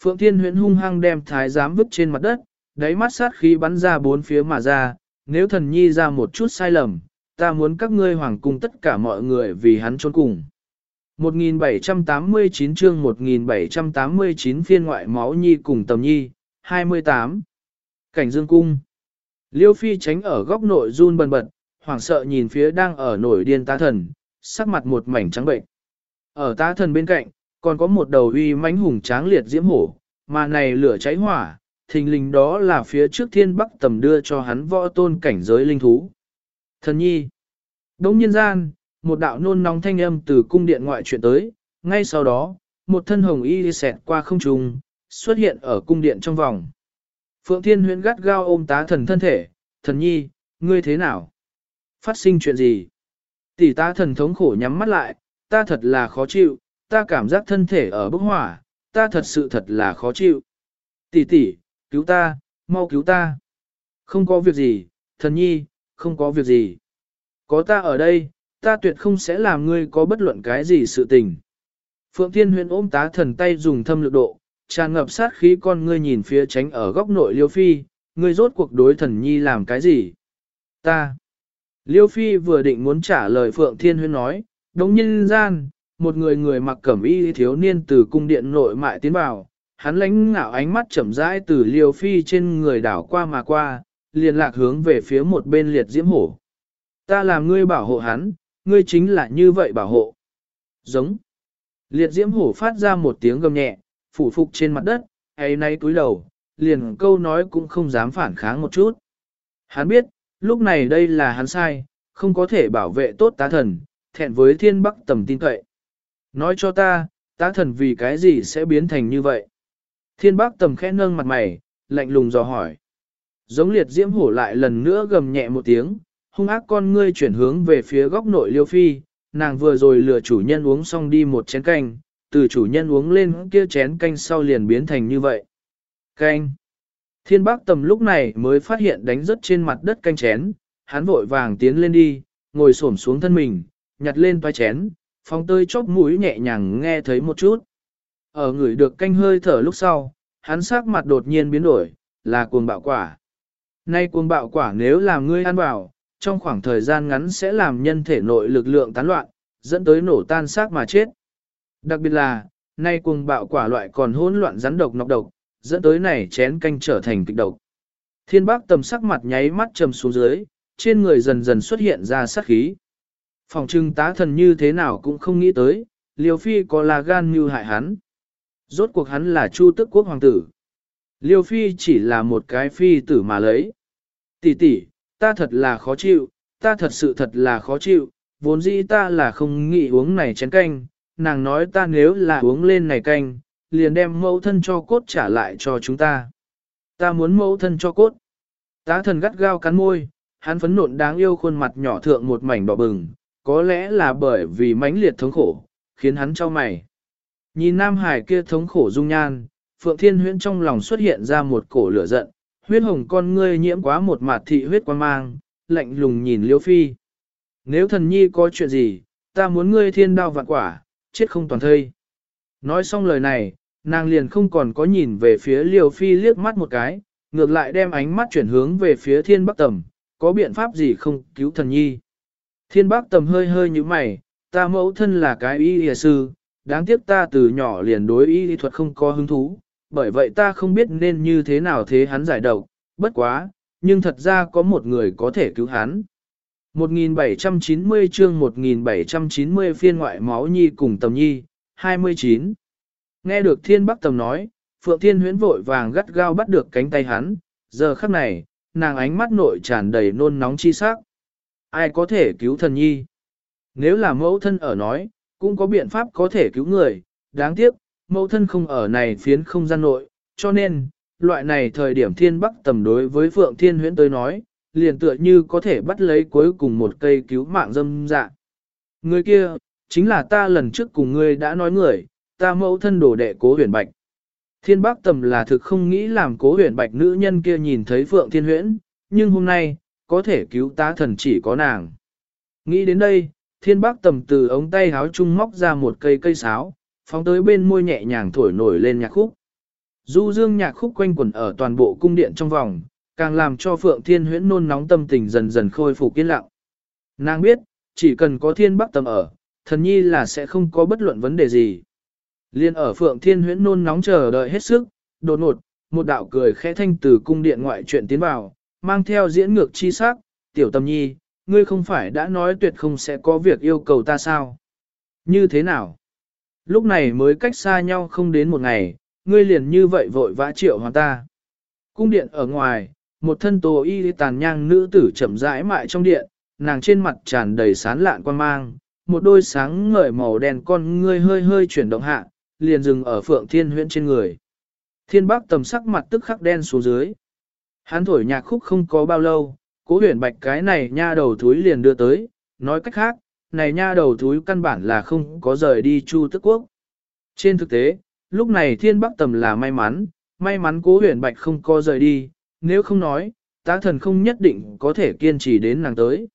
Phượng Thiên huyễn hung hăng đem thái giám vứt trên mặt đất, đáy mắt sát khí bắn ra bốn phía mà ra, nếu thần nhi ra một chút sai lầm, ta muốn các ngươi hoàng cung tất cả mọi người vì hắn trốn cùng. 1789 chương 1789 phiên ngoại máu nhi cùng tầm nhi, 28. Cảnh dương cung. Liêu phi tránh ở góc nội run bần bật, hoảng sợ nhìn phía đang ở nổi điên tá thần, sắc mặt một mảnh trắng bệnh. Ở tá thần bên cạnh, còn có một đầu uy mãnh hùng tráng liệt diễm hổ, mà này lửa cháy hỏa, thình lình đó là phía trước thiên bắc tầm đưa cho hắn võ tôn cảnh giới linh thú. Thần nhi. đống nhân gian, một đạo nôn nóng thanh âm từ cung điện ngoại chuyển tới, ngay sau đó, một thân hồng y xẹt qua không trung, xuất hiện ở cung điện trong vòng. Phượng Thiên huyễn gắt gao ôm tá thần thân thể, thần nhi, ngươi thế nào? Phát sinh chuyện gì? Tỷ tá thần thống khổ nhắm mắt lại, ta thật là khó chịu, ta cảm giác thân thể ở bức hỏa, ta thật sự thật là khó chịu. Tỷ tỷ, cứu ta, mau cứu ta. Không có việc gì, thần nhi, không có việc gì. Có ta ở đây, ta tuyệt không sẽ làm ngươi có bất luận cái gì sự tình. Phượng Thiên Huyền ôm tá thần tay dùng thâm lực độ, tràn ngập sát khí con ngươi nhìn phía tránh ở góc nội Liêu Phi, ngươi rốt cuộc đối thần nhi làm cái gì? Ta. Liêu Phi vừa định muốn trả lời Phượng Thiên Huyền nói, đống nhân gian, một người người mặc cẩm y thiếu niên từ cung điện nội mại tiến vào, hắn lánh ngạo ánh mắt chậm rãi từ liều phi trên người đảo qua mà qua, liền lạc hướng về phía một bên liệt diễm hổ. Ta làm ngươi bảo hộ hắn, ngươi chính là như vậy bảo hộ. Giống. Liệt diễm hổ phát ra một tiếng gầm nhẹ, phủ phục trên mặt đất, ấy nay túi đầu, liền câu nói cũng không dám phản kháng một chút. Hắn biết, lúc này đây là hắn sai, không có thể bảo vệ tốt tá thần, thẹn với thiên bắc tầm tin cậy. Nói cho ta, tá thần vì cái gì sẽ biến thành như vậy? Thiên bác tầm khẽ nâng mặt mày, lạnh lùng dò hỏi. Giống liệt diễm hổ lại lần nữa gầm nhẹ một tiếng, hung ác con ngươi chuyển hướng về phía góc nội liêu phi, nàng vừa rồi lừa chủ nhân uống xong đi một chén canh, từ chủ nhân uống lên kia chén canh sau liền biến thành như vậy. Canh. Thiên bác tầm lúc này mới phát hiện đánh rớt trên mặt đất canh chén, hắn vội vàng tiến lên đi, ngồi xổm xuống thân mình, nhặt lên toa chén, phóng tơi chóp mũi nhẹ nhàng nghe thấy một chút. Ở người được canh hơi thở lúc sau, hắn sắc mặt đột nhiên biến đổi, là cuồng bạo quả. Nay cuồng bạo quả nếu làm ngươi ăn vào, trong khoảng thời gian ngắn sẽ làm nhân thể nội lực lượng tán loạn, dẫn tới nổ tan xác mà chết. Đặc biệt là, nay cuồng bạo quả loại còn hỗn loạn rắn độc nọc độc, dẫn tới này chén canh trở thành kịch độc. Thiên bác tầm sắc mặt nháy mắt trầm xuống dưới, trên người dần dần xuất hiện ra sát khí. Phòng trưng tá thần như thế nào cũng không nghĩ tới, liều phi có là gan như hại hắn. Rốt cuộc hắn là chu tức quốc hoàng tử. Liêu phi chỉ là một cái phi tử mà lấy. Tỷ tỷ, ta thật là khó chịu, ta thật sự thật là khó chịu, vốn dĩ ta là không nghĩ uống này chén canh, nàng nói ta nếu là uống lên này canh, liền đem mẫu thân cho cốt trả lại cho chúng ta. Ta muốn mẫu thân cho cốt. Tá thần gắt gao cắn môi, hắn phấn nộn đáng yêu khuôn mặt nhỏ thượng một mảnh đỏ bừng, có lẽ là bởi vì mãnh liệt thống khổ, khiến hắn cho mày. Nhìn Nam Hải kia thống khổ dung nhan, Phượng Thiên Huyễn trong lòng xuất hiện ra một cổ lửa giận, huyết hồng con ngươi nhiễm quá một mạt thị huyết quan mang, lạnh lùng nhìn Liêu Phi. Nếu thần nhi có chuyện gì, ta muốn ngươi thiên đao vạn quả, chết không toàn thây. Nói xong lời này, nàng liền không còn có nhìn về phía Liêu Phi liếc mắt một cái, ngược lại đem ánh mắt chuyển hướng về phía thiên bắc tầm, có biện pháp gì không cứu thần nhi. Thiên bắc tầm hơi hơi như mày, ta mẫu thân là cái y y sư, đáng tiếc ta từ nhỏ liền đối y thuật không có hứng thú, bởi vậy ta không biết nên như thế nào thế hắn giải độc, bất quá, nhưng thật ra có một người có thể cứu hắn. 1790 chương 1790 phiên ngoại máu nhi cùng tầm nhi, 29. Nghe được thiên bắc tầm nói, Phượng Thiên huyễn vội vàng gắt gao bắt được cánh tay hắn, giờ khắc này, nàng ánh mắt nội tràn đầy nôn nóng chi sắc. Ai có thể cứu thần nhi? Nếu là mẫu thân ở nói, cũng có biện pháp có thể cứu người, đáng tiếc, mẫu thân không ở này phiến không gian nội, cho nên, loại này thời điểm thiên bắc tầm đối với Phượng Thiên huyễn tới nói, liền tựa như có thể bắt lấy cuối cùng một cây cứu mạng dâm dạ. Người kia, chính là ta lần trước cùng ngươi đã nói người, ta mẫu thân đổ đệ cố huyền bạch. Thiên bác tầm là thực không nghĩ làm cố huyền bạch nữ nhân kia nhìn thấy Phượng Thiên huyễn, nhưng hôm nay, có thể cứu tá thần chỉ có nàng. Nghĩ đến đây, thiên bác tầm từ ống tay háo trung móc ra một cây cây sáo, phóng tới bên môi nhẹ nhàng thổi nổi lên nhạc khúc. Du dương nhạc khúc quanh quẩn ở toàn bộ cung điện trong vòng, càng làm cho Phượng Thiên Huyễn nôn nóng tâm tình dần dần khôi phục yên lặng. Nàng biết, chỉ cần có thiên bắc tầm ở, thần nhi là sẽ không có bất luận vấn đề gì. Liên ở Phượng Thiên Huyễn nôn nóng chờ đợi hết sức, đột ngột, một đạo cười khẽ thanh từ cung điện ngoại chuyện tiến vào, mang theo diễn ngược chi sắc, tiểu tâm nhi, ngươi không phải đã nói tuyệt không sẽ có việc yêu cầu ta sao? Như thế nào? Lúc này mới cách xa nhau không đến một ngày, ngươi liền như vậy vội vã triệu hoàng ta. Cung điện ở ngoài, một thân tố y tàn nhang nữ tử chậm rãi mại trong điện, nàng trên mặt tràn đầy sán lạn quan mang, một đôi sáng ngời màu đen con ngươi hơi hơi chuyển động hạ, liền dừng ở phượng thiên huyễn trên người. Thiên bác tầm sắc mặt tức khắc đen xuống dưới. Hắn thổi nhạc khúc không có bao lâu, cố huyền bạch cái này nha đầu thúi liền đưa tới, nói cách khác, này nha đầu thúi căn bản là không có rời đi chu tức quốc. Trên thực tế, lúc này thiên bắc tầm là may mắn, may mắn cố huyền bạch không có rời đi, nếu không nói, tá thần không nhất định có thể kiên trì đến nàng tới.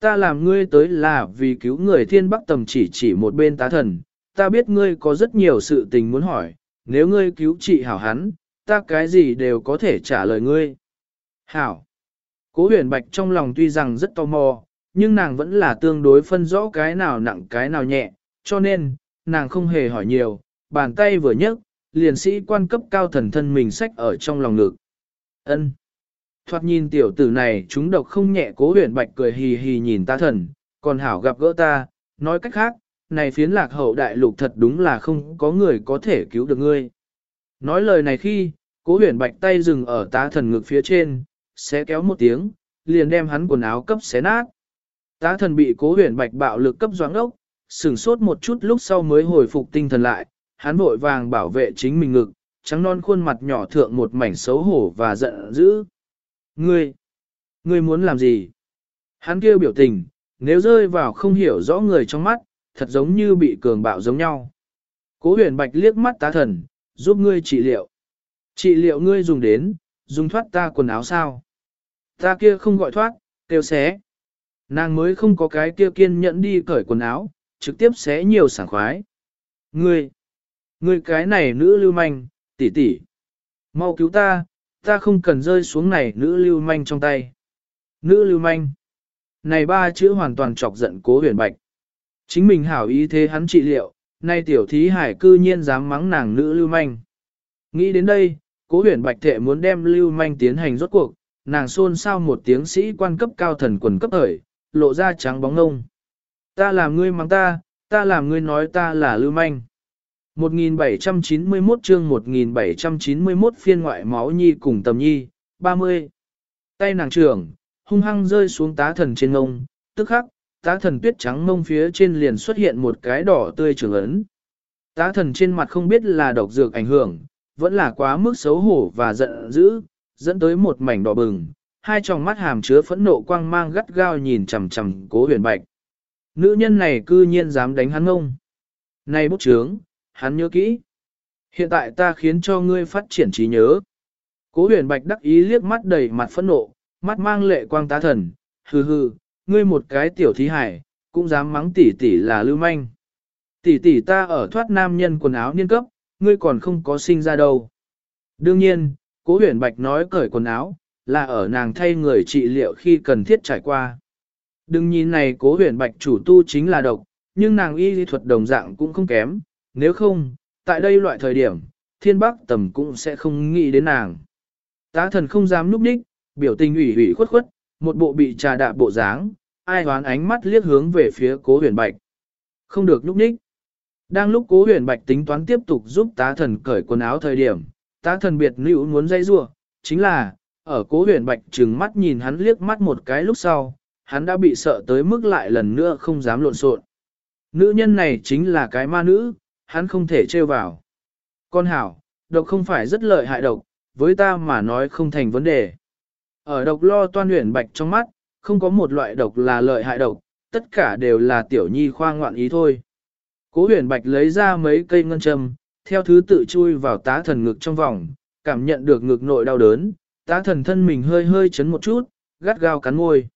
Ta làm ngươi tới là vì cứu người thiên bắc tầm chỉ chỉ một bên tá thần, ta biết ngươi có rất nhiều sự tình muốn hỏi, nếu ngươi cứu trị hảo hắn, ta cái gì đều có thể trả lời ngươi. Hảo. Cố huyền bạch trong lòng tuy rằng rất tò mò, nhưng nàng vẫn là tương đối phân rõ cái nào nặng cái nào nhẹ, cho nên, nàng không hề hỏi nhiều, bàn tay vừa nhấc, liền sĩ quan cấp cao thần thân mình sách ở trong lòng ngực. Ân. Thoạt nhìn tiểu tử này chúng độc không nhẹ cố huyền bạch cười hì hì nhìn ta thần, còn hảo gặp gỡ ta, nói cách khác, này phiến lạc hậu đại lục thật đúng là không có người có thể cứu được ngươi. Nói lời này khi, cố huyền bạch tay dừng ở tá thần ngực phía trên, sẽ kéo một tiếng, liền đem hắn quần áo cấp xé nát. Tá thần bị cố huyền bạch bạo lực cấp doãn ốc, sửng sốt một chút lúc sau mới hồi phục tinh thần lại, hắn vội vàng bảo vệ chính mình ngực, trắng non khuôn mặt nhỏ thượng một mảnh xấu hổ và giận dữ. Ngươi, ngươi muốn làm gì? Hắn kêu biểu tình, nếu rơi vào không hiểu rõ người trong mắt, thật giống như bị cường bạo giống nhau. Cố huyền bạch liếc mắt tá thần, giúp ngươi trị liệu. Trị liệu ngươi dùng đến, dùng thoát ta quần áo sao? Ta kia không gọi thoát, kêu xé. Nàng mới không có cái kia kiên nhẫn đi cởi quần áo, trực tiếp xé nhiều sảng khoái. Ngươi, ngươi cái này nữ lưu manh, tỷ tỷ, mau cứu ta, ta không cần rơi xuống này nữ lưu manh trong tay. Nữ lưu manh. Này ba chữ hoàn toàn chọc giận cố huyền bạch. Chính mình hảo ý thế hắn trị liệu, nay tiểu thí hải cư nhiên dám mắng nàng nữ lưu manh. Nghĩ đến đây, cố huyền bạch thệ muốn đem lưu manh tiến hành rốt cuộc, nàng xôn xao một tiếng sĩ quan cấp cao thần quần cấp thời, lộ ra trắng bóng ngông. Ta làm ngươi mắng ta, ta làm ngươi nói ta là lưu manh. 1791 chương 1791 phiên ngoại máu nhi cùng tầm nhi, 30. Tay nàng trưởng, hung hăng rơi xuống tá thần trên ngông, tức khắc, tá thần tuyết trắng mông phía trên liền xuất hiện một cái đỏ tươi trưởng ấn. Tá thần trên mặt không biết là độc dược ảnh hưởng, vẫn là quá mức xấu hổ và giận dữ, dẫn tới một mảnh đỏ bừng, hai tròng mắt hàm chứa phẫn nộ quang mang gắt gao nhìn chằm chằm cố huyền bạch. Nữ nhân này cư nhiên dám đánh hắn ngông. Này bút trướng, hắn nhớ kỹ. Hiện tại ta khiến cho ngươi phát triển trí nhớ. Cố huyền bạch đắc ý liếc mắt đầy mặt phẫn nộ, mắt mang lệ quang tá thần, hừ hừ, ngươi một cái tiểu thí hải, cũng dám mắng tỷ tỷ là lưu manh. Tỷ tỷ ta ở thoát nam nhân quần áo niên cấp, ngươi còn không có sinh ra đâu. Đương nhiên, cố huyền bạch nói cởi quần áo, là ở nàng thay người trị liệu khi cần thiết trải qua. Đừng nhìn này cố huyền bạch chủ tu chính là độc, nhưng nàng y lý thuật đồng dạng cũng không kém, nếu không, tại đây loại thời điểm, thiên bắc tầm cũng sẽ không nghĩ đến nàng. Tá thần không dám núp đích, biểu tình ủy ủy khuất khuất, một bộ bị trà đạ bộ dáng, ai hoán ánh mắt liếc hướng về phía cố huyền bạch. Không được núp đích. Đang lúc cố huyền bạch tính toán tiếp tục giúp tá thần cởi quần áo thời điểm, tá thần biệt nữ muốn dây rua, chính là, ở cố huyền bạch trừng mắt nhìn hắn liếc mắt một cái lúc sau, hắn đã bị sợ tới mức lại lần nữa không dám lộn xộn. Nữ nhân này chính là cái ma nữ, hắn không thể trêu vào. Con hảo, độc không phải rất lợi hại độc, với ta mà nói không thành vấn đề. Ở độc lo toan huyền bạch trong mắt, không có một loại độc là lợi hại độc, tất cả đều là tiểu nhi khoa ngoạn ý thôi. Cố huyền bạch lấy ra mấy cây ngân châm, theo thứ tự chui vào tá thần ngực trong vòng, cảm nhận được ngực nội đau đớn, tá thần thân mình hơi hơi chấn một chút, gắt gao cắn môi.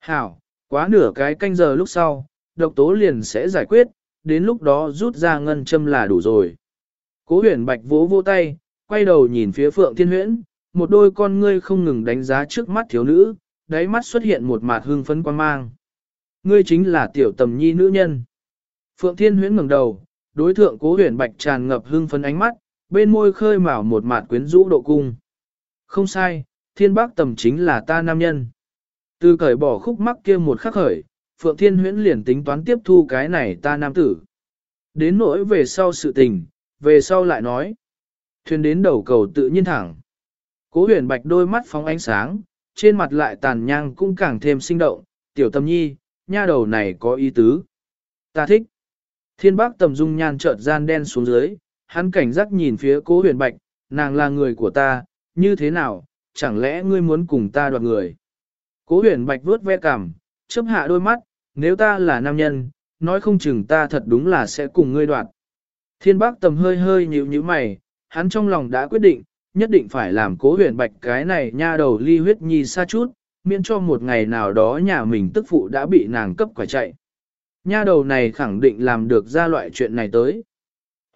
Hảo, quá nửa cái canh giờ lúc sau, độc tố liền sẽ giải quyết, đến lúc đó rút ra ngân châm là đủ rồi. Cố huyền bạch vỗ vô tay, quay đầu nhìn phía phượng thiên huyễn, một đôi con ngươi không ngừng đánh giá trước mắt thiếu nữ, đáy mắt xuất hiện một mạt hương phấn quan mang. Ngươi chính là tiểu tầm nhi nữ nhân. Phượng thiên huyễn ngẩng đầu, đối thượng cố huyền bạch tràn ngập hương phấn ánh mắt, bên môi khơi mào một mạt quyến rũ độ cung. Không sai, thiên bác tầm chính là ta nam nhân. Từ cởi bỏ khúc mắc kia một khắc khởi, Phượng Thiên Huyễn liền tính toán tiếp thu cái này ta nam tử. Đến nỗi về sau sự tình, về sau lại nói. Thuyền đến đầu cầu tự nhiên thẳng. Cố huyền bạch đôi mắt phóng ánh sáng, trên mặt lại tàn nhang cũng càng thêm sinh động, tiểu tâm nhi, nha đầu này có ý tứ. Ta thích. Thiên bác tầm dung nhan chợt gian đen xuống dưới, hắn cảnh giác nhìn phía cố huyền bạch, nàng là người của ta, như thế nào, chẳng lẽ ngươi muốn cùng ta đoạt người. Cố huyền bạch vuốt ve cằm, chớp hạ đôi mắt, nếu ta là nam nhân, nói không chừng ta thật đúng là sẽ cùng ngươi đoạt. Thiên bác tầm hơi hơi nhíu nhíu mày, hắn trong lòng đã quyết định, nhất định phải làm cố huyền bạch cái này nha đầu ly huyết nhi xa chút, miễn cho một ngày nào đó nhà mình tức phụ đã bị nàng cấp quả chạy. Nha đầu này khẳng định làm được ra loại chuyện này tới.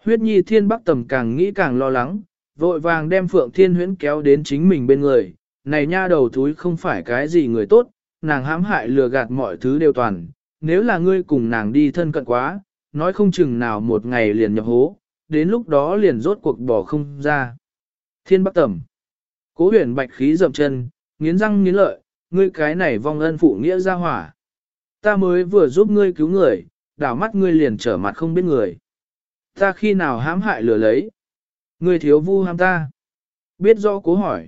Huyết nhi thiên bắc tầm càng nghĩ càng lo lắng, vội vàng đem phượng thiên huyễn kéo đến chính mình bên người. Này nha đầu thúi không phải cái gì người tốt, nàng hãm hại lừa gạt mọi thứ đều toàn, nếu là ngươi cùng nàng đi thân cận quá, nói không chừng nào một ngày liền nhập hố, đến lúc đó liền rốt cuộc bỏ không ra. Thiên Bắc Tầm Cố huyền bạch khí dậm chân, nghiến răng nghiến lợi, ngươi cái này vong ân phụ nghĩa ra hỏa. Ta mới vừa giúp ngươi cứu người, đảo mắt ngươi liền trở mặt không biết người. Ta khi nào hãm hại lừa lấy? Ngươi thiếu vu ham ta. Biết rõ cố hỏi.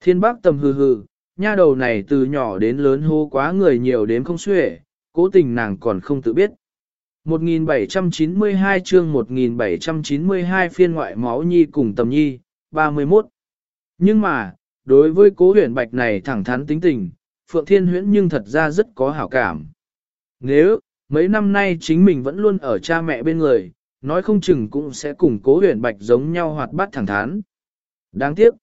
Thiên Bác Tầm hừ hừ, nha đầu này từ nhỏ đến lớn hô quá người nhiều đến không xuể, cố tình nàng còn không tự biết. 1792 chương 1792 phiên ngoại máu nhi cùng tầm nhi, 31. Nhưng mà, đối với cố huyền bạch này thẳng thắn tính tình, Phượng Thiên Huyễn nhưng thật ra rất có hảo cảm. Nếu, mấy năm nay chính mình vẫn luôn ở cha mẹ bên người, nói không chừng cũng sẽ cùng cố huyền bạch giống nhau hoạt bát thẳng thắn. Đáng tiếc,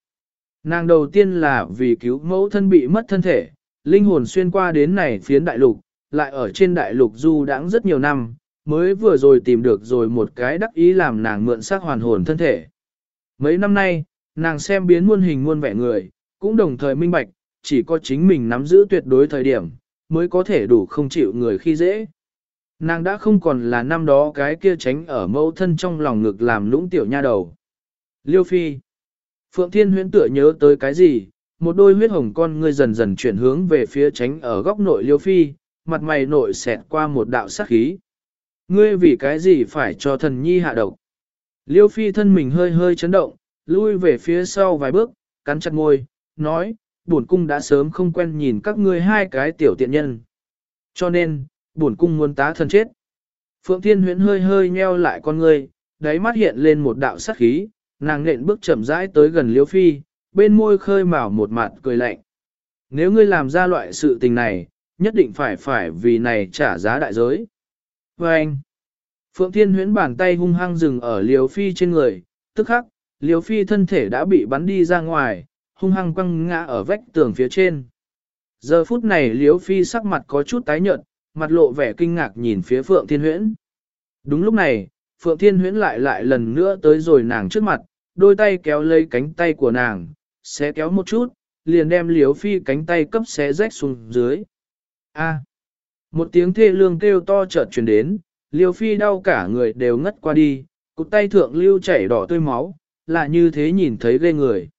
nàng đầu tiên là vì cứu mẫu thân bị mất thân thể, linh hồn xuyên qua đến này phiến đại lục, lại ở trên đại lục du đãng rất nhiều năm, mới vừa rồi tìm được rồi một cái đắc ý làm nàng mượn xác hoàn hồn thân thể. Mấy năm nay, nàng xem biến muôn hình muôn vẻ người, cũng đồng thời minh bạch, chỉ có chính mình nắm giữ tuyệt đối thời điểm, mới có thể đủ không chịu người khi dễ. Nàng đã không còn là năm đó cái kia tránh ở mẫu thân trong lòng ngực làm lũng tiểu nha đầu. Liêu Phi Phượng Thiên huyễn tựa nhớ tới cái gì, một đôi huyết hồng con ngươi dần dần chuyển hướng về phía tránh ở góc nội Liêu Phi, mặt mày nội xẹt qua một đạo sát khí. Ngươi vì cái gì phải cho thần nhi hạ độc? Liêu Phi thân mình hơi hơi chấn động, lui về phía sau vài bước, cắn chặt môi, nói, bổn cung đã sớm không quen nhìn các ngươi hai cái tiểu tiện nhân. Cho nên, bổn cung muốn tá thân chết. Phượng Thiên Huyễn hơi hơi nheo lại con ngươi, đáy mắt hiện lên một đạo sát khí, nàng nện bước chậm rãi tới gần Liễu Phi, bên môi khơi mào một mặt cười lạnh. Nếu ngươi làm ra loại sự tình này, nhất định phải phải vì này trả giá đại giới. Và anh, Phượng Thiên huyễn bàn tay hung hăng dừng ở Liễu Phi trên người, tức khắc, Liễu Phi thân thể đã bị bắn đi ra ngoài, hung hăng quăng ngã ở vách tường phía trên. Giờ phút này Liễu Phi sắc mặt có chút tái nhợt, mặt lộ vẻ kinh ngạc nhìn phía Phượng Thiên huyễn. Đúng lúc này, Phượng Thiên huyễn lại lại lần nữa tới rồi nàng trước mặt, đôi tay kéo lấy cánh tay của nàng, xé kéo một chút, liền đem Liễu Phi cánh tay cấp xé rách xuống dưới. A. Một tiếng thê lương kêu to chợt truyền đến, Liễu phi đau cả người đều ngất qua đi, cụt tay thượng lưu chảy đỏ tươi máu, là như thế nhìn thấy ghê người.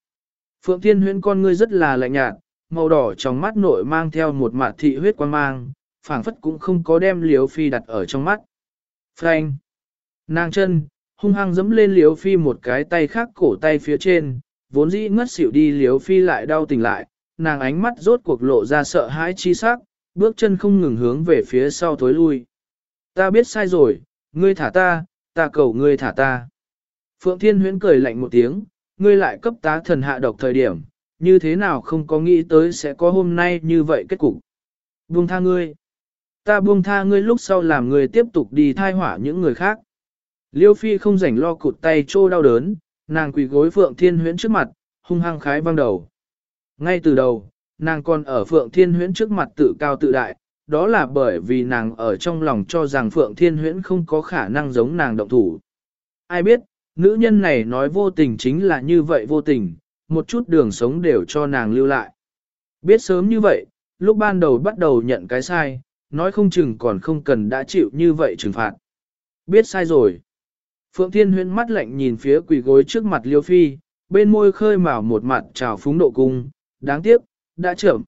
Phượng Thiên huyễn con ngươi rất là lạnh nhạt, màu đỏ trong mắt nội mang theo một mạt thị huyết quan mang, phảng phất cũng không có đem Liễu phi đặt ở trong mắt. Phanh, Nàng chân, hung hăng dẫm lên Liễu phi một cái tay khác cổ tay phía trên, vốn dĩ ngất xỉu đi Liễu phi lại đau tỉnh lại, nàng ánh mắt rốt cuộc lộ ra sợ hãi chi sắc, bước chân không ngừng hướng về phía sau tối lui. Ta biết sai rồi, ngươi thả ta, ta cầu ngươi thả ta. Phượng Thiên Huyễn cười lạnh một tiếng, ngươi lại cấp tá thần hạ độc thời điểm, như thế nào không có nghĩ tới sẽ có hôm nay như vậy kết cục. Buông tha ngươi. Ta buông tha ngươi lúc sau làm ngươi tiếp tục đi thai hỏa những người khác. Liêu Phi không rảnh lo cụt tay trô đau đớn, nàng quỳ gối Phượng Thiên Huyễn trước mặt, hung hăng khái văng đầu. Ngay từ đầu, nàng còn ở Phượng Thiên Huyễn trước mặt tự cao tự đại, đó là bởi vì nàng ở trong lòng cho rằng Phượng Thiên Huyễn không có khả năng giống nàng động thủ. Ai biết, nữ nhân này nói vô tình chính là như vậy vô tình, một chút đường sống đều cho nàng lưu lại. Biết sớm như vậy, lúc ban đầu bắt đầu nhận cái sai, nói không chừng còn không cần đã chịu như vậy trừng phạt. Biết sai rồi. Phượng Thiên Huyễn mắt lạnh nhìn phía quỷ gối trước mặt Liêu Phi, bên môi khơi mào một mặt trào phúng độ cung, đáng tiếc, đã chậm.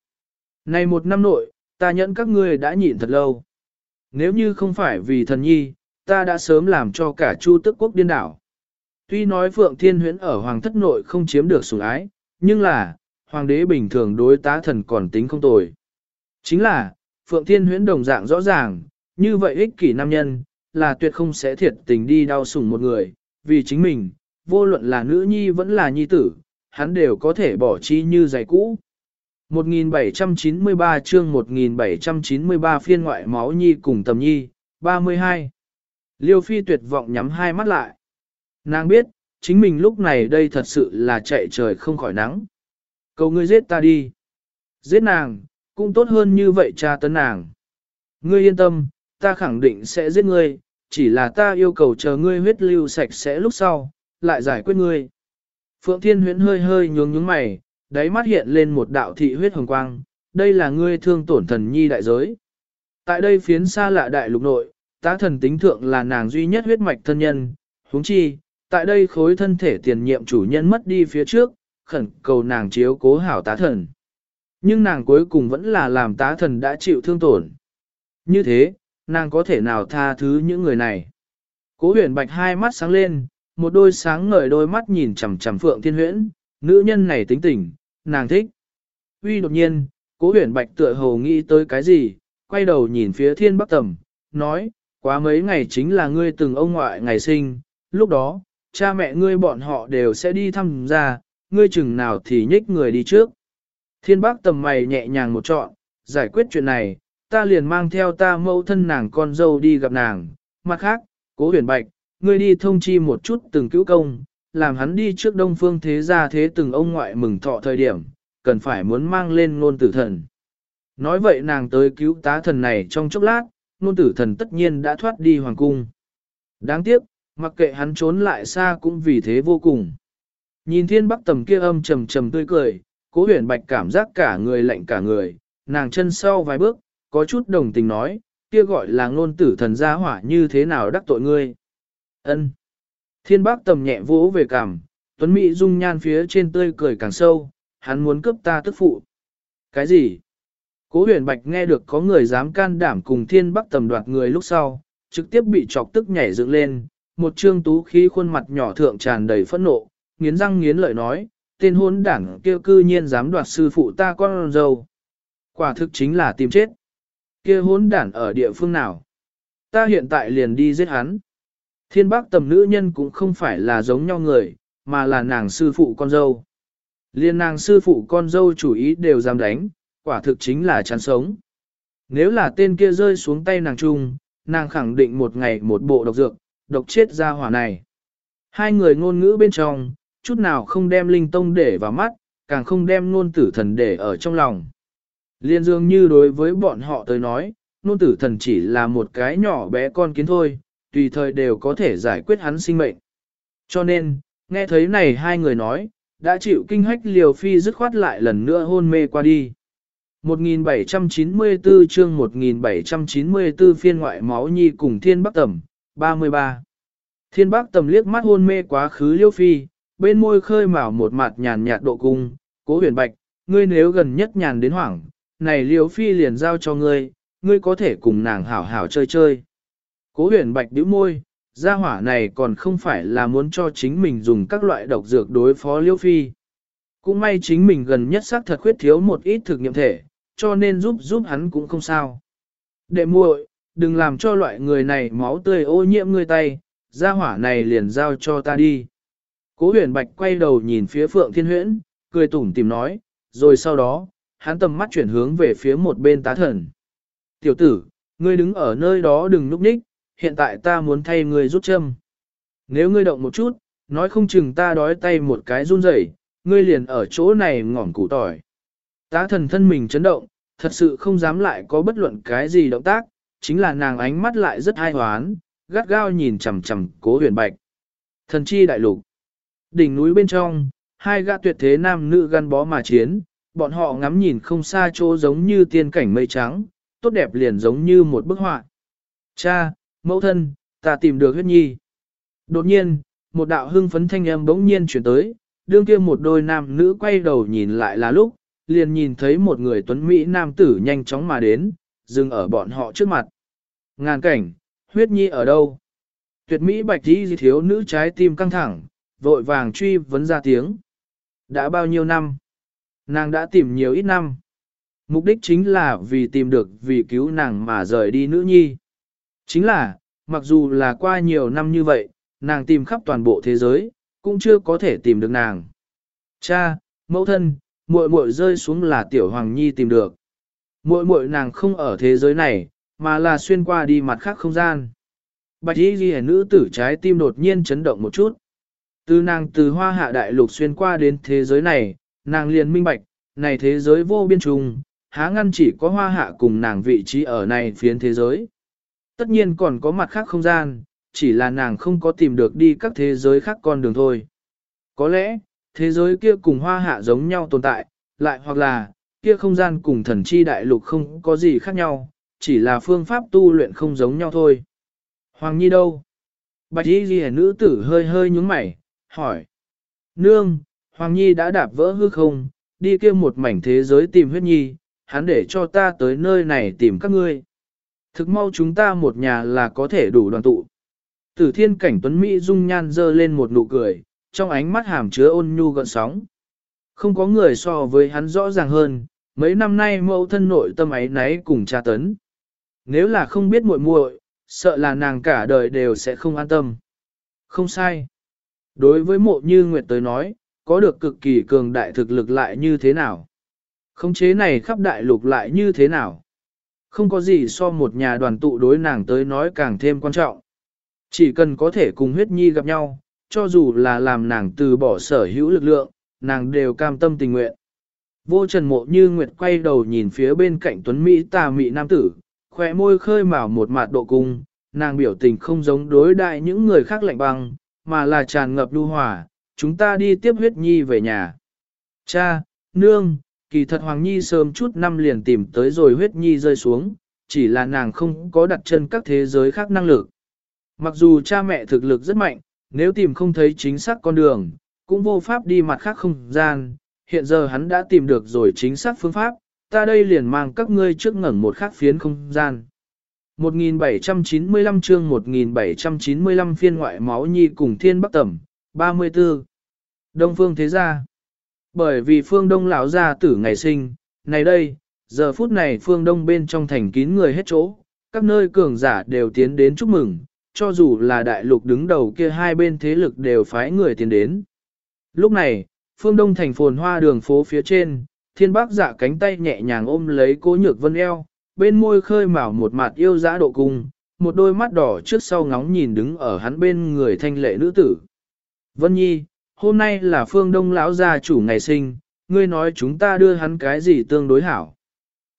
Này một năm nội, ta nhận các ngươi đã nhịn thật lâu. Nếu như không phải vì thần nhi, ta đã sớm làm cho cả chu tức quốc điên đảo. Tuy nói Phượng Thiên Huyễn ở hoàng thất nội không chiếm được sủng ái, nhưng là, hoàng đế bình thường đối tá thần còn tính không tồi. Chính là, Phượng Thiên Huyễn đồng dạng rõ ràng, như vậy ích kỷ nam nhân, là tuyệt không sẽ thiệt tình đi đau sủng một người, vì chính mình, vô luận là nữ nhi vẫn là nhi tử, hắn đều có thể bỏ chi như giày cũ. 1793 chương 1793 phiên ngoại máu nhi cùng tầm nhi, 32. Liêu Phi tuyệt vọng nhắm hai mắt lại. Nàng biết, chính mình lúc này đây thật sự là chạy trời không khỏi nắng. Cầu ngươi giết ta đi. Giết nàng, cũng tốt hơn như vậy cha tấn nàng. Ngươi yên tâm, ta khẳng định sẽ giết ngươi, chỉ là ta yêu cầu chờ ngươi huyết lưu sạch sẽ lúc sau, lại giải quyết ngươi. Phượng Thiên huyễn hơi hơi nhướng nhướng mày, đáy mắt hiện lên một đạo thị huyết hồng quang, đây là ngươi thương tổn thần nhi đại giới. Tại đây phiến xa lạ đại lục nội, tá thần tính thượng là nàng duy nhất huyết mạch thân nhân, huống chi, tại đây khối thân thể tiền nhiệm chủ nhân mất đi phía trước, khẩn cầu nàng chiếu cố hảo tá thần. Nhưng nàng cuối cùng vẫn là làm tá thần đã chịu thương tổn. Như thế, nàng có thể nào tha thứ những người này. Cố huyền bạch hai mắt sáng lên, một đôi sáng ngời đôi mắt nhìn chằm chằm phượng thiên huyễn, nữ nhân này tính tình, nàng thích. Uy đột nhiên, cố huyền bạch tựa hồ nghĩ tới cái gì, quay đầu nhìn phía thiên bắc tầm, nói, quá mấy ngày chính là ngươi từng ông ngoại ngày sinh, lúc đó, cha mẹ ngươi bọn họ đều sẽ đi thăm ra, ngươi chừng nào thì nhích người đi trước. Thiên bác tầm mày nhẹ nhàng một trọn, giải quyết chuyện này, ta liền mang theo ta mẫu thân nàng con dâu đi gặp nàng, mặt khác, cố huyền bạch, ngươi đi thông chi một chút từng cứu công, làm hắn đi trước đông phương thế gia thế từng ông ngoại mừng thọ thời điểm, cần phải muốn mang lên ngôn tử thần. Nói vậy nàng tới cứu tá thần này trong chốc lát, ngôn tử thần tất nhiên đã thoát đi hoàng cung. Đáng tiếc, mặc kệ hắn trốn lại xa cũng vì thế vô cùng. Nhìn thiên bắc tầm kia âm trầm trầm tươi cười, cố huyền bạch cảm giác cả người lạnh cả người, nàng chân sau vài bước, có chút đồng tình nói, kia gọi là ngôn tử thần gia hỏa như thế nào đắc tội ngươi. ân Thiên bác tầm nhẹ vỗ về cảm, tuấn mỹ dung nhan phía trên tươi cười càng sâu, hắn muốn cướp ta tức phụ. Cái gì? Cố huyền bạch nghe được có người dám can đảm cùng thiên bắc tầm đoạt người lúc sau, trực tiếp bị chọc tức nhảy dựng lên, một trương tú khí khuôn mặt nhỏ thượng tràn đầy phẫn nộ, nghiến răng nghiến lợi nói, tên hôn đảng kêu cư nhiên dám đoạt sư phụ ta con dâu. Quả thực chính là tìm chết. kia hôn đản ở địa phương nào? Ta hiện tại liền đi giết hắn. Thiên bác tầm nữ nhân cũng không phải là giống nhau người, mà là nàng sư phụ con dâu. Liên nàng sư phụ con dâu chủ ý đều dám đánh, quả thực chính là chán sống. Nếu là tên kia rơi xuống tay nàng trung, nàng khẳng định một ngày một bộ độc dược, độc chết ra hỏa này. Hai người ngôn ngữ bên trong, chút nào không đem linh tông để vào mắt, càng không đem ngôn tử thần để ở trong lòng. Liên dương như đối với bọn họ tới nói, ngôn tử thần chỉ là một cái nhỏ bé con kiến thôi, tùy thời đều có thể giải quyết hắn sinh mệnh. Cho nên, nghe thấy này hai người nói, đã chịu kinh hách liều phi dứt khoát lại lần nữa hôn mê qua đi. 1794 chương 1794 phiên ngoại máu nhi cùng thiên bắc tầm, 33. Thiên bắc tầm liếc mắt hôn mê quá khứ liêu phi, bên môi khơi mào một mặt nhàn nhạt độ cung, cố huyền bạch, ngươi nếu gần nhất nhàn đến hoảng, này liêu phi liền giao cho ngươi, ngươi có thể cùng nàng hảo hảo chơi chơi. Cố huyền bạch đĩu môi, gia hỏa này còn không phải là muốn cho chính mình dùng các loại độc dược đối phó liêu phi. Cũng may chính mình gần nhất xác thật khuyết thiếu một ít thực nghiệm thể, cho nên giúp giúp hắn cũng không sao. Đệ muội, đừng làm cho loại người này máu tươi ô nhiễm người tay, gia hỏa này liền giao cho ta đi. Cố huyền bạch quay đầu nhìn phía phượng thiên huyễn, cười tủm tìm nói, rồi sau đó, hắn tầm mắt chuyển hướng về phía một bên tá thần. Tiểu tử, ngươi đứng ở nơi đó đừng núp ních, hiện tại ta muốn thay ngươi rút châm. Nếu ngươi động một chút, nói không chừng ta đói tay một cái run rẩy, ngươi liền ở chỗ này ngỏm củ tỏi. Tá thần thân mình chấn động, thật sự không dám lại có bất luận cái gì động tác, chính là nàng ánh mắt lại rất hai hoán, gắt gao nhìn chằm chằm cố huyền bạch. Thần chi đại lục. Đỉnh núi bên trong, hai gã tuyệt thế nam nữ gắn bó mà chiến, bọn họ ngắm nhìn không xa chỗ giống như tiên cảnh mây trắng, tốt đẹp liền giống như một bức họa. Cha, mẫu thân, ta tìm được huyết nhi. Đột nhiên, một đạo hưng phấn thanh âm bỗng nhiên chuyển tới, đương kia một đôi nam nữ quay đầu nhìn lại là lúc, liền nhìn thấy một người tuấn Mỹ nam tử nhanh chóng mà đến, dừng ở bọn họ trước mặt. Ngàn cảnh, huyết nhi ở đâu? Tuyệt Mỹ bạch đi thiếu nữ trái tim căng thẳng, vội vàng truy vấn ra tiếng. Đã bao nhiêu năm? Nàng đã tìm nhiều ít năm. Mục đích chính là vì tìm được vì cứu nàng mà rời đi nữ nhi. Chính là, mặc dù là qua nhiều năm như vậy, nàng tìm khắp toàn bộ thế giới, cũng chưa có thể tìm được nàng. Cha, mẫu thân, muội muội rơi xuống là tiểu hoàng nhi tìm được. Muội muội nàng không ở thế giới này, mà là xuyên qua đi mặt khác không gian. Bạch y ghi nữ tử trái tim đột nhiên chấn động một chút. Từ nàng từ hoa hạ đại lục xuyên qua đến thế giới này, nàng liền minh bạch, này thế giới vô biên trùng, há ngăn chỉ có hoa hạ cùng nàng vị trí ở này phiến thế giới. Tất nhiên còn có mặt khác không gian, chỉ là nàng không có tìm được đi các thế giới khác con đường thôi. Có lẽ, thế giới kia cùng hoa hạ giống nhau tồn tại, lại hoặc là, kia không gian cùng thần chi đại lục không có gì khác nhau, chỉ là phương pháp tu luyện không giống nhau thôi. Hoàng Nhi đâu? Bạch y ghi nữ tử hơi hơi nhúng mày, hỏi. Nương, Hoàng Nhi đã đạp vỡ hư không, đi kia một mảnh thế giới tìm huyết nhi, hắn để cho ta tới nơi này tìm các ngươi. Thực mau chúng ta một nhà là có thể đủ đoàn tụ. Tử thiên cảnh tuấn Mỹ dung nhan dơ lên một nụ cười, trong ánh mắt hàm chứa ôn nhu gợn sóng. Không có người so với hắn rõ ràng hơn, mấy năm nay mẫu thân nội tâm ấy náy cùng cha tấn. Nếu là không biết muội muội, sợ là nàng cả đời đều sẽ không an tâm. Không sai. Đối với mộ như Nguyệt tới nói, có được cực kỳ cường đại thực lực lại như thế nào? Khống chế này khắp đại lục lại như thế nào? Không có gì so một nhà đoàn tụ đối nàng tới nói càng thêm quan trọng. Chỉ cần có thể cùng huyết nhi gặp nhau, cho dù là làm nàng từ bỏ sở hữu lực lượng, nàng đều cam tâm tình nguyện. Vô trần mộ như nguyệt quay đầu nhìn phía bên cạnh tuấn Mỹ tà Mỹ nam tử, khỏe môi khơi mào một mạt độ cung, nàng biểu tình không giống đối đại những người khác lạnh băng, mà là tràn ngập lưu hòa, chúng ta đi tiếp huyết nhi về nhà. Cha, nương, kỳ thật Hoàng Nhi sớm chút năm liền tìm tới rồi huyết nhi rơi xuống, chỉ là nàng không có đặt chân các thế giới khác năng lực. Mặc dù cha mẹ thực lực rất mạnh, nếu tìm không thấy chính xác con đường, cũng vô pháp đi mặt khác không gian, hiện giờ hắn đã tìm được rồi chính xác phương pháp, ta đây liền mang các ngươi trước ngẩn một khắc phiến không gian. 1795 chương 1795 phiên ngoại máu nhi cùng thiên bắc tẩm, 34. Đông phương thế gia. Bởi vì phương đông lão gia tử ngày sinh, này đây, giờ phút này phương đông bên trong thành kín người hết chỗ, các nơi cường giả đều tiến đến chúc mừng, cho dù là đại lục đứng đầu kia hai bên thế lực đều phái người tiến đến. Lúc này, phương đông thành phồn hoa đường phố phía trên, thiên bác dạ cánh tay nhẹ nhàng ôm lấy cố nhược vân eo, bên môi khơi mào một mặt yêu dã độ cung, một đôi mắt đỏ trước sau ngóng nhìn đứng ở hắn bên người thanh lệ nữ tử. Vân Nhi, hôm nay là phương đông lão gia chủ ngày sinh, ngươi nói chúng ta đưa hắn cái gì tương đối hảo.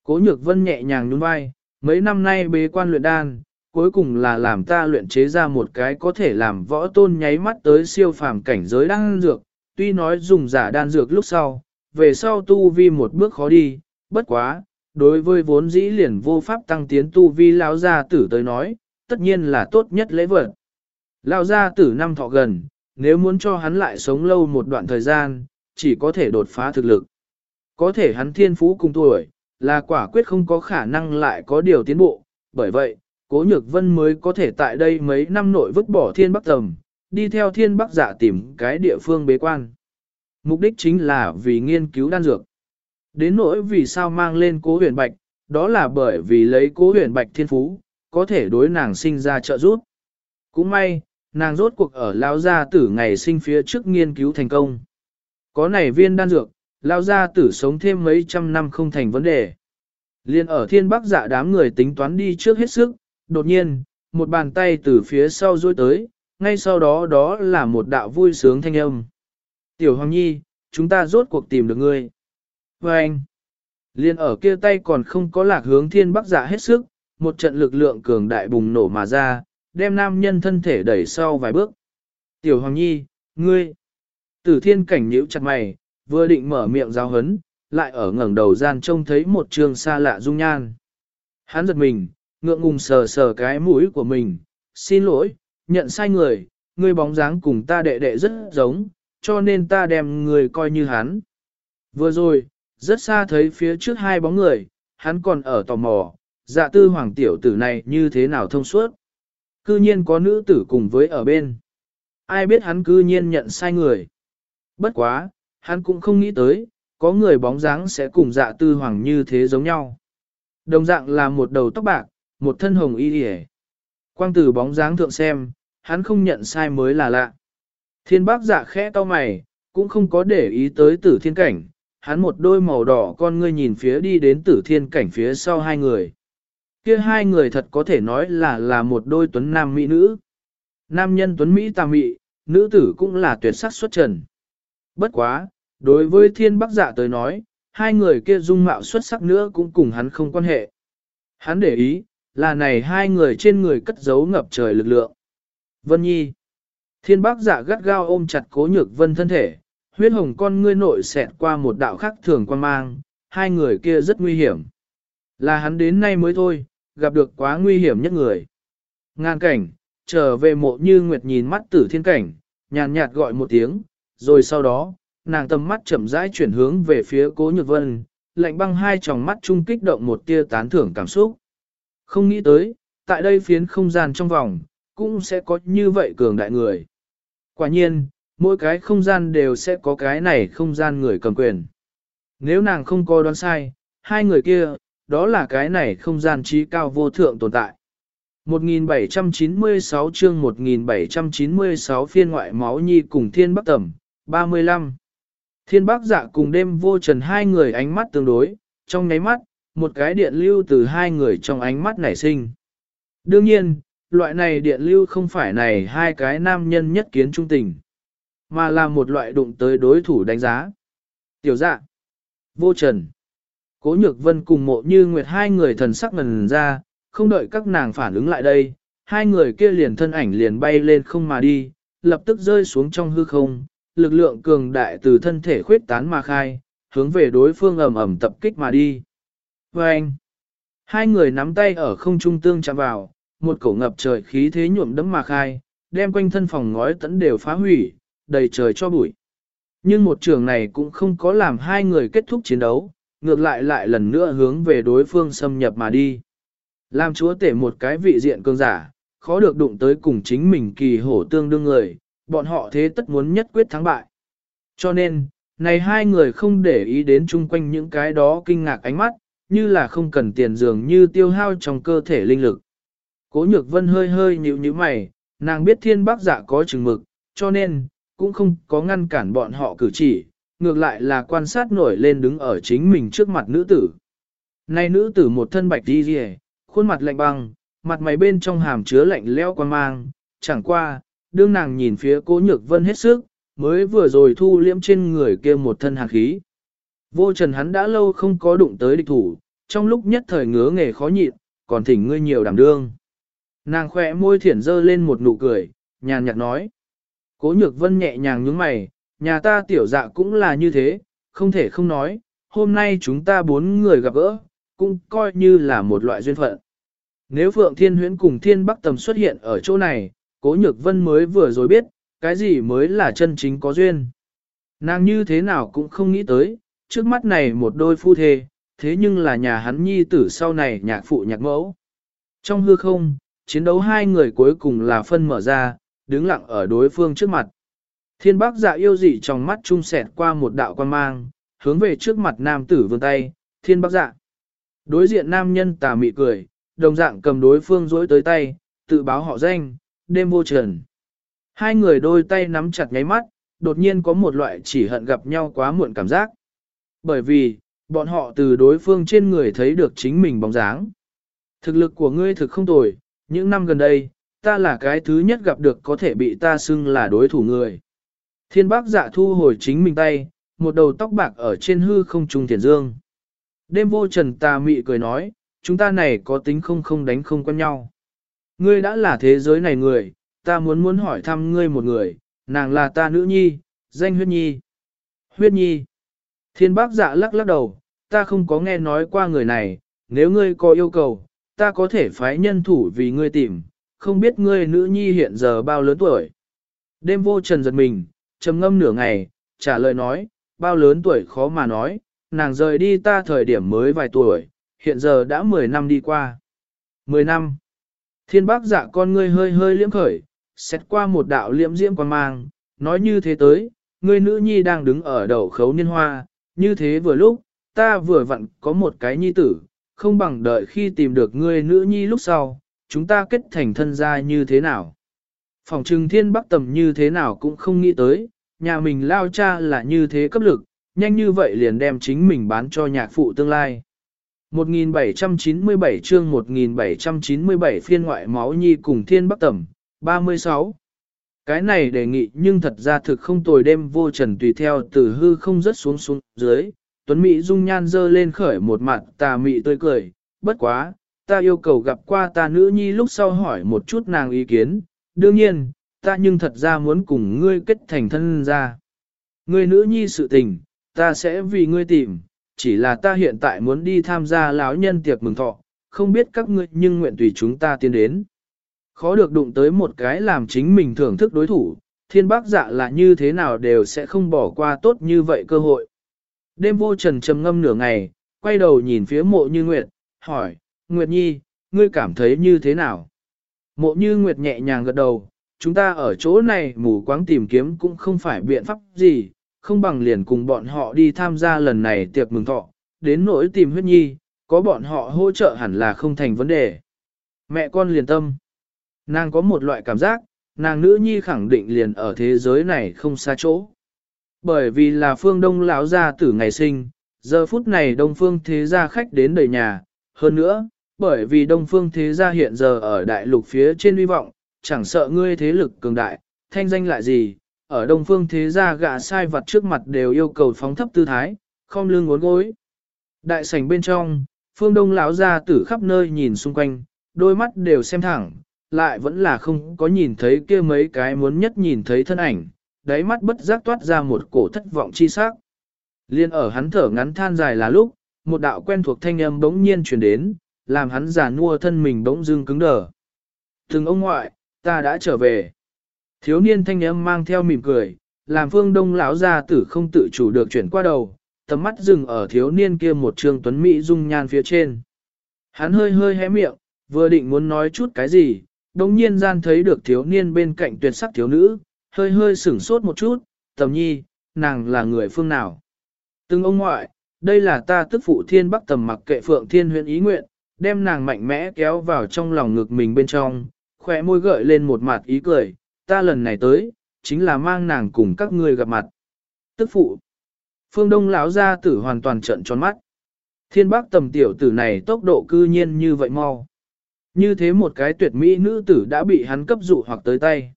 Cố nhược vân nhẹ nhàng nhún vai, mấy năm nay bế quan luyện đan, cuối cùng là làm ta luyện chế ra một cái có thể làm võ tôn nháy mắt tới siêu phàm cảnh giới đan dược, tuy nói dùng giả đan dược lúc sau, về sau tu vi một bước khó đi, bất quá, đối với vốn dĩ liền vô pháp tăng tiến tu vi lão gia tử tới nói, tất nhiên là tốt nhất lễ vật. Lão gia tử năm thọ gần, nếu muốn cho hắn lại sống lâu một đoạn thời gian, chỉ có thể đột phá thực lực. Có thể hắn thiên phú cùng tuổi, là quả quyết không có khả năng lại có điều tiến bộ, bởi vậy, Cố Nhược Vân mới có thể tại đây mấy năm nội vứt bỏ thiên bắc tầm, đi theo thiên bắc giả tìm cái địa phương bế quan. Mục đích chính là vì nghiên cứu đan dược. Đến nỗi vì sao mang lên cố huyền bạch, đó là bởi vì lấy cố huyền bạch thiên phú, có thể đối nàng sinh ra trợ giúp. Cũng may, nàng rốt cuộc ở lao gia tử ngày sinh phía trước nghiên cứu thành công. Có này viên đan dược, lao gia tử sống thêm mấy trăm năm không thành vấn đề. Liên ở thiên bắc dạ đám người tính toán đi trước hết sức, đột nhiên, một bàn tay từ phía sau duỗi tới, ngay sau đó đó là một đạo vui sướng thanh âm. Tiểu Hoàng Nhi, chúng ta rốt cuộc tìm được ngươi. Và anh, liên ở kia tay còn không có lạc hướng thiên bắc giả hết sức, một trận lực lượng cường đại bùng nổ mà ra, đem nam nhân thân thể đẩy sau vài bước. Tiểu Hoàng Nhi, ngươi, tử thiên cảnh nhíu chặt mày, vừa định mở miệng giao hấn, lại ở ngẩng đầu gian trông thấy một trường xa lạ dung nhan. Hắn giật mình, ngượng ngùng sờ sờ cái mũi của mình, xin lỗi, nhận sai người, ngươi bóng dáng cùng ta đệ đệ rất giống, cho nên ta đem người coi như hắn. Vừa rồi, rất xa thấy phía trước hai bóng người, hắn còn ở tò mò, dạ tư hoàng tiểu tử này như thế nào thông suốt. Cư nhiên có nữ tử cùng với ở bên. Ai biết hắn cư nhiên nhận sai người. Bất quá, hắn cũng không nghĩ tới, có người bóng dáng sẽ cùng dạ tư hoàng như thế giống nhau. Đồng dạng là một đầu tóc bạc, một thân hồng y hề. Quang tử bóng dáng thượng xem, hắn không nhận sai mới là lạ. Thiên bác dạ khẽ to mày, cũng không có để ý tới tử thiên cảnh, hắn một đôi màu đỏ con ngươi nhìn phía đi đến tử thiên cảnh phía sau hai người. Kia hai người thật có thể nói là là một đôi tuấn nam mỹ nữ. Nam nhân tuấn Mỹ tà mị, nữ tử cũng là tuyệt sắc xuất trần. Bất quá, đối với thiên bắc dạ tới nói, hai người kia dung mạo xuất sắc nữa cũng cùng hắn không quan hệ. Hắn để ý, là này hai người trên người cất giấu ngập trời lực lượng. Vân Nhi Thiên bác dạ gắt gao ôm chặt cố nhược vân thân thể, huyết hồng con ngươi nội xẹt qua một đạo khắc thường quan mang, hai người kia rất nguy hiểm. Là hắn đến nay mới thôi, gặp được quá nguy hiểm nhất người. Ngan cảnh, trở về mộ như nguyệt nhìn mắt tử thiên cảnh, nhàn nhạt gọi một tiếng, rồi sau đó, nàng tầm mắt chậm rãi chuyển hướng về phía cố nhược vân, lạnh băng hai tròng mắt trung kích động một tia tán thưởng cảm xúc. Không nghĩ tới, tại đây phiến không gian trong vòng, cũng sẽ có như vậy cường đại người. Quả nhiên, mỗi cái không gian đều sẽ có cái này không gian người cầm quyền. Nếu nàng không có đoán sai, hai người kia, đó là cái này không gian trí cao vô thượng tồn tại. 1796 chương 1796 phiên ngoại máu nhi cùng thiên bắc tẩm, 35. Thiên bắc dạ cùng đêm vô trần hai người ánh mắt tương đối, trong nháy mắt, một cái điện lưu từ hai người trong ánh mắt nảy sinh. Đương nhiên, loại này điện lưu không phải này hai cái nam nhân nhất kiến trung tình, mà là một loại đụng tới đối thủ đánh giá. Tiểu dạ, Vô trần. Cố nhược vân cùng mộ như nguyệt hai người thần sắc ngần ra, không đợi các nàng phản ứng lại đây, hai người kia liền thân ảnh liền bay lên không mà đi, lập tức rơi xuống trong hư không, lực lượng cường đại từ thân thể khuyết tán mà khai, hướng về đối phương ầm ầm tập kích mà đi. Và anh, hai người nắm tay ở không trung tương chạm vào, một cổ ngập trời khí thế nhuộm đấm mà khai, đem quanh thân phòng ngói tẫn đều phá hủy, đầy trời cho bụi. Nhưng một trường này cũng không có làm hai người kết thúc chiến đấu, ngược lại lại lần nữa hướng về đối phương xâm nhập mà đi. Làm chúa tể một cái vị diện cường giả, khó được đụng tới cùng chính mình kỳ hổ tương đương người, bọn họ thế tất muốn nhất quyết thắng bại. Cho nên, này hai người không để ý đến chung quanh những cái đó kinh ngạc ánh mắt, như là không cần tiền dường như tiêu hao trong cơ thể linh lực. Cố nhược vân hơi hơi nhíu nhíu mày, nàng biết thiên bác giả dạ có chừng mực, cho nên, cũng không có ngăn cản bọn họ cử chỉ, ngược lại là quan sát nổi lên đứng ở chính mình trước mặt nữ tử. Này nữ tử một thân bạch đi rìa, khuôn mặt lạnh băng, mặt mày bên trong hàm chứa lạnh leo quan mang, chẳng qua, đương nàng nhìn phía cố nhược vân hết sức, mới vừa rồi thu liễm trên người kia một thân hàn khí. Vô trần hắn đã lâu không có đụng tới địch thủ, trong lúc nhất thời ngứa nghề khó nhịn, còn thỉnh ngươi nhiều đảm đương. Nàng khỏe môi thiển dơ lên một nụ cười, nhàn nhạt nói. Cố nhược vân nhẹ nhàng nhướng mày, nhà ta tiểu dạ cũng là như thế, không thể không nói, hôm nay chúng ta bốn người gặp gỡ, cũng coi như là một loại duyên phận. Nếu Phượng Thiên Huyễn cùng Thiên Bắc Tầm xuất hiện ở chỗ này, Cố Nhược Vân mới vừa rồi biết, cái gì mới là chân chính có duyên. Nàng như thế nào cũng không nghĩ tới, trước mắt này một đôi phu thê, thế nhưng là nhà hắn nhi tử sau này nhạc phụ nhạc mẫu. Trong hư không, chiến đấu hai người cuối cùng là phân mở ra, đứng lặng ở đối phương trước mặt. Thiên bác dạ yêu dị trong mắt trung sẹt qua một đạo quan mang, hướng về trước mặt nam tử vươn tay, thiên bác dạ. Đối diện nam nhân tà mị cười, đồng dạng cầm đối phương dối tới tay, tự báo họ danh, đêm vô trần. Hai người đôi tay nắm chặt nháy mắt, đột nhiên có một loại chỉ hận gặp nhau quá muộn cảm giác. Bởi vì, bọn họ từ đối phương trên người thấy được chính mình bóng dáng. Thực lực của ngươi thực không tồi, những năm gần đây, ta là cái thứ nhất gặp được có thể bị ta xưng là đối thủ người. Thiên bác dạ thu hồi chính mình tay, một đầu tóc bạc ở trên hư không trung thiền dương. Đêm vô trần tà mị cười nói, chúng ta này có tính không không đánh không quen nhau. Ngươi đã là thế giới này người, ta muốn muốn hỏi thăm ngươi một người, nàng là ta nữ nhi, danh huyết nhi. Huyết nhi. Thiên bác dạ lắc lắc đầu, ta không có nghe nói qua người này, nếu ngươi có yêu cầu, ta có thể phái nhân thủ vì ngươi tìm, không biết ngươi nữ nhi hiện giờ bao lớn tuổi. Đêm vô trần giật mình, trầm ngâm nửa ngày, trả lời nói, bao lớn tuổi khó mà nói, nàng rời đi ta thời điểm mới vài tuổi, hiện giờ đã 10 năm đi qua. 10 năm. Thiên bác dạ con ngươi hơi hơi liễm khởi, xét qua một đạo liễm diễm quan mang, nói như thế tới, ngươi nữ nhi đang đứng ở đầu khấu niên hoa, như thế vừa lúc, ta vừa vặn có một cái nhi tử, không bằng đợi khi tìm được ngươi nữ nhi lúc sau, chúng ta kết thành thân gia như thế nào. Phòng trừng thiên bắc tầm như thế nào cũng không nghĩ tới, nhà mình lao cha là như thế cấp lực, nhanh như vậy liền đem chính mình bán cho nhạc phụ tương lai. 1797 chương 1797 phiên ngoại máu nhi cùng thiên bắc tầm, 36. Cái này đề nghị nhưng thật ra thực không tồi đêm vô trần tùy theo từ hư không rất xuống xuống dưới, Tuấn Mỹ dung nhan dơ lên khởi một mặt tà mị tươi cười, bất quá, ta yêu cầu gặp qua ta nữ nhi lúc sau hỏi một chút nàng ý kiến, đương nhiên, ta nhưng thật ra muốn cùng ngươi kết thành thân ra. Ngươi nữ nhi sự tình, ta sẽ vì ngươi tìm, chỉ là ta hiện tại muốn đi tham gia lão nhân tiệc mừng thọ, không biết các ngươi nhưng nguyện tùy chúng ta tiến đến. Khó được đụng tới một cái làm chính mình thưởng thức đối thủ, thiên bác dạ là như thế nào đều sẽ không bỏ qua tốt như vậy cơ hội. Đêm vô trần trầm ngâm nửa ngày, quay đầu nhìn phía mộ như Nguyệt, hỏi, Nguyệt Nhi, ngươi cảm thấy như thế nào? Mộ như Nguyệt nhẹ nhàng gật đầu, chúng ta ở chỗ này mù quáng tìm kiếm cũng không phải biện pháp gì, không bằng liền cùng bọn họ đi tham gia lần này tiệc mừng thọ, đến nỗi tìm huyết nhi, có bọn họ hỗ trợ hẳn là không thành vấn đề. Mẹ con liền tâm. Nàng có một loại cảm giác, nàng nữ nhi khẳng định liền ở thế giới này không xa chỗ. Bởi vì là phương đông lão gia tử ngày sinh, giờ phút này đông phương thế gia khách đến đời nhà, hơn nữa, bởi vì đông phương thế gia hiện giờ ở đại lục phía trên uy vọng, chẳng sợ ngươi thế lực cường đại, thanh danh lại gì, ở đông phương thế gia gạ sai vật trước mặt đều yêu cầu phóng thấp tư thái, không lưng ngốn gối. Đại sảnh bên trong, phương đông lão gia tử khắp nơi nhìn xung quanh, đôi mắt đều xem thẳng, lại vẫn là không có nhìn thấy kia mấy cái muốn nhất nhìn thấy thân ảnh, đáy mắt bất giác toát ra một cổ thất vọng chi sắc. Liên ở hắn thở ngắn than dài là lúc, một đạo quen thuộc thanh âm bỗng nhiên truyền đến, làm hắn giả nua thân mình bỗng dưng cứng đờ. Từng ông ngoại, ta đã trở về. Thiếu niên thanh âm mang theo mỉm cười, làm phương đông lão gia tử không tự chủ được chuyển qua đầu, tầm mắt dừng ở thiếu niên kia một trường tuấn mỹ dung nhan phía trên. Hắn hơi hơi hé miệng, vừa định muốn nói chút cái gì, đồng nhiên gian thấy được thiếu niên bên cạnh tuyệt sắc thiếu nữ, hơi hơi sửng sốt một chút, tầm nhi, nàng là người phương nào. Từng ông ngoại, đây là ta tức phụ thiên bắc tầm mặc kệ phượng thiên huyện ý nguyện, đem nàng mạnh mẽ kéo vào trong lòng ngực mình bên trong, khỏe môi gợi lên một mặt ý cười, ta lần này tới, chính là mang nàng cùng các ngươi gặp mặt. Tức phụ, phương đông lão gia tử hoàn toàn trận tròn mắt. Thiên bắc tầm tiểu tử này tốc độ cư nhiên như vậy mau. Như thế một cái tuyệt mỹ nữ tử đã bị hắn cấp dụ hoặc tới tay.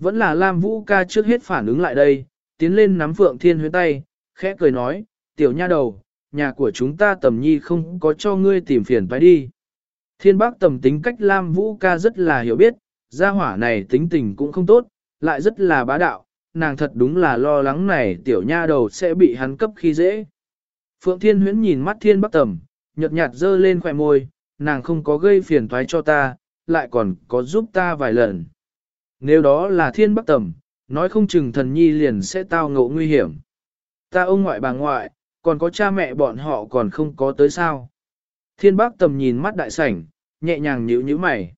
Vẫn là Lam Vũ ca trước hết phản ứng lại đây, tiến lên nắm Phượng Thiên huyến tay, khẽ cười nói, tiểu nha đầu, nhà của chúng ta tầm nhi không có cho ngươi tìm phiền phải đi. Thiên bác tầm tính cách Lam Vũ ca rất là hiểu biết, gia hỏa này tính tình cũng không tốt, lại rất là bá đạo, nàng thật đúng là lo lắng này tiểu nha đầu sẽ bị hắn cấp khi dễ. Phượng Thiên huyễn nhìn mắt thiên bác tầm, nhợt nhạt dơ lên khỏe môi, nàng không có gây phiền toái cho ta, lại còn có giúp ta vài lần. Nếu đó là thiên bắc tầm, nói không chừng thần nhi liền sẽ tao ngộ nguy hiểm. Ta ông ngoại bà ngoại, còn có cha mẹ bọn họ còn không có tới sao. Thiên bắc tầm nhìn mắt đại sảnh, nhẹ nhàng nhíu nhíu mày.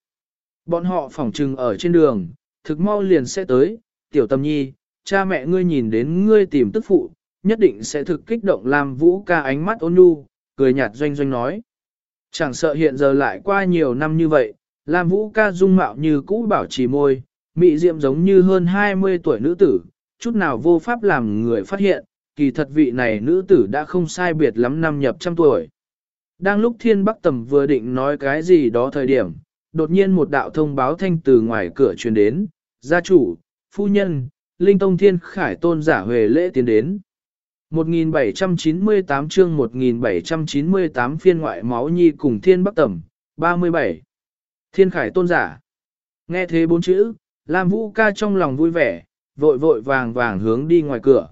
Bọn họ phỏng trừng ở trên đường, thực mau liền sẽ tới, tiểu tầm nhi, cha mẹ ngươi nhìn đến ngươi tìm tức phụ, nhất định sẽ thực kích động làm vũ ca ánh mắt ôn nhu, cười nhạt doanh doanh nói. Chẳng sợ hiện giờ lại qua nhiều năm như vậy, Lam Vũ ca dung mạo như cũ bảo trì môi, mị diệm giống như hơn 20 tuổi nữ tử, chút nào vô pháp làm người phát hiện, kỳ thật vị này nữ tử đã không sai biệt lắm năm nhập trăm tuổi. Đang lúc thiên bắc tầm vừa định nói cái gì đó thời điểm, đột nhiên một đạo thông báo thanh từ ngoài cửa truyền đến, gia chủ, phu nhân, linh tông thiên khải tôn giả huề lễ tiến đến. 1798 chương 1798 phiên ngoại máu nhi cùng thiên bắc Tầm 37. Thiên khải tôn giả. Nghe thế bốn chữ, Lam Vũ ca trong lòng vui vẻ, vội vội vàng vàng hướng đi ngoài cửa.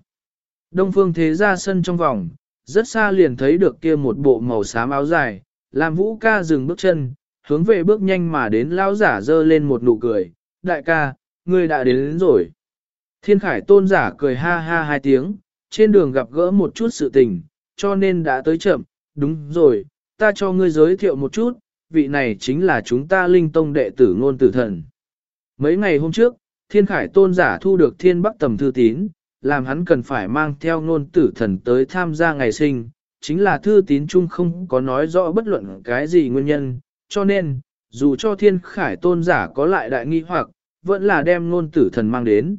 Đông phương thế ra sân trong vòng, rất xa liền thấy được kia một bộ màu xám áo dài, Lam Vũ ca dừng bước chân, hướng về bước nhanh mà đến lão giả dơ lên một nụ cười, đại ca, ngươi đã đến, đến rồi. Thiên khải tôn giả cười ha ha hai tiếng, trên đường gặp gỡ một chút sự tình, cho nên đã tới chậm, đúng rồi, ta cho ngươi giới thiệu một chút, vị này chính là chúng ta linh tông đệ tử ngôn tử thần. Mấy ngày hôm trước, thiên khải tôn giả thu được thiên bắc tầm thư tín, làm hắn cần phải mang theo ngôn tử thần tới tham gia ngày sinh, chính là thư tín chung không có nói rõ bất luận cái gì nguyên nhân, cho nên, dù cho thiên khải tôn giả có lại đại nghi hoặc, vẫn là đem ngôn tử thần mang đến.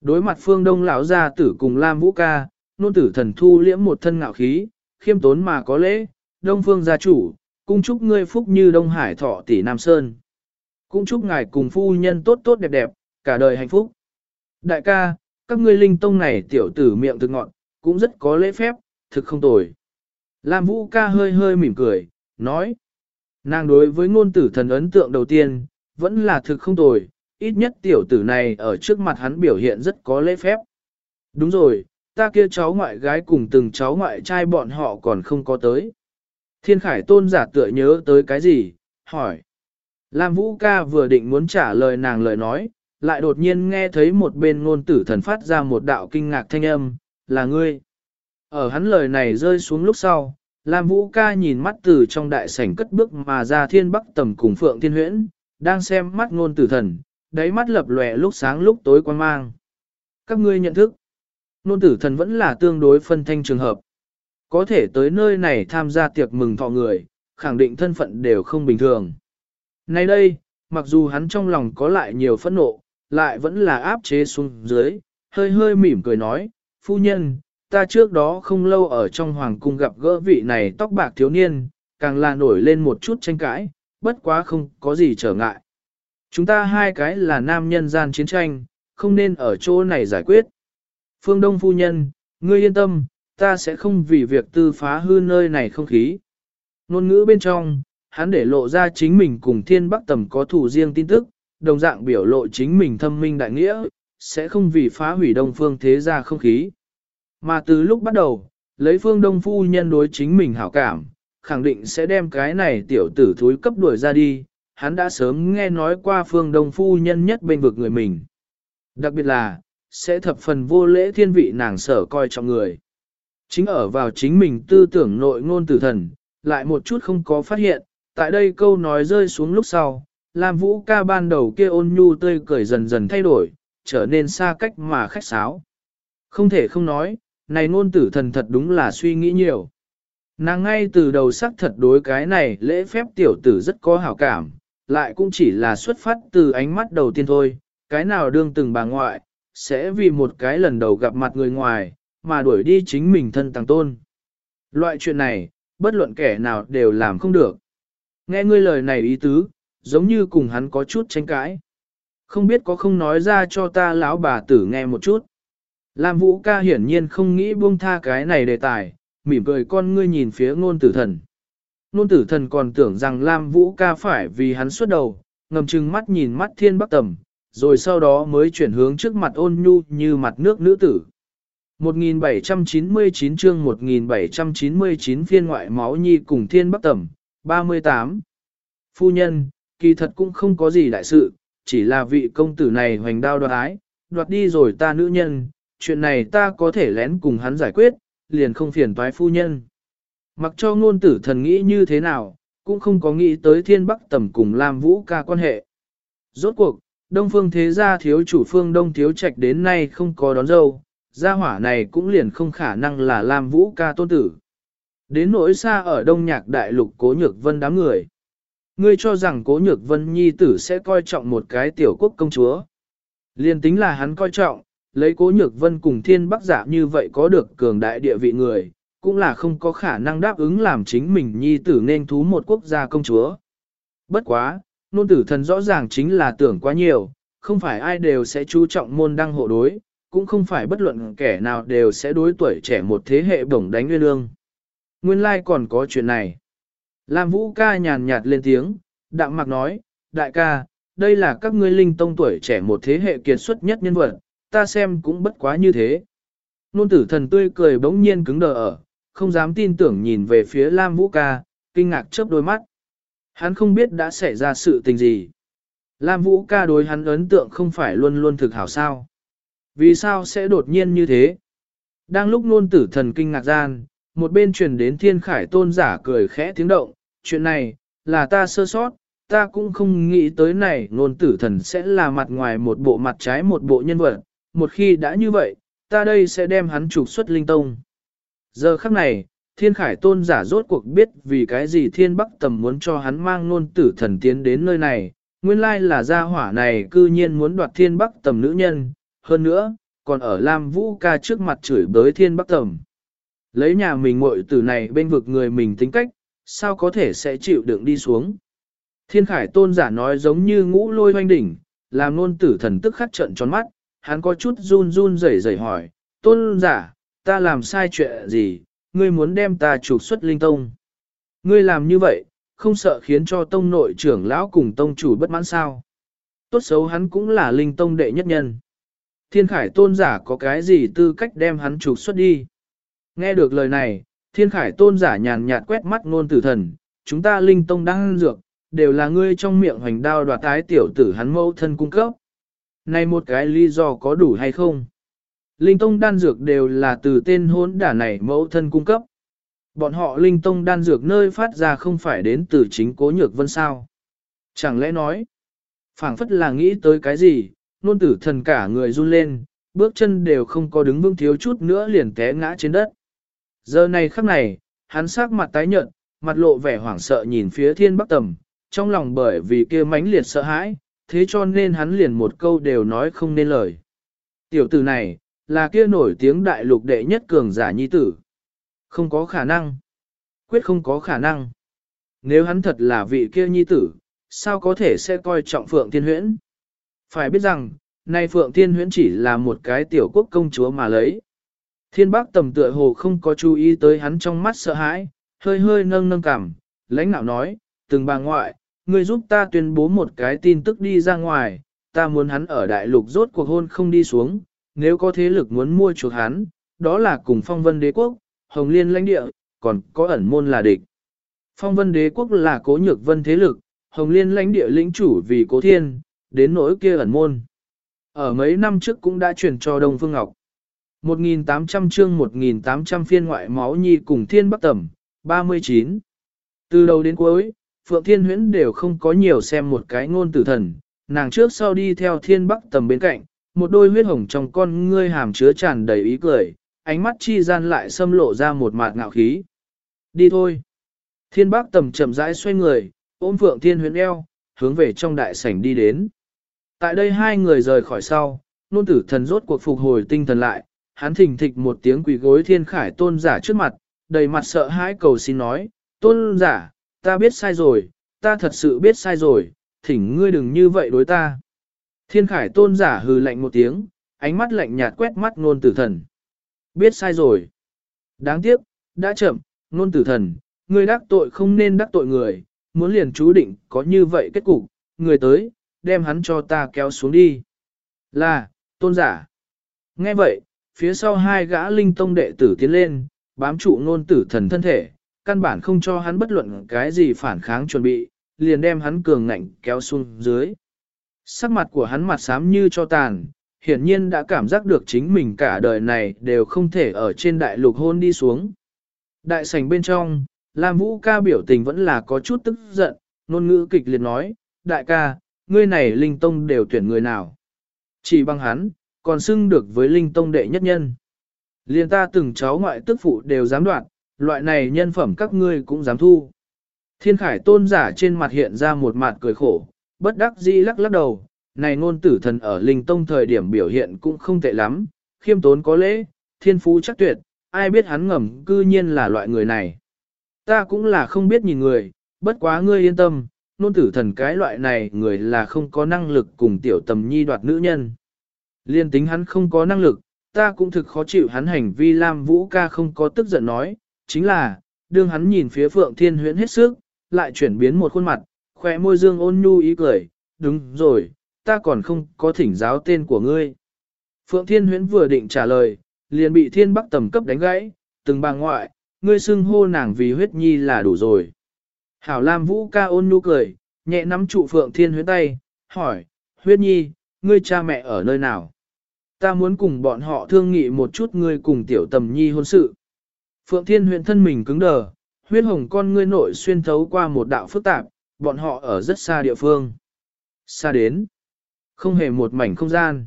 Đối mặt phương đông lão gia tử cùng Lam Vũ ca, nôn tử thần thu liễm một thân ngạo khí, khiêm tốn mà có lễ, đông phương gia chủ, cung chúc ngươi phúc như Đông Hải thọ tỷ Nam Sơn. Cũng chúc ngài cùng phu nhân tốt tốt đẹp đẹp, cả đời hạnh phúc. Đại ca, các ngươi linh tông này tiểu tử miệng thực ngọn, cũng rất có lễ phép, thực không tồi. Lam Vũ ca hơi hơi mỉm cười, nói. Nàng đối với ngôn tử thần ấn tượng đầu tiên, vẫn là thực không tồi, ít nhất tiểu tử này ở trước mặt hắn biểu hiện rất có lễ phép. Đúng rồi, ta kia cháu ngoại gái cùng từng cháu ngoại trai bọn họ còn không có tới. Thiên Khải tôn giả tựa nhớ tới cái gì, hỏi. Lam Vũ ca vừa định muốn trả lời nàng lời nói, lại đột nhiên nghe thấy một bên ngôn tử thần phát ra một đạo kinh ngạc thanh âm, là ngươi. Ở hắn lời này rơi xuống lúc sau, Lam Vũ ca nhìn mắt từ trong đại sảnh cất bước mà ra thiên bắc tầm cùng phượng thiên huyễn, đang xem mắt ngôn tử thần, đáy mắt lập lòe lúc sáng lúc tối quan mang. Các ngươi nhận thức, ngôn tử thần vẫn là tương đối phân thanh trường hợp. Có thể tới nơi này tham gia tiệc mừng thọ người, khẳng định thân phận đều không bình thường. Nay đây, mặc dù hắn trong lòng có lại nhiều phẫn nộ, lại vẫn là áp chế xuống dưới, hơi hơi mỉm cười nói, phu nhân, ta trước đó không lâu ở trong hoàng cung gặp gỡ vị này tóc bạc thiếu niên, càng là nổi lên một chút tranh cãi, bất quá không có gì trở ngại. Chúng ta hai cái là nam nhân gian chiến tranh, không nên ở chỗ này giải quyết. Phương Đông phu nhân, ngươi yên tâm, ta sẽ không vì việc tư phá hư nơi này không khí. Nôn ngữ bên trong, hắn để lộ ra chính mình cùng thiên bắc tầm có thủ riêng tin tức, đồng dạng biểu lộ chính mình thâm minh đại nghĩa, sẽ không vì phá hủy đông phương thế gia không khí. Mà từ lúc bắt đầu, lấy phương đông phu nhân đối chính mình hảo cảm, khẳng định sẽ đem cái này tiểu tử thúi cấp đuổi ra đi, hắn đã sớm nghe nói qua phương đông phu nhân nhất bên vực người mình. Đặc biệt là, sẽ thập phần vô lễ thiên vị nàng sở coi trọng người. Chính ở vào chính mình tư tưởng nội ngôn tử thần, lại một chút không có phát hiện, tại đây câu nói rơi xuống lúc sau, Lam Vũ ca ban đầu kia ôn nhu tươi cười dần dần thay đổi, trở nên xa cách mà khách sáo. Không thể không nói, này ngôn tử thần thật đúng là suy nghĩ nhiều. Nàng ngay từ đầu sắc thật đối cái này lễ phép tiểu tử rất có hảo cảm, lại cũng chỉ là xuất phát từ ánh mắt đầu tiên thôi, cái nào đương từng bà ngoại, sẽ vì một cái lần đầu gặp mặt người ngoài, mà đuổi đi chính mình thân tàng tôn. Loại chuyện này, bất luận kẻ nào đều làm không được. Nghe ngươi lời này ý tứ, giống như cùng hắn có chút tranh cãi. Không biết có không nói ra cho ta lão bà tử nghe một chút. Lam Vũ ca hiển nhiên không nghĩ buông tha cái này đề tài, mỉm cười con ngươi nhìn phía ngôn tử thần. Ngôn tử thần còn tưởng rằng Lam Vũ ca phải vì hắn xuất đầu, ngầm chừng mắt nhìn mắt thiên bắc tầm, rồi sau đó mới chuyển hướng trước mặt ôn nhu như mặt nước nữ tử. 1799 chương 1799 phiên ngoại máu nhi cùng thiên bắc tầm, 38. Phu nhân, kỳ thật cũng không có gì đại sự, chỉ là vị công tử này hoành đao đoạt ái, đoạt đi rồi ta nữ nhân, chuyện này ta có thể lén cùng hắn giải quyết, liền không phiền toái phu nhân. Mặc cho ngôn tử thần nghĩ như thế nào, cũng không có nghĩ tới thiên bắc tầm cùng Lam Vũ ca quan hệ. Rốt cuộc, Đông phương thế gia thiếu chủ phương Đông thiếu trạch đến nay không có đón dâu, gia hỏa này cũng liền không khả năng là Lam Vũ ca tôn tử. Đến nỗi xa ở Đông Nhạc Đại Lục Cố Nhược Vân đám người. Ngươi cho rằng Cố Nhược Vân nhi tử sẽ coi trọng một cái tiểu quốc công chúa. Liên tính là hắn coi trọng, lấy Cố Nhược Vân cùng thiên bắc giả như vậy có được cường đại địa vị người, cũng là không có khả năng đáp ứng làm chính mình nhi tử nên thú một quốc gia công chúa. Bất quá, nôn tử thần rõ ràng chính là tưởng quá nhiều, không phải ai đều sẽ chú trọng môn đăng hộ đối, cũng không phải bất luận kẻ nào đều sẽ đối tuổi trẻ một thế hệ bổng đánh nguyên lương. Nguyên lai like còn có chuyện này. Lam Vũ ca nhàn nhạt lên tiếng, đạm mặc nói, đại ca, đây là các ngươi linh tông tuổi trẻ một thế hệ kiệt xuất nhất nhân vật, ta xem cũng bất quá như thế. Nôn tử thần tươi cười bỗng nhiên cứng đờ ở, không dám tin tưởng nhìn về phía Lam Vũ ca, kinh ngạc chớp đôi mắt. Hắn không biết đã xảy ra sự tình gì. Lam Vũ ca đối hắn ấn tượng không phải luôn luôn thực hảo sao. Vì sao sẽ đột nhiên như thế? Đang lúc nôn tử thần kinh ngạc gian, một bên truyền đến thiên khải tôn giả cười khẽ tiếng động, chuyện này, là ta sơ sót, ta cũng không nghĩ tới này nôn tử thần sẽ là mặt ngoài một bộ mặt trái một bộ nhân vật, một khi đã như vậy, ta đây sẽ đem hắn trục xuất linh tông. Giờ khắc này, thiên khải tôn giả rốt cuộc biết vì cái gì thiên bắc tầm muốn cho hắn mang nôn tử thần tiến đến nơi này, nguyên lai là gia hỏa này cư nhiên muốn đoạt thiên bắc tầm nữ nhân, hơn nữa, còn ở Lam Vũ ca trước mặt chửi bới thiên bắc tầm. Lấy nhà mình muội tử này bên vực người mình tính cách, sao có thể sẽ chịu đựng đi xuống. Thiên khải tôn giả nói giống như ngũ lôi hoanh đỉnh, làm nôn tử thần tức khắc trận tròn mắt, hắn có chút run run rẩy rẩy hỏi, tôn giả, ta làm sai chuyện gì, ngươi muốn đem ta trục xuất linh tông. Ngươi làm như vậy, không sợ khiến cho tông nội trưởng lão cùng tông chủ bất mãn sao. Tốt xấu hắn cũng là linh tông đệ nhất nhân. Thiên khải tôn giả có cái gì tư cách đem hắn trục xuất đi. Nghe được lời này, thiên khải tôn giả nhàn nhạt quét mắt ngôn tử thần, chúng ta linh tông đang dược, đều là ngươi trong miệng hoành đao đoạt tái tiểu tử hắn mẫu thân cung cấp. Này một cái lý do có đủ hay không? Linh tông đan dược đều là từ tên hốn đả này mẫu thân cung cấp. Bọn họ linh tông đan dược nơi phát ra không phải đến từ chính cố nhược vân sao. Chẳng lẽ nói, phảng phất là nghĩ tới cái gì, nôn tử thần cả người run lên, bước chân đều không có đứng vững thiếu chút nữa liền té ngã trên đất. Giờ này khắc này, hắn sắc mặt tái nhợt, mặt lộ vẻ hoảng sợ nhìn phía thiên bắc tầm, trong lòng bởi vì kia mãnh liệt sợ hãi, thế cho nên hắn liền một câu đều nói không nên lời. Tiểu tử này, là kia nổi tiếng đại lục đệ nhất cường giả nhi tử. Không có khả năng. Quyết không có khả năng. Nếu hắn thật là vị kia nhi tử, sao có thể sẽ coi trọng Phượng Thiên Huyễn? Phải biết rằng, nay Phượng Thiên Huyễn chỉ là một cái tiểu quốc công chúa mà lấy. Thiên bác tầm tựa hồ không có chú ý tới hắn trong mắt sợ hãi, hơi hơi nâng nâng cảm, lãnh nạo nói, từng bà ngoại, người giúp ta tuyên bố một cái tin tức đi ra ngoài, ta muốn hắn ở đại lục rốt cuộc hôn không đi xuống, nếu có thế lực muốn mua chuộc hắn, đó là cùng phong vân đế quốc, hồng liên lãnh địa, còn có ẩn môn là địch. Phong vân đế quốc là cố nhược vân thế lực, hồng liên lãnh địa lĩnh chủ vì cố thiên, đến nỗi kia ẩn môn. Ở mấy năm trước cũng đã chuyển cho Đông Phương Ngọc. 1.800 chương 1.800 phiên ngoại máu nhi cùng thiên bắc tẩm, 39. Từ đầu đến cuối, Phượng Thiên Huyễn đều không có nhiều xem một cái ngôn tử thần, nàng trước sau đi theo thiên bắc tầm bên cạnh, một đôi huyết hồng trong con ngươi hàm chứa tràn đầy ý cười, ánh mắt chi gian lại xâm lộ ra một mạt ngạo khí. Đi thôi. Thiên bắc tầm chậm rãi xoay người, ôm Phượng Thiên Huyễn eo, hướng về trong đại sảnh đi đến. Tại đây hai người rời khỏi sau, ngôn tử thần rốt cuộc phục hồi tinh thần lại, hắn thình thịch một tiếng quỳ gối thiên khải tôn giả trước mặt, đầy mặt sợ hãi cầu xin nói, tôn giả, ta biết sai rồi, ta thật sự biết sai rồi, thỉnh ngươi đừng như vậy đối ta. Thiên khải tôn giả hừ lạnh một tiếng, ánh mắt lạnh nhạt quét mắt nôn tử thần. Biết sai rồi. Đáng tiếc, đã chậm, nôn tử thần, ngươi đắc tội không nên đắc tội người, muốn liền chú định có như vậy kết cục, người tới, đem hắn cho ta kéo xuống đi. Là, tôn giả. Nghe vậy, phía sau hai gã linh tông đệ tử tiến lên, bám trụ nôn tử thần thân thể, căn bản không cho hắn bất luận cái gì phản kháng chuẩn bị, liền đem hắn cường ngạnh kéo xuống dưới. Sắc mặt của hắn mặt xám như cho tàn, hiển nhiên đã cảm giác được chính mình cả đời này đều không thể ở trên đại lục hôn đi xuống. Đại sảnh bên trong, Lam Vũ ca biểu tình vẫn là có chút tức giận, ngôn ngữ kịch liệt nói, đại ca, ngươi này linh tông đều tuyển người nào. Chỉ bằng hắn, còn xưng được với linh tông đệ nhất nhân. Liên ta từng cháu ngoại tức phụ đều dám đoạt, loại này nhân phẩm các ngươi cũng dám thu. Thiên khải tôn giả trên mặt hiện ra một mặt cười khổ, bất đắc dĩ lắc lắc đầu, này ngôn tử thần ở linh tông thời điểm biểu hiện cũng không tệ lắm, khiêm tốn có lễ, thiên phú chắc tuyệt, ai biết hắn ngầm cư nhiên là loại người này. Ta cũng là không biết nhìn người, bất quá ngươi yên tâm, nôn tử thần cái loại này người là không có năng lực cùng tiểu tầm nhi đoạt nữ nhân. Liên tính hắn không có năng lực, ta cũng thực khó chịu hắn hành vi Lam Vũ ca không có tức giận nói, chính là, đương hắn nhìn phía Phượng Thiên Huyễn hết sức, lại chuyển biến một khuôn mặt, khỏe môi dương ôn nhu ý cười, đúng rồi, ta còn không có thỉnh giáo tên của ngươi. Phượng Thiên Huyễn vừa định trả lời, liền bị Thiên Bắc tầm cấp đánh gãy, từng bà ngoại, ngươi xưng hô nàng vì huyết nhi là đủ rồi. Hảo Lam Vũ ca ôn nhu cười, nhẹ nắm trụ Phượng Thiên Huyễn tay, hỏi, huyết nhi, ngươi cha mẹ ở nơi nào? Ta muốn cùng bọn họ thương nghị một chút ngươi cùng tiểu tầm nhi hôn sự. Phượng Thiên Huyễn thân mình cứng đờ, huyết hồng con ngươi nội xuyên thấu qua một đạo phức tạp, bọn họ ở rất xa địa phương. Xa đến, không hề một mảnh không gian.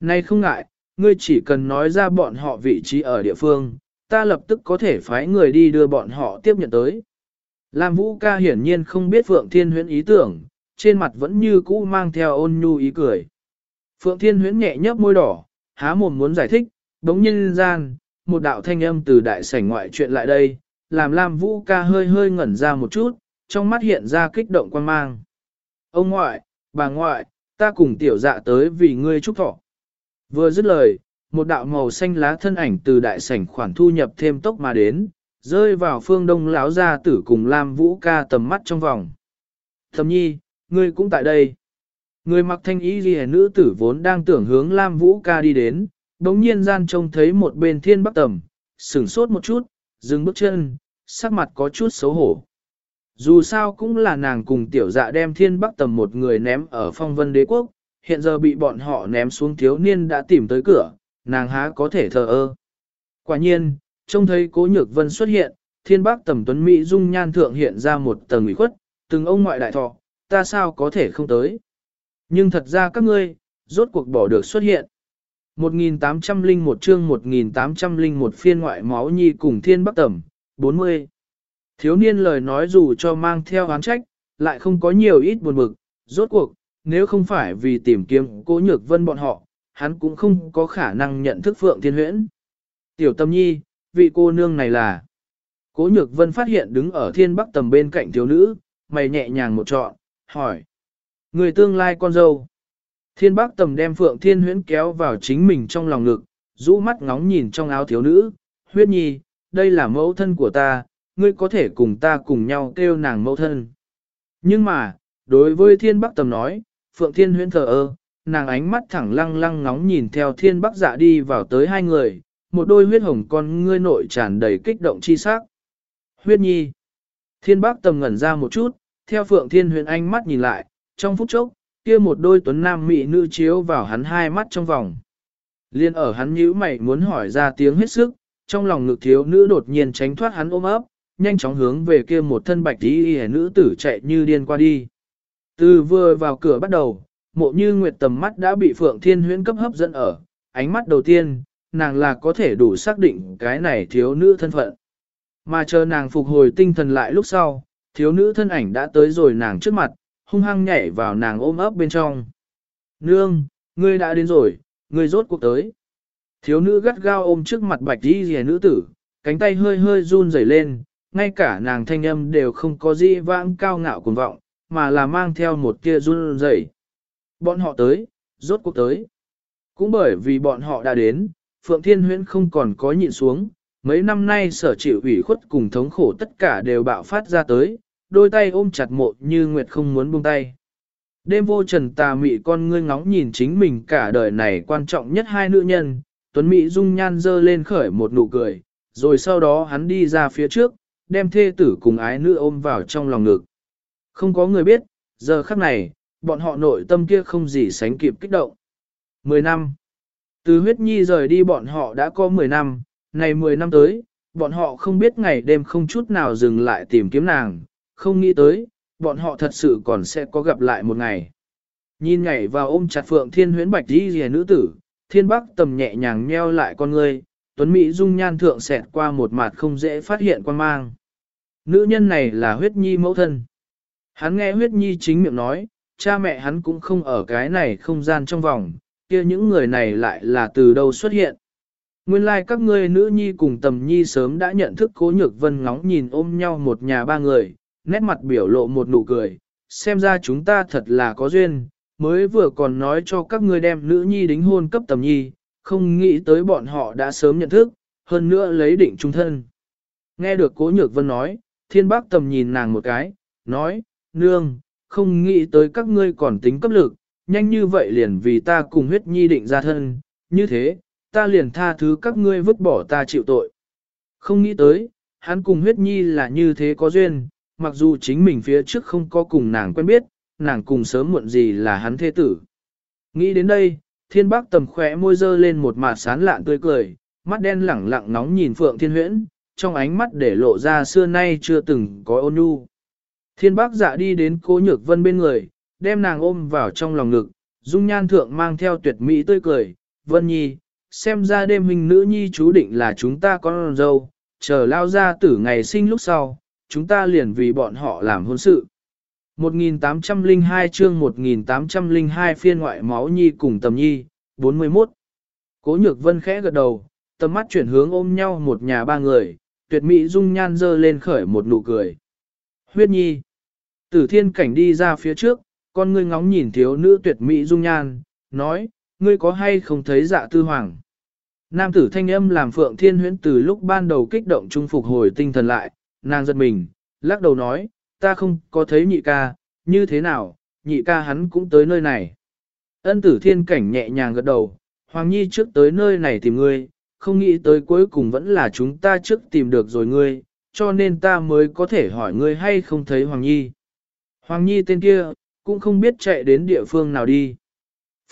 Nay không ngại, ngươi chỉ cần nói ra bọn họ vị trí ở địa phương, ta lập tức có thể phái người đi đưa bọn họ tiếp nhận tới. Lam Vũ ca hiển nhiên không biết Phượng Thiên Huyễn ý tưởng, trên mặt vẫn như cũ mang theo ôn nhu ý cười. Phượng Thiên Huyễn nhẹ nhấp môi đỏ, há mồm muốn giải thích, đống nhiên gian, một đạo thanh âm từ đại sảnh ngoại chuyện lại đây, làm Lam Vũ ca hơi hơi ngẩn ra một chút, trong mắt hiện ra kích động quan mang. Ông ngoại, bà ngoại, ta cùng tiểu dạ tới vì ngươi chúc thọ. Vừa dứt lời, một đạo màu xanh lá thân ảnh từ đại sảnh khoản thu nhập thêm tốc mà đến, rơi vào phương đông lão gia tử cùng Lam Vũ ca tầm mắt trong vòng. Thầm nhi, ngươi cũng tại đây. Người mặc thanh y ghi nữ tử vốn đang tưởng hướng Lam Vũ ca đi đến, đống nhiên gian trông thấy một bên thiên bắc tầm, sửng sốt một chút, dừng bước chân, sắc mặt có chút xấu hổ. Dù sao cũng là nàng cùng tiểu dạ đem thiên bắc tầm một người ném ở phong vân đế quốc, hiện giờ bị bọn họ ném xuống thiếu niên đã tìm tới cửa, nàng há có thể thờ ơ. Quả nhiên, trông thấy cố nhược vân xuất hiện, thiên bắc tầm tuấn Mỹ dung nhan thượng hiện ra một tầng ủy khuất, từng ông ngoại đại thọ, ta sao có thể không tới. Nhưng thật ra các ngươi, rốt cuộc bỏ được xuất hiện. 1801 chương 1801 phiên ngoại máu nhi cùng thiên bắc tẩm 40. Thiếu niên lời nói dù cho mang theo oán trách, lại không có nhiều ít buồn bực, rốt cuộc, nếu không phải vì tìm kiếm cố nhược vân bọn họ, hắn cũng không có khả năng nhận thức Phượng Thiên Huyễn. Tiểu tâm nhi, vị cô nương này là... Cố nhược vân phát hiện đứng ở thiên bắc tầm bên cạnh thiếu nữ, mày nhẹ nhàng một trọn, hỏi. Người tương lai con dâu. Thiên Bác tầm đem Phượng Thiên Huyễn kéo vào chính mình trong lòng ngực, rũ mắt ngóng nhìn trong áo thiếu nữ, huyết nhi, đây là mẫu thân của ta, ngươi có thể cùng ta cùng nhau kêu nàng mẫu thân. Nhưng mà, đối với thiên Bác tầm nói, phượng thiên huyễn thờ ơ, nàng ánh mắt thẳng lăng lăng ngóng nhìn theo thiên Bác dạ đi vào tới hai người, một đôi huyết hồng con ngươi nội tràn đầy kích động chi sắc. Huyết nhi. Thiên Bác tầm ngẩn ra một chút, theo phượng thiên huyễn ánh mắt nhìn lại, trong phút chốc, kia một đôi tuấn nam mỹ nữ chiếu vào hắn hai mắt trong vòng. Liên ở hắn nhíu mày muốn hỏi ra tiếng hết sức, trong lòng ngực thiếu nữ đột nhiên tránh thoát hắn ôm ấp, nhanh chóng hướng về kia một thân bạch tí y nữ tử chạy như điên qua đi. Từ vừa vào cửa bắt đầu, mộ như nguyệt tầm mắt đã bị Phượng Thiên Huyễn cấp hấp dẫn ở, ánh mắt đầu tiên, nàng là có thể đủ xác định cái này thiếu nữ thân phận. Mà chờ nàng phục hồi tinh thần lại lúc sau, thiếu nữ thân ảnh đã tới rồi nàng trước mặt, hung hăng nhảy vào nàng ôm ấp bên trong. Nương, ngươi đã đến rồi, ngươi rốt cuộc tới. Thiếu nữ gắt gao ôm trước mặt bạch đi rìa nữ tử, cánh tay hơi hơi run rẩy lên, ngay cả nàng thanh âm đều không có gì vãng cao ngạo cuồng vọng, mà là mang theo một tia run rẩy. Bọn họ tới, rốt cuộc tới. Cũng bởi vì bọn họ đã đến, Phượng Thiên Huyễn không còn có nhịn xuống, mấy năm nay sở chịu ủy khuất cùng thống khổ tất cả đều bạo phát ra tới, đôi tay ôm chặt mộ như Nguyệt không muốn buông tay. Đêm vô trần tà mị con ngươi ngóng nhìn chính mình cả đời này quan trọng nhất hai nữ nhân, Tuấn Mỹ dung nhan dơ lên khởi một nụ cười, rồi sau đó hắn đi ra phía trước, đem thê tử cùng ái nữ ôm vào trong lòng ngực. Không có người biết, giờ khắc này, bọn họ nội tâm kia không gì sánh kịp kích động. Mười năm. Từ huyết nhi rời đi bọn họ đã có mười năm, này mười năm tới, bọn họ không biết ngày đêm không chút nào dừng lại tìm kiếm nàng, không nghĩ tới, bọn họ thật sự còn sẽ có gặp lại một ngày. Nhìn nhảy vào ôm chặt phượng thiên huyễn bạch đi rìa nữ tử, thiên bắc tầm nhẹ nhàng nheo lại con ngươi, tuấn Mỹ dung nhan thượng xẹt qua một mặt không dễ phát hiện quan mang. Nữ nhân này là huyết nhi mẫu thân. Hắn nghe huyết nhi chính miệng nói, cha mẹ hắn cũng không ở cái này không gian trong vòng, kia những người này lại là từ đâu xuất hiện. Nguyên lai like các ngươi nữ nhi cùng tầm nhi sớm đã nhận thức cố nhược vân ngóng nhìn ôm nhau một nhà ba người, nét mặt biểu lộ một nụ cười, xem ra chúng ta thật là có duyên, mới vừa còn nói cho các ngươi đem nữ nhi đính hôn cấp tầm nhi, không nghĩ tới bọn họ đã sớm nhận thức, hơn nữa lấy định trung thân. Nghe được cố nhược vân nói, thiên bác tầm nhìn nàng một cái, nói, nương, không nghĩ tới các ngươi còn tính cấp lực, nhanh như vậy liền vì ta cùng huyết nhi định ra thân, như thế, ta liền tha thứ các ngươi vứt bỏ ta chịu tội. Không nghĩ tới, hắn cùng huyết nhi là như thế có duyên, mặc dù chính mình phía trước không có cùng nàng quen biết, nàng cùng sớm muộn gì là hắn thế tử. Nghĩ đến đây, thiên bác tầm khỏe môi dơ lên một mặt sán lạn tươi cười, mắt đen lẳng lặng nóng nhìn phượng thiên huyễn, trong ánh mắt để lộ ra xưa nay chưa từng có ôn nhu. Thiên bác dạ đi đến cố nhược vân bên người, đem nàng ôm vào trong lòng ngực, dung nhan thượng mang theo tuyệt mỹ tươi cười, vân nhi, xem ra đêm hình nữ nhi chú định là chúng ta con dâu, chờ lao ra tử ngày sinh lúc sau, chúng ta liền vì bọn họ làm hôn sự. 1802 chương 1802 phiên ngoại máu nhi cùng tầm nhi, 41. Cố nhược vân khẽ gật đầu, tầm mắt chuyển hướng ôm nhau một nhà ba người, tuyệt mỹ dung nhan dơ lên khởi một nụ cười. Huyết nhi. Tử thiên cảnh đi ra phía trước, con ngươi ngóng nhìn thiếu nữ tuyệt mỹ dung nhan, nói, ngươi có hay không thấy dạ tư hoàng. Nam tử thanh âm làm phượng thiên huyễn từ lúc ban đầu kích động trung phục hồi tinh thần lại, nàng giật mình, lắc đầu nói, ta không có thấy nhị ca, như thế nào, nhị ca hắn cũng tới nơi này. Ân tử thiên cảnh nhẹ nhàng gật đầu, Hoàng Nhi trước tới nơi này tìm ngươi, không nghĩ tới cuối cùng vẫn là chúng ta trước tìm được rồi ngươi, cho nên ta mới có thể hỏi ngươi hay không thấy Hoàng Nhi. Hoàng Nhi tên kia, cũng không biết chạy đến địa phương nào đi.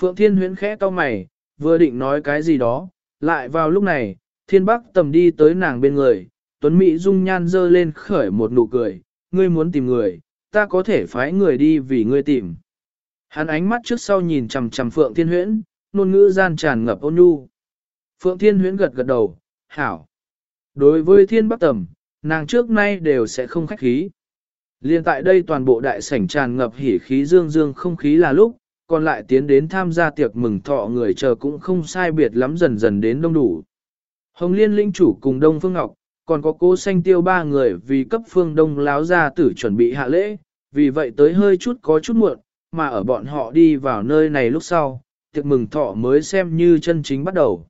Phượng Thiên huyễn khẽ cau mày, vừa định nói cái gì đó, lại vào lúc này, Thiên Bắc tầm đi tới nàng bên người, Tuấn Mỹ dung nhan dơ lên khởi một nụ cười, ngươi muốn tìm người, ta có thể phái người đi vì ngươi tìm. Hắn ánh mắt trước sau nhìn chằm chằm Phượng Thiên Huyễn, ngôn ngữ gian tràn ngập ôn nhu. Phượng Thiên Huyễn gật gật đầu, hảo. Đối với Thiên Bắc Tầm, nàng trước nay đều sẽ không khách khí. Liên tại đây toàn bộ đại sảnh tràn ngập hỉ khí dương dương không khí là lúc, còn lại tiến đến tham gia tiệc mừng thọ người chờ cũng không sai biệt lắm dần dần đến đông đủ. Hồng Liên linh chủ cùng Đông Phương Ngọc, còn có cố xanh tiêu ba người vì cấp phương đông láo ra tử chuẩn bị hạ lễ, vì vậy tới hơi chút có chút muộn, mà ở bọn họ đi vào nơi này lúc sau, tiệc mừng thọ mới xem như chân chính bắt đầu.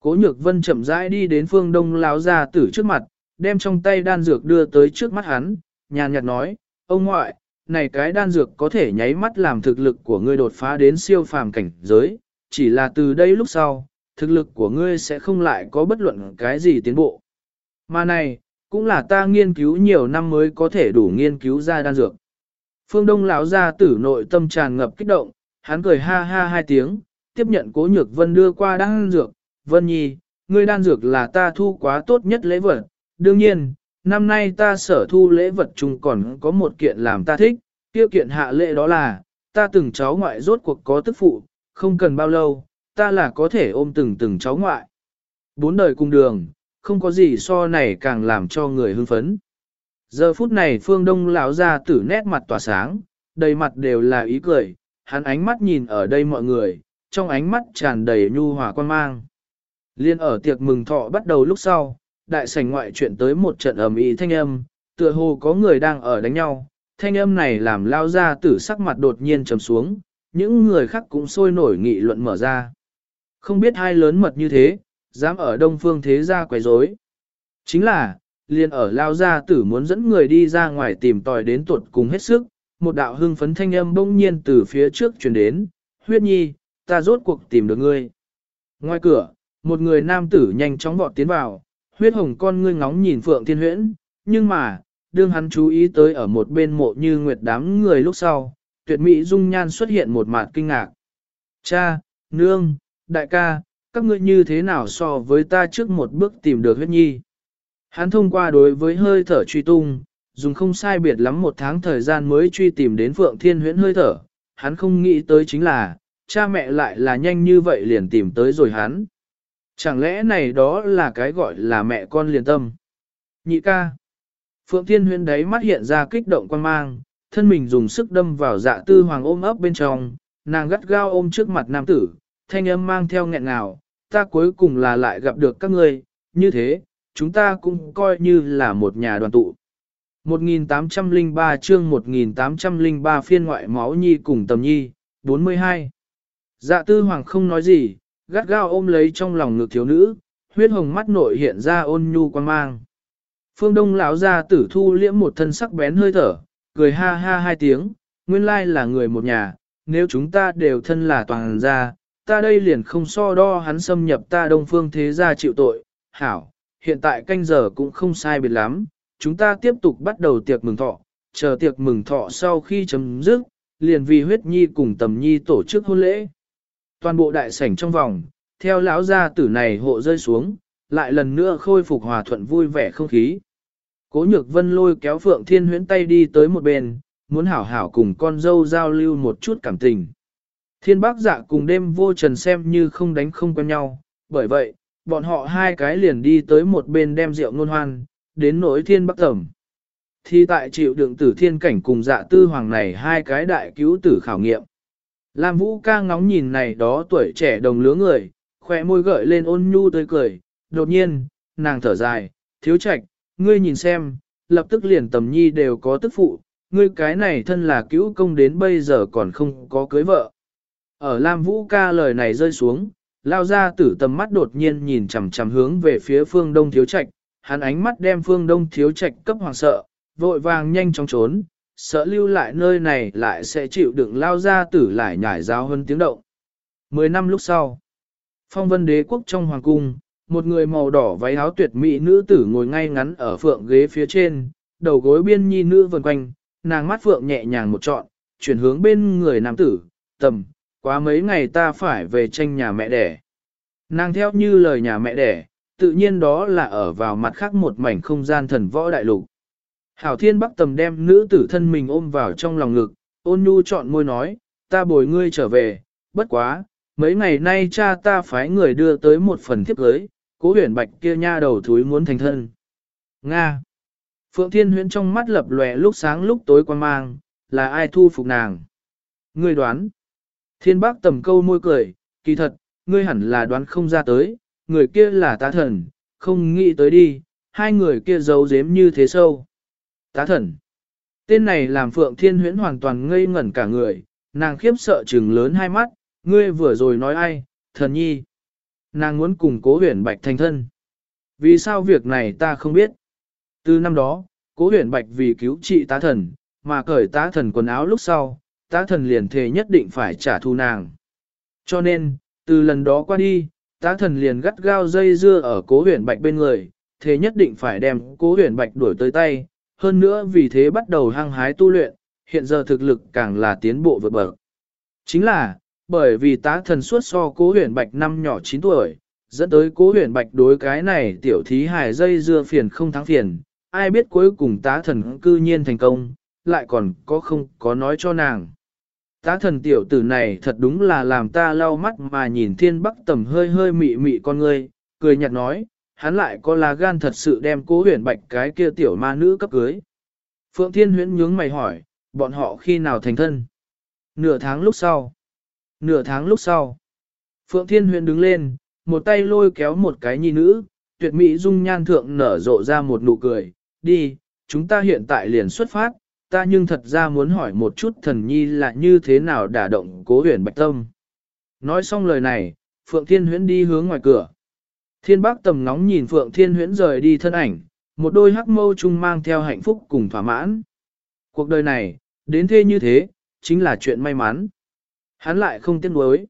Cố nhược vân chậm rãi đi đến phương đông láo gia tử trước mặt, đem trong tay đan dược đưa tới trước mắt hắn, nhàn nhạt nói, ông ngoại, này cái đan dược có thể nháy mắt làm thực lực của ngươi đột phá đến siêu phàm cảnh giới, chỉ là từ đây lúc sau, thực lực của ngươi sẽ không lại có bất luận cái gì tiến bộ. Mà này, cũng là ta nghiên cứu nhiều năm mới có thể đủ nghiên cứu ra đan dược. Phương Đông lão gia tử nội tâm tràn ngập kích động, hắn cười ha ha hai tiếng, tiếp nhận cố nhược vân đưa qua đan dược, vân nhi, ngươi đan dược là ta thu quá tốt nhất lễ vật, đương nhiên, năm nay ta sở thu lễ vật chung còn có một kiện làm ta thích, tiêu kiện hạ lễ đó là, ta từng cháu ngoại rốt cuộc có tức phụ, không cần bao lâu, ta là có thể ôm từng từng cháu ngoại. Bốn đời cùng đường, không có gì so này càng làm cho người hưng phấn. Giờ phút này phương đông lão ra tử nét mặt tỏa sáng, đầy mặt đều là ý cười, hắn ánh mắt nhìn ở đây mọi người, trong ánh mắt tràn đầy nhu hòa quan mang. Liên ở tiệc mừng thọ bắt đầu lúc sau, đại sảnh ngoại chuyện tới một trận ầm ĩ thanh âm, tựa hồ có người đang ở đánh nhau, thanh âm này làm lao ra tử sắc mặt đột nhiên trầm xuống, những người khác cũng sôi nổi nghị luận mở ra. Không biết hai lớn mật như thế, dám ở đông phương thế gia quấy rối. Chính là, liền ở lao gia tử muốn dẫn người đi ra ngoài tìm tòi đến tuột cùng hết sức, một đạo hưng phấn thanh âm bỗng nhiên từ phía trước truyền đến, huyết nhi, ta rốt cuộc tìm được ngươi. Ngoài cửa, một người nam tử nhanh chóng vọt tiến vào, huyết hồng con ngươi ngóng nhìn Phượng Thiên Huyễn, nhưng mà, đương hắn chú ý tới ở một bên mộ như nguyệt đám người lúc sau, tuyệt mỹ dung nhan xuất hiện một mạt kinh ngạc. Cha, nương, đại ca, các ngươi như thế nào so với ta trước một bước tìm được huyết nhi? Hắn thông qua đối với hơi thở truy tung, dùng không sai biệt lắm một tháng thời gian mới truy tìm đến Phượng Thiên Huyễn hơi thở, hắn không nghĩ tới chính là, cha mẹ lại là nhanh như vậy liền tìm tới rồi hắn. Chẳng lẽ này đó là cái gọi là mẹ con liền tâm? Nhị ca. Phượng Thiên Huyễn đấy mắt hiện ra kích động quan mang, thân mình dùng sức đâm vào dạ tư hoàng ôm ấp bên trong, nàng gắt gao ôm trước mặt nam tử, thanh âm mang theo nghẹn ngào, ta cuối cùng là lại gặp được các ngươi, như thế, chúng ta cũng coi như là một nhà đoàn tụ. 1803 chương 1803 phiên ngoại máu nhi cùng tầm nhi, 42. Dạ tư hoàng không nói gì, gắt gao ôm lấy trong lòng ngực thiếu nữ, huyết hồng mắt nội hiện ra ôn nhu quan mang. Phương Đông lão ra tử thu liễm một thân sắc bén hơi thở, cười ha ha hai tiếng, nguyên lai là người một nhà, nếu chúng ta đều thân là toàn gia, ta đây liền không so đo hắn xâm nhập ta đông phương thế gia chịu tội, hảo, hiện tại canh giờ cũng không sai biệt lắm, chúng ta tiếp tục bắt đầu tiệc mừng thọ, chờ tiệc mừng thọ sau khi chấm dứt, liền vì huyết nhi cùng tầm nhi tổ chức hôn lễ. Toàn bộ đại sảnh trong vòng, theo lão gia tử này hộ rơi xuống, lại lần nữa khôi phục hòa thuận vui vẻ không khí. Cố nhược vân lôi kéo Phượng Thiên huyễn tay đi tới một bên, muốn hảo hảo cùng con dâu giao lưu một chút cảm tình. Thiên bác dạ cùng đêm vô trần xem như không đánh không quen nhau, bởi vậy, bọn họ hai cái liền đi tới một bên đem rượu ngôn hoan, đến nỗi thiên bắc tẩm. Thì tại chịu đựng tử thiên cảnh cùng dạ tư hoàng này hai cái đại cứu tử khảo nghiệm. Lam Vũ ca ngóng nhìn này đó tuổi trẻ đồng lứa người, khỏe môi gợi lên ôn nhu tươi cười, đột nhiên, nàng thở dài, thiếu trạch, ngươi nhìn xem, lập tức liền tầm nhi đều có tức phụ, ngươi cái này thân là cứu công đến bây giờ còn không có cưới vợ. Ở Lam Vũ ca lời này rơi xuống, lao ra tử tầm mắt đột nhiên nhìn chằm chằm hướng về phía phương đông thiếu trạch, hắn ánh mắt đem phương đông thiếu trạch cấp hoàng sợ, vội vàng nhanh chóng trốn, sợ lưu lại nơi này lại sẽ chịu đựng lao ra tử lại nhảy giáo hơn tiếng động. Mười năm lúc sau, phong vân đế quốc trong hoàng cung, một người màu đỏ váy áo tuyệt mỹ nữ tử ngồi ngay ngắn ở phượng ghế phía trên, đầu gối biên nhi nữ vần quanh, nàng mắt phượng nhẹ nhàng một trọn, chuyển hướng bên người nam tử, tầm, quá mấy ngày ta phải về tranh nhà mẹ đẻ. Nàng theo như lời nhà mẹ đẻ, tự nhiên đó là ở vào mặt khác một mảnh không gian thần võ đại lục. Hảo thiên bắc tầm đem nữ tử thân mình ôm vào trong lòng ngực, ôn nhu chọn môi nói, ta bồi ngươi trở về, bất quá, mấy ngày nay cha ta phái người đưa tới một phần thiếp cưới, cố huyền bạch kia nha đầu thúi muốn thành thân. Nga. Phượng Thiên Huyễn trong mắt lập lòe lúc sáng lúc tối quan mang, là ai thu phục nàng? Ngươi đoán. Thiên bác tầm câu môi cười, kỳ thật, ngươi hẳn là đoán không ra tới, người kia là tá thần, không nghĩ tới đi, hai người kia giấu giếm như thế sâu. Tá thần. Tên này làm Phượng Thiên Huyễn hoàn toàn ngây ngẩn cả người, nàng khiếp sợ trừng lớn hai mắt, ngươi vừa rồi nói ai, thần nhi. Nàng muốn cùng cố huyền bạch thành thân. Vì sao việc này ta không biết? Từ năm đó, cố huyền bạch vì cứu trị tá thần, mà cởi tá thần quần áo lúc sau, tá thần liền thề nhất định phải trả thù nàng. Cho nên, từ lần đó qua đi, tá thần liền gắt gao dây dưa ở cố huyền bạch bên người, thế nhất định phải đem cố huyền bạch đuổi tới tay, hơn nữa vì thế bắt đầu hăng hái tu luyện, hiện giờ thực lực càng là tiến bộ vượt bậc. Chính là, bởi vì tá thần suốt so cố huyền bạch năm nhỏ 9 tuổi, dẫn tới cố huyền bạch đối cái này tiểu thí hài dây dưa phiền không thắng phiền, ai biết cuối cùng tá thần cư nhiên thành công, lại còn có không có nói cho nàng. Tá thần tiểu tử này thật đúng là làm ta lau mắt mà nhìn thiên bắc tầm hơi hơi mị mị con ngươi, cười nhạt nói, hắn lại có là gan thật sự đem cố huyền bạch cái kia tiểu ma nữ cấp cưới. Phượng Thiên huyễn nhướng mày hỏi, bọn họ khi nào thành thân? Nửa tháng lúc sau. Nửa tháng lúc sau. Phượng Thiên huyễn đứng lên, một tay lôi kéo một cái nhi nữ, tuyệt mỹ dung nhan thượng nở rộ ra một nụ cười, đi, chúng ta hiện tại liền xuất phát, ta nhưng thật ra muốn hỏi một chút thần nhi là như thế nào đả động cố huyền bạch tâm. Nói xong lời này, Phượng Thiên huyễn đi hướng ngoài cửa. Thiên bác tầm nóng nhìn Phượng Thiên huyễn rời đi thân ảnh, một đôi hắc mâu chung mang theo hạnh phúc cùng thỏa mãn. Cuộc đời này, đến thế như thế, chính là chuyện may mắn. Hắn lại không tiếc nuối.